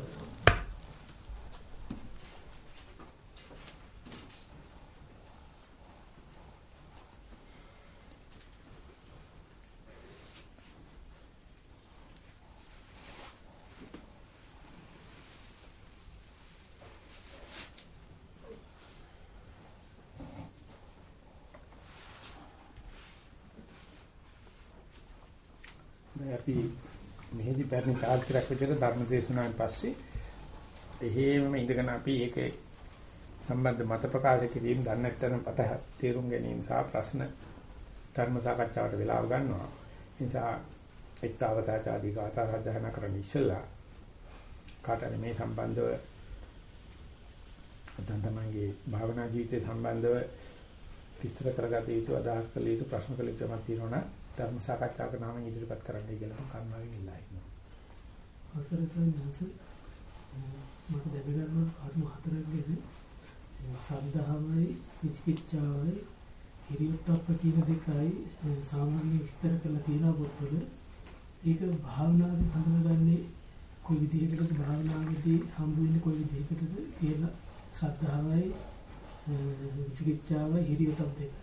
අපි මෙහෙදි පැරණි තාක්ෂරයක් විදිහට ධර්ම දේශනාවෙන් පස්සේ එහෙමම ඉඳගෙන අපි ඒකේ සම්බන්ධ මත ප්‍රකාශ කිරීම දන්නේ නැත්නම් පත තේරුම් ගැනීම සහ ප්‍රශ්න ධර්ම සාකච්ඡාවට වෙලාව ගන්නවා. ඒ නිසා එක්තාවතාචාදී ගාථා සජ්ජහන කරන්න ඉස්සෙල්ලා කාටරි මේ සම්බන්ධව අදන් තමයිගේ භාවනා ජීවිතය සම්බන්ධව විස්තර කරගත යුතු අදහස් කළ යුතු ප්‍රශ්න කළ යුතු මත තියෙනවා ධර්ම සාකච්ඡාවක නාමයෙන් ඉදිරිපත් කරන්නයි කියලා මම කර්මාවෙන් ඉල්ලා ඉන්නවා. අවසරයි නැන්ස මට දැක ගන්න කර්ම හතරක් ගැන සද්ධාවයි විචිකිච්ඡාවයි හිරියොත්ප්ප කියන දෙකයි සාමාන්‍ය විස්තර කරලා තියෙනවා පොත්වල. ඒක භාවනාවේ හඳුනගන්නේ කොයි විදිහකටද භාවනාවේදී හම්බ වෙන්නේ කොයි විදිහකටද කියලා ශ්‍රද්ධාවයි විචිකිච්ඡාවයි හිරියොතම් දෙක.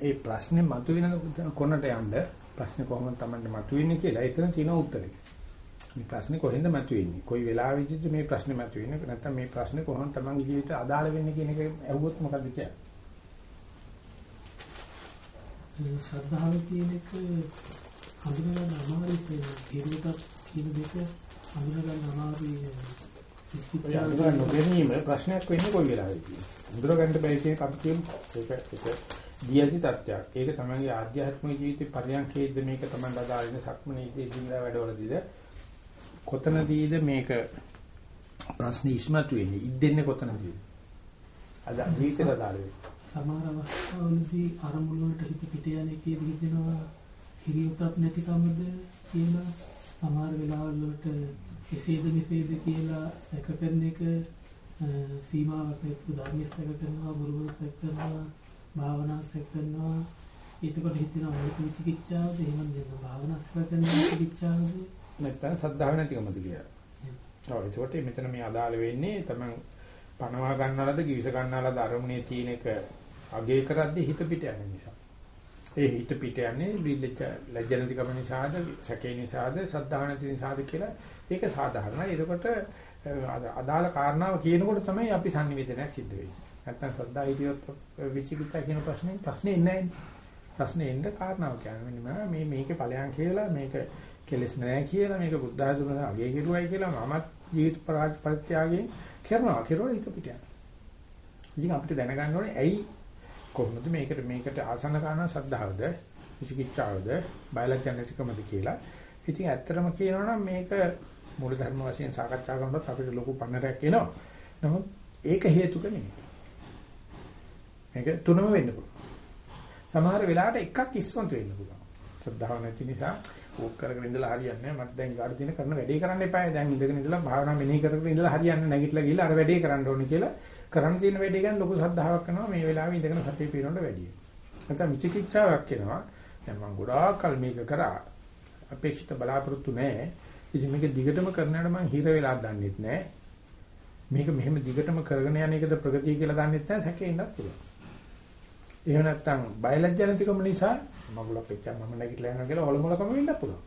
ඒ ප්‍රශ්නේ මතුවෙන කොනට යන්න ප්‍රශ්නේ කොහොමද Tamanne මතුවෙන්නේ කියලා එතන තියෙන උත්තරේ. මේ ප්‍රශ්නේ කොහෙන්ද මතුවෙන්නේ? කොයි වෙලාවෙදිද මේ ප්‍රශ්නේ මතුවෙන්නේ? නැත්නම් මේ ප්‍රශ්නේ කොහොමද Tamanගේ ජීවිතයට අදාළ වෙන්නේ කියන එක ඇහුවොත් මොකද කියන්නේ? ශ්‍රද්ධාව කියන එක හඳුනගන්න අමාරුයි කියලා හිරියොතම් කියන දෙක හඳුනගන්න අමාරුයි. අඳුර නොගැනීම ප්‍රශ්නයක් වෙන්නේ කොයි වෙලාවෙදී. අඳුර ගන්න බැරි කියන අපි කියමු. ඒක ඒක දියදි තත්ත්වයක්. ඒක තමයි ආධ්‍යාත්මික ජීවිතේ පරියන්කේද මේක තමයි බදාගෙන සක්මනේදී දිනදා වැඩවලදීද කොතනදීද මේක ප්‍රශ්න ඉස්මතු වෙන්නේ? ඉද්දෙන්නේ කොතනදීද? අද ජීවිතේ අදාළ සමහර අවස්ථාවලදී අරමුණු වලට හිත පිට යන එකේ දිහිනවා හිරියුතක් නැතිකමද කියලා සමහර වෙලාවල් වලට කෙසේද මෙසේද කියලා සැක කරන එක සීමාවක් නැතුව ධර්මයේ සැක කරනවා ගුරුවරු සැක කරනවා භාවනා කරනවා එතකොට හිතෙනවා මේක විචිකිච්ඡාවද එහෙම දෙන්න භාවනා සැක කරන විචිකිච්ඡාවද නැත්නම් සද්ධාව නැතිකමද කියලා. ඔව් ඒකට මෙතන මේ අදාළ වෙන්නේ තමයි පනවා ගන්නලද කිවිස ගන්නලද අරමුණේ තියෙන එක අගේ කරද්දී හිත පිට යන නිසා. ඒ හිත පිට යන්නේ බිල්ලච ලැජ්ජනතිකම නිසාද සැකේ නිසාද සද්ධාව නැති නිසාද කියලා ඒක සාධාරණයි. ඒකට අදාළ කාරණාව කියනකොට තමයි අපි sannivedanayak සිද්ධ වෙන්නේ. නැත්තම් සද්දා හිටියොත් විචිකිච්ඡා කියන ප්‍රශ්නේ ප්‍රශ්නේ ඉන්නේ නැහැ. ප්‍රශ්නේ එන්න කාරණාව කියන්නේ මෙන්න මේ මේකේ ඵලයන් කියලා මේක කෙලස් නැහැ කියලා මේක බුද්ධ ධර්ම අගේ කෙරුවයි කියලා මමත් ජීවිත පරිත්‍යාගයෙන් කරනවා කියලා හිත පිට යනවා. ඉතින් අපිට දැනගන්න ඕනේ ඇයි කොහොමද මේකට මේකට ආසන්න කාරණා සද්ධාවද විචිකිච්ඡාවද බයලජ්ජනසිකමද කියලා. ඉතින් ඇත්තටම කියනවා නම් මේක මූල ධර්ම වශයෙන් සාකච්ඡා කරනකොට අපිට ලොකු පන්නරයක් එනවා. නමුත් ඒක හේතුක නෙමෙයි. මේක තුනම වෙන්න පුළුවන්. සමහර වෙලාවට එකක් ඉස්සන්ත වෙන්න පුළුවන්. ශ්‍රද්ධාව නැති නිසා ඕක කරගෙන ඉඳලා හරියන්නේ නැහැ. මට දැන් ඊගාට තියෙන කරන වැඩේ කරන්න එපායි. දැන් ඉඳගෙන ඉඳලා භාවනා මෙනෙහි කරගෙන ඉඳලා හරියන්නේ නැගිටලා ගිහලා අර වැඩේ කරන්න ඕනේ කියලා කරන් තියෙන වැඩේ ගැන ලොකු ශ්‍රද්ධාවක් කරනවා මේ වෙලාවේ ඉඳගෙන සතිය පිරවන්න වැඩි. නැත්නම් විචිකිච්ඡාවක් එනවා. දැන් මම ගොඩාක් කල් මේක කරා. අපේක්ෂිත බලාපොරොත්තු නැහැ. ඉතින් මේක දිගටම කරනාට මම හිර වෙලා දන්නෙත් නැහැ. මේක මෙහෙම දිගටම කරගෙන යන එකද ප්‍රගතිය කියලා දන්නෙත් නැහැ. හැකෙන්නත් පුළුවන්. එහෙම නැත්නම් බයලජ්ජා නැතිකම නිසා මගුලක් එච්චා මම නැගිටලා යනවා කියලා ඔලොමලකම වෙන්න පුළුවන්.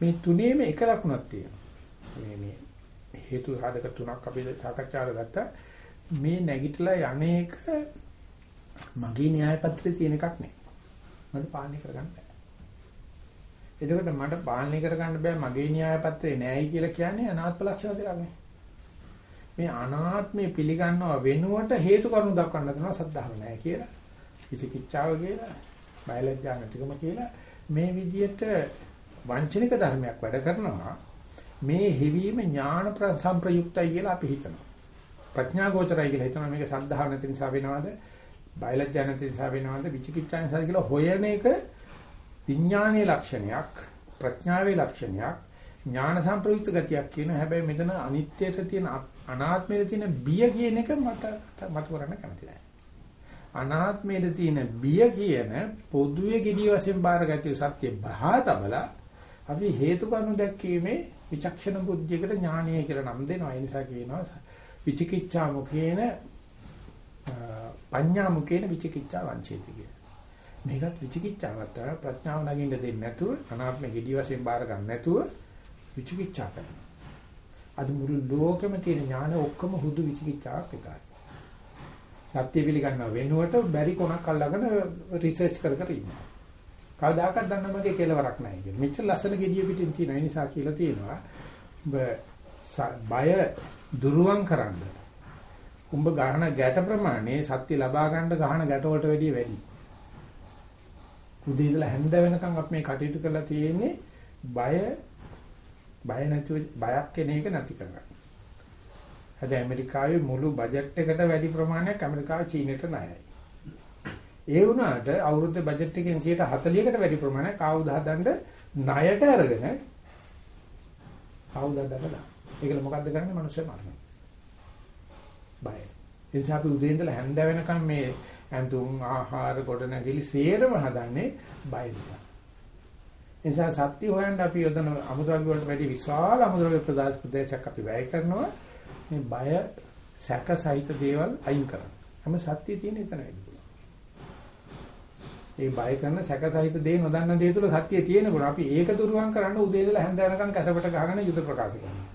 මේ තුනේම එක ලකුණක් තියෙනවා. මේ මේ හේතු සාධක තුනක් අපි සාකච්ඡාවට ගත්තා. මේ නැගිටලා යන්නේක මගේ න්‍යාය පත්‍රයේ තියෙන එකක් නෙවෙයි. මට පාලනය කරගන්න බෑ. එතකොට මට පාලනය කරගන්න බෑ මගේ න්‍යාය පත්‍රේ නෑයි කියලා කියන්නේ අනාත්ම ලක්ෂණ දෙකක් නේ. මේ අනාත්මේ පිළිගන්නව වෙනුවට හේතු කරුණු දක්වන්න තමයි සද්ධාව නෑ කියලා. විචිකිච්ඡාව කියලා, බයලජ්ජා නැතිකම කියලා මේ විදියට වංචනික ධර්මයක් වැඩ කරනවා. මේ හිවීම ඥාන සම්ප්‍රයුක්තයි කියලා අපි හිතනවා. ප්‍රඥා ගෝචරයි කියලා හිතනවා මේක සද්ධාව නැති නිසා වෙනවද? බයලජ්ජා නැති නිසා වෙනවද? විචිකිච්ඡා නිසා කියලා හොයන එක විඥානීය ලක්ෂණයක්, ප්‍රඥාවේ ලක්ෂණයක්, ඥාන සම්ප්‍රයුක්ත ගතියක් කියන හැබැයි මෙතන අනිත්‍යයට තියෙන අනාත්මයට තියෙන බිය කියන එක මත මත කරන්න කැමති නැහැ. අනාත්මයට තියෙන බිය කියන පොදුවේ gediy වශයෙන් බාරගatiya සත්‍ය බහා තබලා අපි හේතු කරුණු දැක්කීමේ විචක්ෂණ බුද්ධියකට ඥානීය කියලා නම් දෙනවා. ඒ නිසා කියනවා විචිකිච්ඡා මුකේන පඤ්ඤා මුකේන විචිකිච්ඡා වංචේති කිය. මේකත් විචිකිච්ඡාවක් තමයි ප්‍රඥාව නැගින්න දෙන්නේ නැතුව අනාත්මයේ gediy වශයෙන් බාර ගන්න නැතුව විචිකිච්ඡා කරනවා. අද මුළු ලෝකෙම තියෙන ඥාන ඔක්කොම හුදු විචිකිච්ඡාවක් විතරයි. සත්‍ය පිළිගන්නව වෙනුවට බැරි කොනක් අල්ලගෙන රිසර්ච් කර කර ඉන්නවා. කවදාකවත් දන්න මගේ කෙලවරක් නැහැ කියලා. මෙච්චර ලස්සන gediya පිටින් තියෙන ඒ නිසා කියලා තියෙනවා. බය දුරුවන් කරන්න. උඹ ගහන ගැට ප්‍රමාණය සත්‍ය ලබා ගන්න ගහන ගැට වලට වැඩිය වැඩි. උදේ ඉඳලා හැන්ද වෙනකන් අපි මේ කටයුතු කරලා තියෙන්නේ බය බය නැතිව බයක් කෙන එක නැති කරගන්න. අද ඇමරිකාවේ මුළු බජට් එකට වැඩි ප්‍රමාණයක් ඇමරිකාව චීනයට ණයයි. ඒ වුණාට අවුරුද්ද බජට් එකෙන් 140කට වැඩි ප්‍රමාණයක් ආයුධ හදන්න ණයට අරගෙන ආයුධ හදන්න. ඒකල මොකද්ද කරන්නේ මිනිස්සු මරනවා. බය. ඒ නිසා අපි උදේ ඉඳලා හැන්ද වෙනකම් මේ ඇඳුම් ආහාර කොට නැගිලි සේරම හදන්නේ බය නිසා. ඒ නිසා සත්‍ය හොයන්න අපි යොදන අමුද්‍රව්‍ය වලට වැඩි විශාල අමුද්‍රව්‍ය ප්‍රදාස් ප්‍රදේශයක් අපි වැය කරනවා. මේ බය සැක සහිත දේවල් අයින් කරන්න. හැම සත්‍ය තියෙන එතනයි. ඒ බය කරන සැක සහිත දේ නොදන්න දේ තුල සත්‍ය තියෙනකොට අපි ඒක දුරුවන් කරන්න උදේ ඉඳලා හැන්ද වෙනකන් කැසපට ගහගෙන යුද ප්‍රකාශ කරනවා.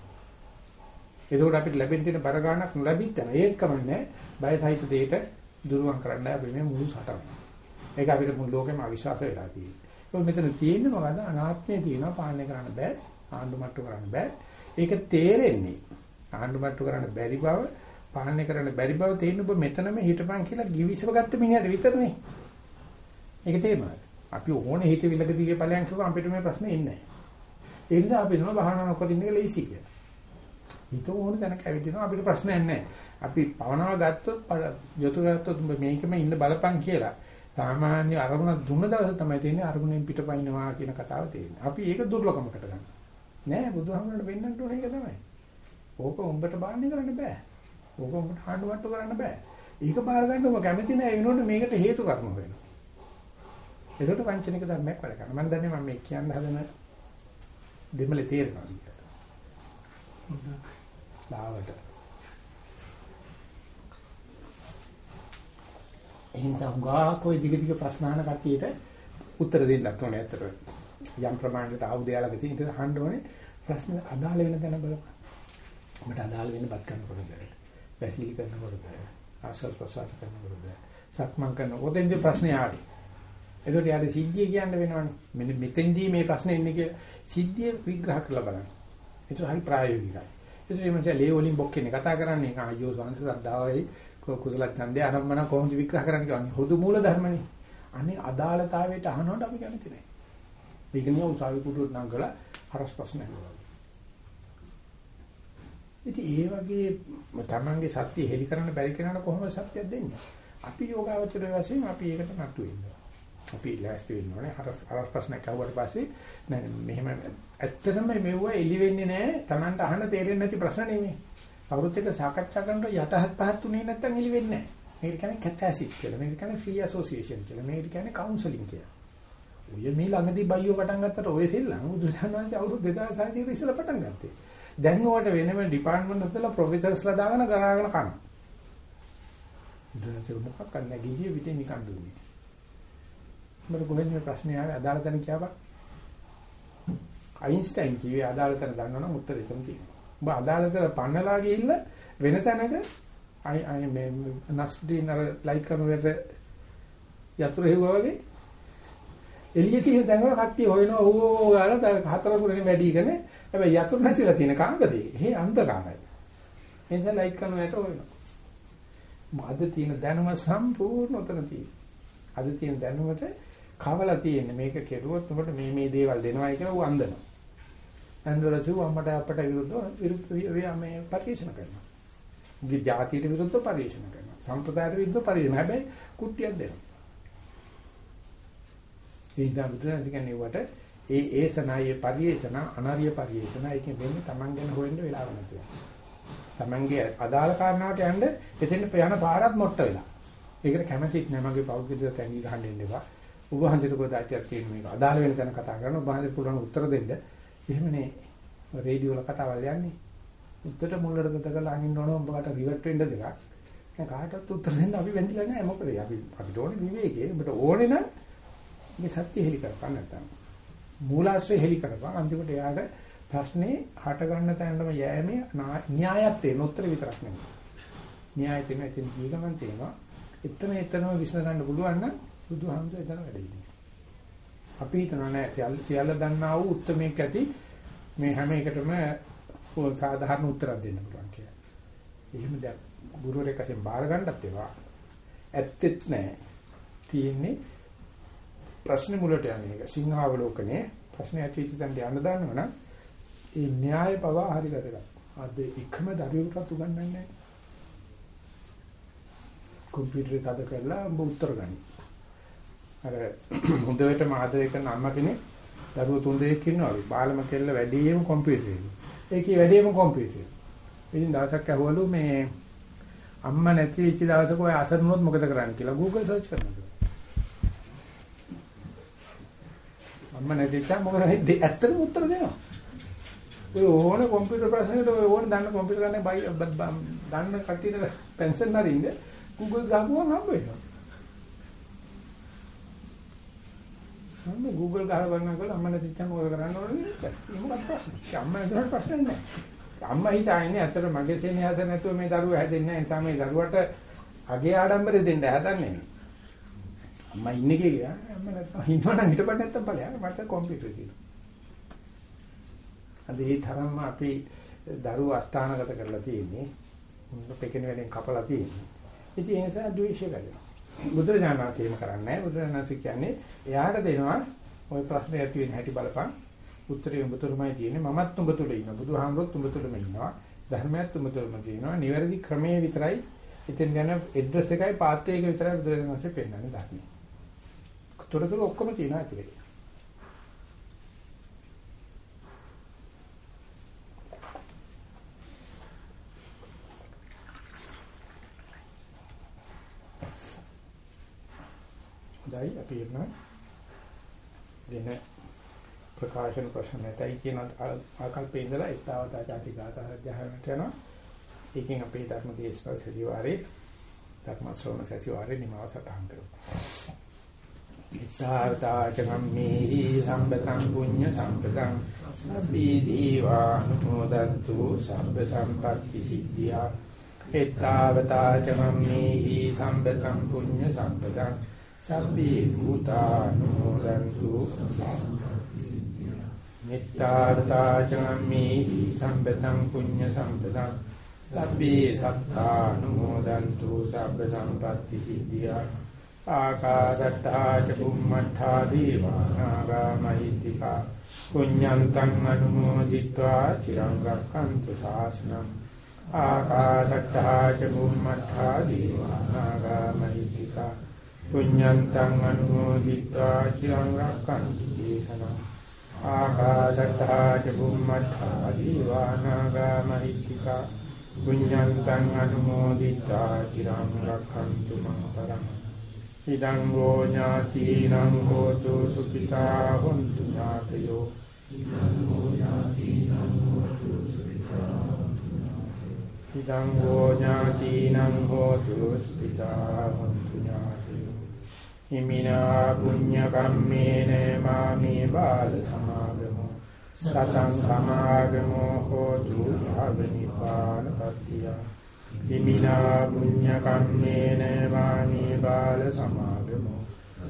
ඒකෝට අපිට ලැබෙන තියෙන බර ගන්නක් නොලැබිට ඒක කමන්නේ බය සහිත දෙයට දුරුවන් කරන්න අපි මේ මුළු සටන. ඒක අපිට මුළු ලෝකෙම අවිශ්වාස වෙලා තියෙන්නේ. ඒක මෙතන තියෙන්නේ මොකද අනාත්මය තියෙනවා පාලනය කරන්න බෑ ආණ්ඩු මට්ටු කරන්න බෑ. ඒක තේරෙන්නේ ආණ්ඩු මට්ටු කරන්න බැරි බව පාලනය කරන්න බැරි බව තේරෙන ඔබ මෙතනම හිටපන් කියලා ගිවිසව ගත්ත මිනිහට විතරනේ. ඒක තේරෙනවද? අපි ඕනේ හිතවිල්ලක දිගේ ඵලයන් කිව්වම අපිට මේ ප්‍රශ්නේ එන්නේ නැහැ. ඒ නිසා අපි නම බහනා නොකර ඉන්න එක ලේසි කියලා. හිත ඕන තැනක ඇවිදිනවා අපිට ප්‍රශ්නයක් නැහැ. අපි පවනාව ගත්තොත් යොතු ගත්තොත් මේකෙම ඉන්න බලපං කියලා. සාමාන්‍ය අරමුණ දුන්න දවස තමයි තියෙන්නේ අරමුණෙන් පිටපයින්නවා කියන කතාව තියෙන්නේ. අපි ඒක දුර්ලභමකට ගන්නවා. නෑ බුදුහාමරට වෙන්නට ඕනේ ඒක තමයි. ඕක උඹට බාන්නේ කරන්න බෑ. ඕක උඹට හඬ වට්ටු කරන්න බෑ. ඒක බාර ගන්න ඔබ කැමති නෑ ඒ වෙනකොට මේකට හේතු කර්ම වෙනවා. ඒකට වංචනික ධර්මයක් වැඩ කරනවා. මම දන්නේ මම මේ කියන්න හදන දෙමලේ තේරෙනවා කියලා. ලාවට. එහෙනම් ගා કોઈ දිග දිග ප්‍රශ්න අහන කට්ටියට උත්තර දෙන්නත් ඕනේ ඇත්තට. යම් ප්‍රමාණයකට ආයුධයලක තියෙන ඉතින් අහන්න ඕනේ ප්‍රශ්න අදාළ වෙන තැන බලන්න. මට අදාළ වෙන බත් කරනකොටද වැසිලි කරනකොටද ආශ්වාස ප්‍රශ්වාස කරනකොටද සක්මන් කරනකොට එන්නේ ප්‍රශ්නේ ආවේ. එතකොට යාට සිද්ධිය කියන්න වෙනවනේ. මෙන්න මෙතෙන්දී මේ ප්‍රශ්නේ ඉන්නේ කියලා සිද්ධිය විග්‍රහ කරලා බලන්න. ඒක හරි ප්‍රායෝගිකයි. ඒක මේ ලේ වලින් බොක්කේනේ කතා කරන්නේ ආයෝ සංස සද්ධාවයි කුසල ඡන්දය අනම්මන කොහොමද විග්‍රහ කරන්නේ කියන්නේ. හුදු මූල ධර්මනේ. අනේ අදාළතාවයට අහනකොට අපි කැමති නැහැ. මේක නියම උසාවි කුටුවට නම් කළා හරස් ප්‍රශ්න අහනවා. ඉතින් ඒ වගේ තමන්ගේ සත්‍ය හෙලි කරන්න බැරි කෙනාට කොහොමද සත්‍යයක් දෙන්නේ? අපි යෝගාවචරය වශයෙන් අපි ඒකට නතු වෙනවා. අපි ලෑස්ති වෙන්න ඕනේ. හරස් හරස් ප්‍රශ්නයක් අහුවට පස්සේ නෑ මෙහෙම ඇත්තටම මෙවුව එලි වෙන්නේ නෑ. Tamanට අහන්න තේරෙන්නේ නැති ප්‍රශ්න නෙමෙයි. කවුරුත් එක්ක සාකච්ඡා කරනකොට යටහත් පහත් තුනේ නැත්තම් එලි වෙන්නේ නෑ. මේක කියන්නේ කැතාසිස් කියලා. මේක කියන්නේ ෆ්‍රී ඇසෝසියේෂන් කියලා. මේක කියන්නේ කවුන්සලින් කියලා. ඔය මේ ළඟදී බයියෝ පටන් ගත්තට ඔය සෙල්ලම් බුදුසසුනාංශ අවුරුදු 2600 ඉස්සෙල්ලා පටන් ගත්තේ. දැන් ඕකට වෙනම ඩිපාර්ට්මන්ට් හදලා ප්‍රොෆෙසර්ස්ලා දාගෙන ගරාගෙන කන. බුදුසසුන මොකක් කරන්න ගිහිය පිටින් නිකන් දුන්නේ. මට කොහෙන්ද මේ ප්‍රශ්නේ ආවේ අදාළ තැන කියපන්. අයින්ස්ටයින් කිව්වේ අදාළ තැන දන්නවනම් උත්තර එතන තියෙනවා. ඔබ අදාළ තැන පන්නලා ගිහිල්ලා වෙන තැනක අය අය මේ නස්ඩින් අර ලයිට් කරනකොට යතුරු හෙව්වා වගේ එළිය තියෙන තැන් වල කට්ටිය හොයනවා ඕ ගාලා දැන් හතර කුරේ වැඩිගෙන හැබැයි යතුරු නැතිලා තියෙන කාමරේ එහෙ අන්ධකාරයි. ඒ නිසා ලයිට් කරන යට හොයනවා අද තියෙන දැනුම සම්පූර්ණ උතන තියෙනවා. අද තියෙන දැනුමට කවලා තියෙන්නේ මේක කෙරුවොත් උඹට මේ මේ දේවල් දෙනවායි කියලා ඌ අන්දනවා අන්දරචු අම්මට අපට විරුද්ධව විරුද්ධ මේ පරිශන කරනවා. උගේ ජාතියට විරුද්ධව පරිශන කරනවා. සම්ප්‍රදායට විරුද්ධව පරිශන. හැබැයි කුට්ටියක් දෙනවා. ඒ නිසා බුදුරජාණන් කියන්නේ වට ඒ ඒසනායේ පරිේෂණ අනාර්ය පරිේෂණ ඒකෙන් වෙන්නේ Taman ගැන හොයන්න වෙලාව නැතුව. Tamanගේ අදාළ කාරණාවට යන්න එතෙන් යන පාරත් මොට්ට වෙලා. ඒකට කැමැතිත් නෑ මගේ පෞද්ගලික තැඟි ගහන්න එන්න එපා. ඔබ හන්දිට කොහොදාතියක් තියෙන මේක. අදාළ වෙන තැන කතා කරන ඔබ හන්දිට පුළුවන් උත්තර දෙන්න. එහෙමනේ රේඩියෝ වල කතාවල් යන්නේ. උත්තර මුල්ලට ගත කරලා අනින්න ඕන ඔබකට රිවර්ට් වෙන්න දෙකක්. දැන් කාටවත් උත්තර දෙන්න අපි වැඳිලා නෑ මොකද අපි අපිට ඕනේ විවේකේ. ඔබට ඕනේ නම් මේ සත්‍ය හෙලි කරපන් නැත්තම් මූලාශ්‍රය හෙලි කරපන් අන්තිමට එයාට ප්‍රශ්නේ හට ගන්න තැනටම යෑමේ න්‍යායත් තියෙන උත්තර විතරක් නෙමෙයි න්‍යාය තියෙන ඉතින් දීගමන් තියෙනවා එතන එතනම විශ්ල ගන්න පුළුවන් නම් බුදුහාමුදුර එතන වැඩ ඉන්නේ අපි හිතනවා නෑ සියල්ල දන්නා වූ උත්තරමේක ඇති මේ හැම එකටම සාධාරණ උත්තරයක් දෙන්න පුළුවන් කියලා. එහෙම දැන් ගුරුවරයෙක් අතෙන් බාර ගන්නත් ඒවා ඇත්තෙත් නෑ. තියෙන්නේ ප්‍රශ්නේ මුලට යන එක. සිංහාවලෝකනේ ප්‍රශ්නේ ඇතිවෙච්ච තැනට යන්න දානවනම් ඒ න්‍යාය පවා හරි වැදගත්. අද එකම දරුවෙකුට උගන්වන්නේ නැහැ. කම්පියුටරේ තද කරලා උඹ උත්තර ගනි. අර හොඳටම ආදරය කරන අම්මා කෙනෙක් දරුවෝ තුන් දෙනෙක් ඉන්නවා. බාලම කෙල්ල වැඩිම කම්පියුටරේ. ඒකේ වැඩිම කම්පියුටරේ. ඉතින් දවසක් ඇහුවලු මේ අම්මා නැති වෙච්ච දවසක ඔය අසරණොත් මොකද කරන්නේ කියලා Google search කරනවා. අම්ම නැතිච්චා මොකද ඇත්තටම උත්තර දෙනවා. ඔය ඕන කම්පියුටර් ප්‍රශ්නෙට ඔය ඕන දන්න කම්පියුටර් ගන්න බයි දන්න කට්ටියට පෙන්ෂන් අරින්න Google ගහපුවම හම්බ වෙනවා. මම Google ගහලා බලනවා කියලා අම්මා නැතිච්චම මොකද කරන්න ඕනේ නේද? මොකක්ද ප්‍රශ්නේ? අම්මා නැතුවට ප්‍රශ්න නැහැ. අම්මා හිතන්නේ ඇත්තට මගේ සෙනෙහස නැතුව මේ දරුවා හැදෙන්නේ නැහැ. ඒ නිසා මේ දරුවට අගේ ආඩම්බරෙ දෙන්න හදන්නේ නේ. අම්මා ඉන්නේ කියලා අම්මා නැත්නම් ඉන්නවනම් හිටපන් නැත්නම් ඵලයන් මට කම්පියුටර් තියෙනවා. අද ඒ තරම්ම අපි දරුවෝ අස්ථානගත කරලා තියෙන්නේ. උන්න පෙකෙන වෙලෙන් කපලා තියෙන්නේ. ඉතින් ඒ නිසා ද්වේෂය කරනවා. බුදුරජාණන්සේම කරන්නේ නැහැ. බුදුරජාණන්සේ කියන්නේ එයාට දෙනවා ওই ප්‍රශ්නේ ඇති වෙන හැටි බලපන්. උත්තරේ උඹ තුලමයි තියෙන්නේ. මමත් උඹ තුල ඉන්නවා. බුදුහාමුදුරුවොත් උඹ තුලම ඉන්නවා. ධර්මයත් උඹ තුලම තියෙනවා. නිවැරදි ක්‍රමයේ විතරයි එතෙන් යන ඇඩ්‍රස් එකයි පාත් එකයි විතරයි බුදුරජාණන්සේ පෙන්නන්නේ ධර්මයේ. තොරතුරු ඔක්කොම තියෙනවා ඇතුලේ. හොඳයි අපි එන්න දින ප්‍රකාශන ප්‍රශ්න නැතයි කියන ආකල්පේ ඉඳලා ඊතාවතාචාටි ගාථා අධ්‍යයනයට යනවා. ඒකෙන් අපේ ධර්ම දේශපාල සතිವಾರේ ධර්ම ශ්‍රවණ සතිವಾರේ නිමාව සටහන් කරමු. ඊතාවතා චගම්මේහි සම්බතං පුඤ්ඤ සම්පතං. සබ්බී දීවානුමෝදන්තු සබ්බ සම්පත්‍ති සිද්ධියා. ඊතාවතා චගම්මේහි සම්බතං පුඤ්ඤ සම්පතං. සබ්බේ භූතානුමෝදන්තු මෙත්තාර්ථාචනම්මේ සම්පතං පුඤ්ඤ සම්පතං. සබ්බේ සත්තානුමෝදන්තු සබ්බ සම්පatti සිද්ධියා. ආකාදත්තා ච බුම්මත්තා දීවානාගා මහිත්‍තිකා පුඤ්ඤන්තං අනුමෝදිත්වා චිරං රක්ඛන්තු ශාසනං ආකාදත්තා ච බුම්මත්තා දීවානාගා මහිත්‍තිකා පුඤ්ඤන්තං අනුමෝදිත්වා චිරං රක්ඛන්තු දේශනං ආකාදත්තා ච බුම්මත්තා දීවානාගා මහිත්‍තිකා පුඤ්ඤන්තං අනුමෝදිත්වා චිරං රක්ඛන්තු මං පරමං ඉදං ගෝ ඥාතිනං හෝතු සුඛිතා හොන්තු ඥාතයෝ. ඉදං ගෝ ඥාතිනං හෝතු සුඛිතා හොන්තු ඥාතයෝ. ඉදං ගෝ ඥාතිනං හෝතු සුඛිතා හොන්තු හිමිනා පුඤ්ඤ කම්මේන මාමේ බාල සමාගමෝ. සතං සමාගමෝ හෝතු යාව නිපාන පත්‍තිය. හිමිනා පුඤ්ඤ කම්මේන මාමේ බාල සමාගමෝ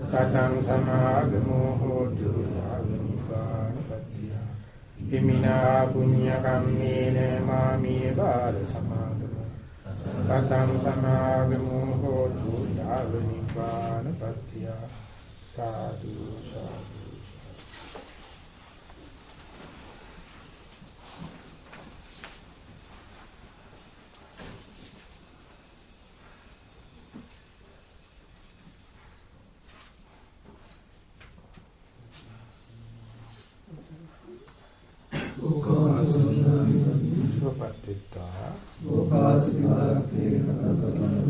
සතං සමාගමෝ හෝතු යාව නිපාන පත්‍තිය හිමිනා පුඤ්ඤ කම්මේන මාමේ බාල සමාගමෝ සතං සමාගමෝ හෝතු යාව නිපාන පත්‍තිය සාදු සාදු සුවපත්ත්‍තා ලෝකාසිවාර්ථේ කමාමි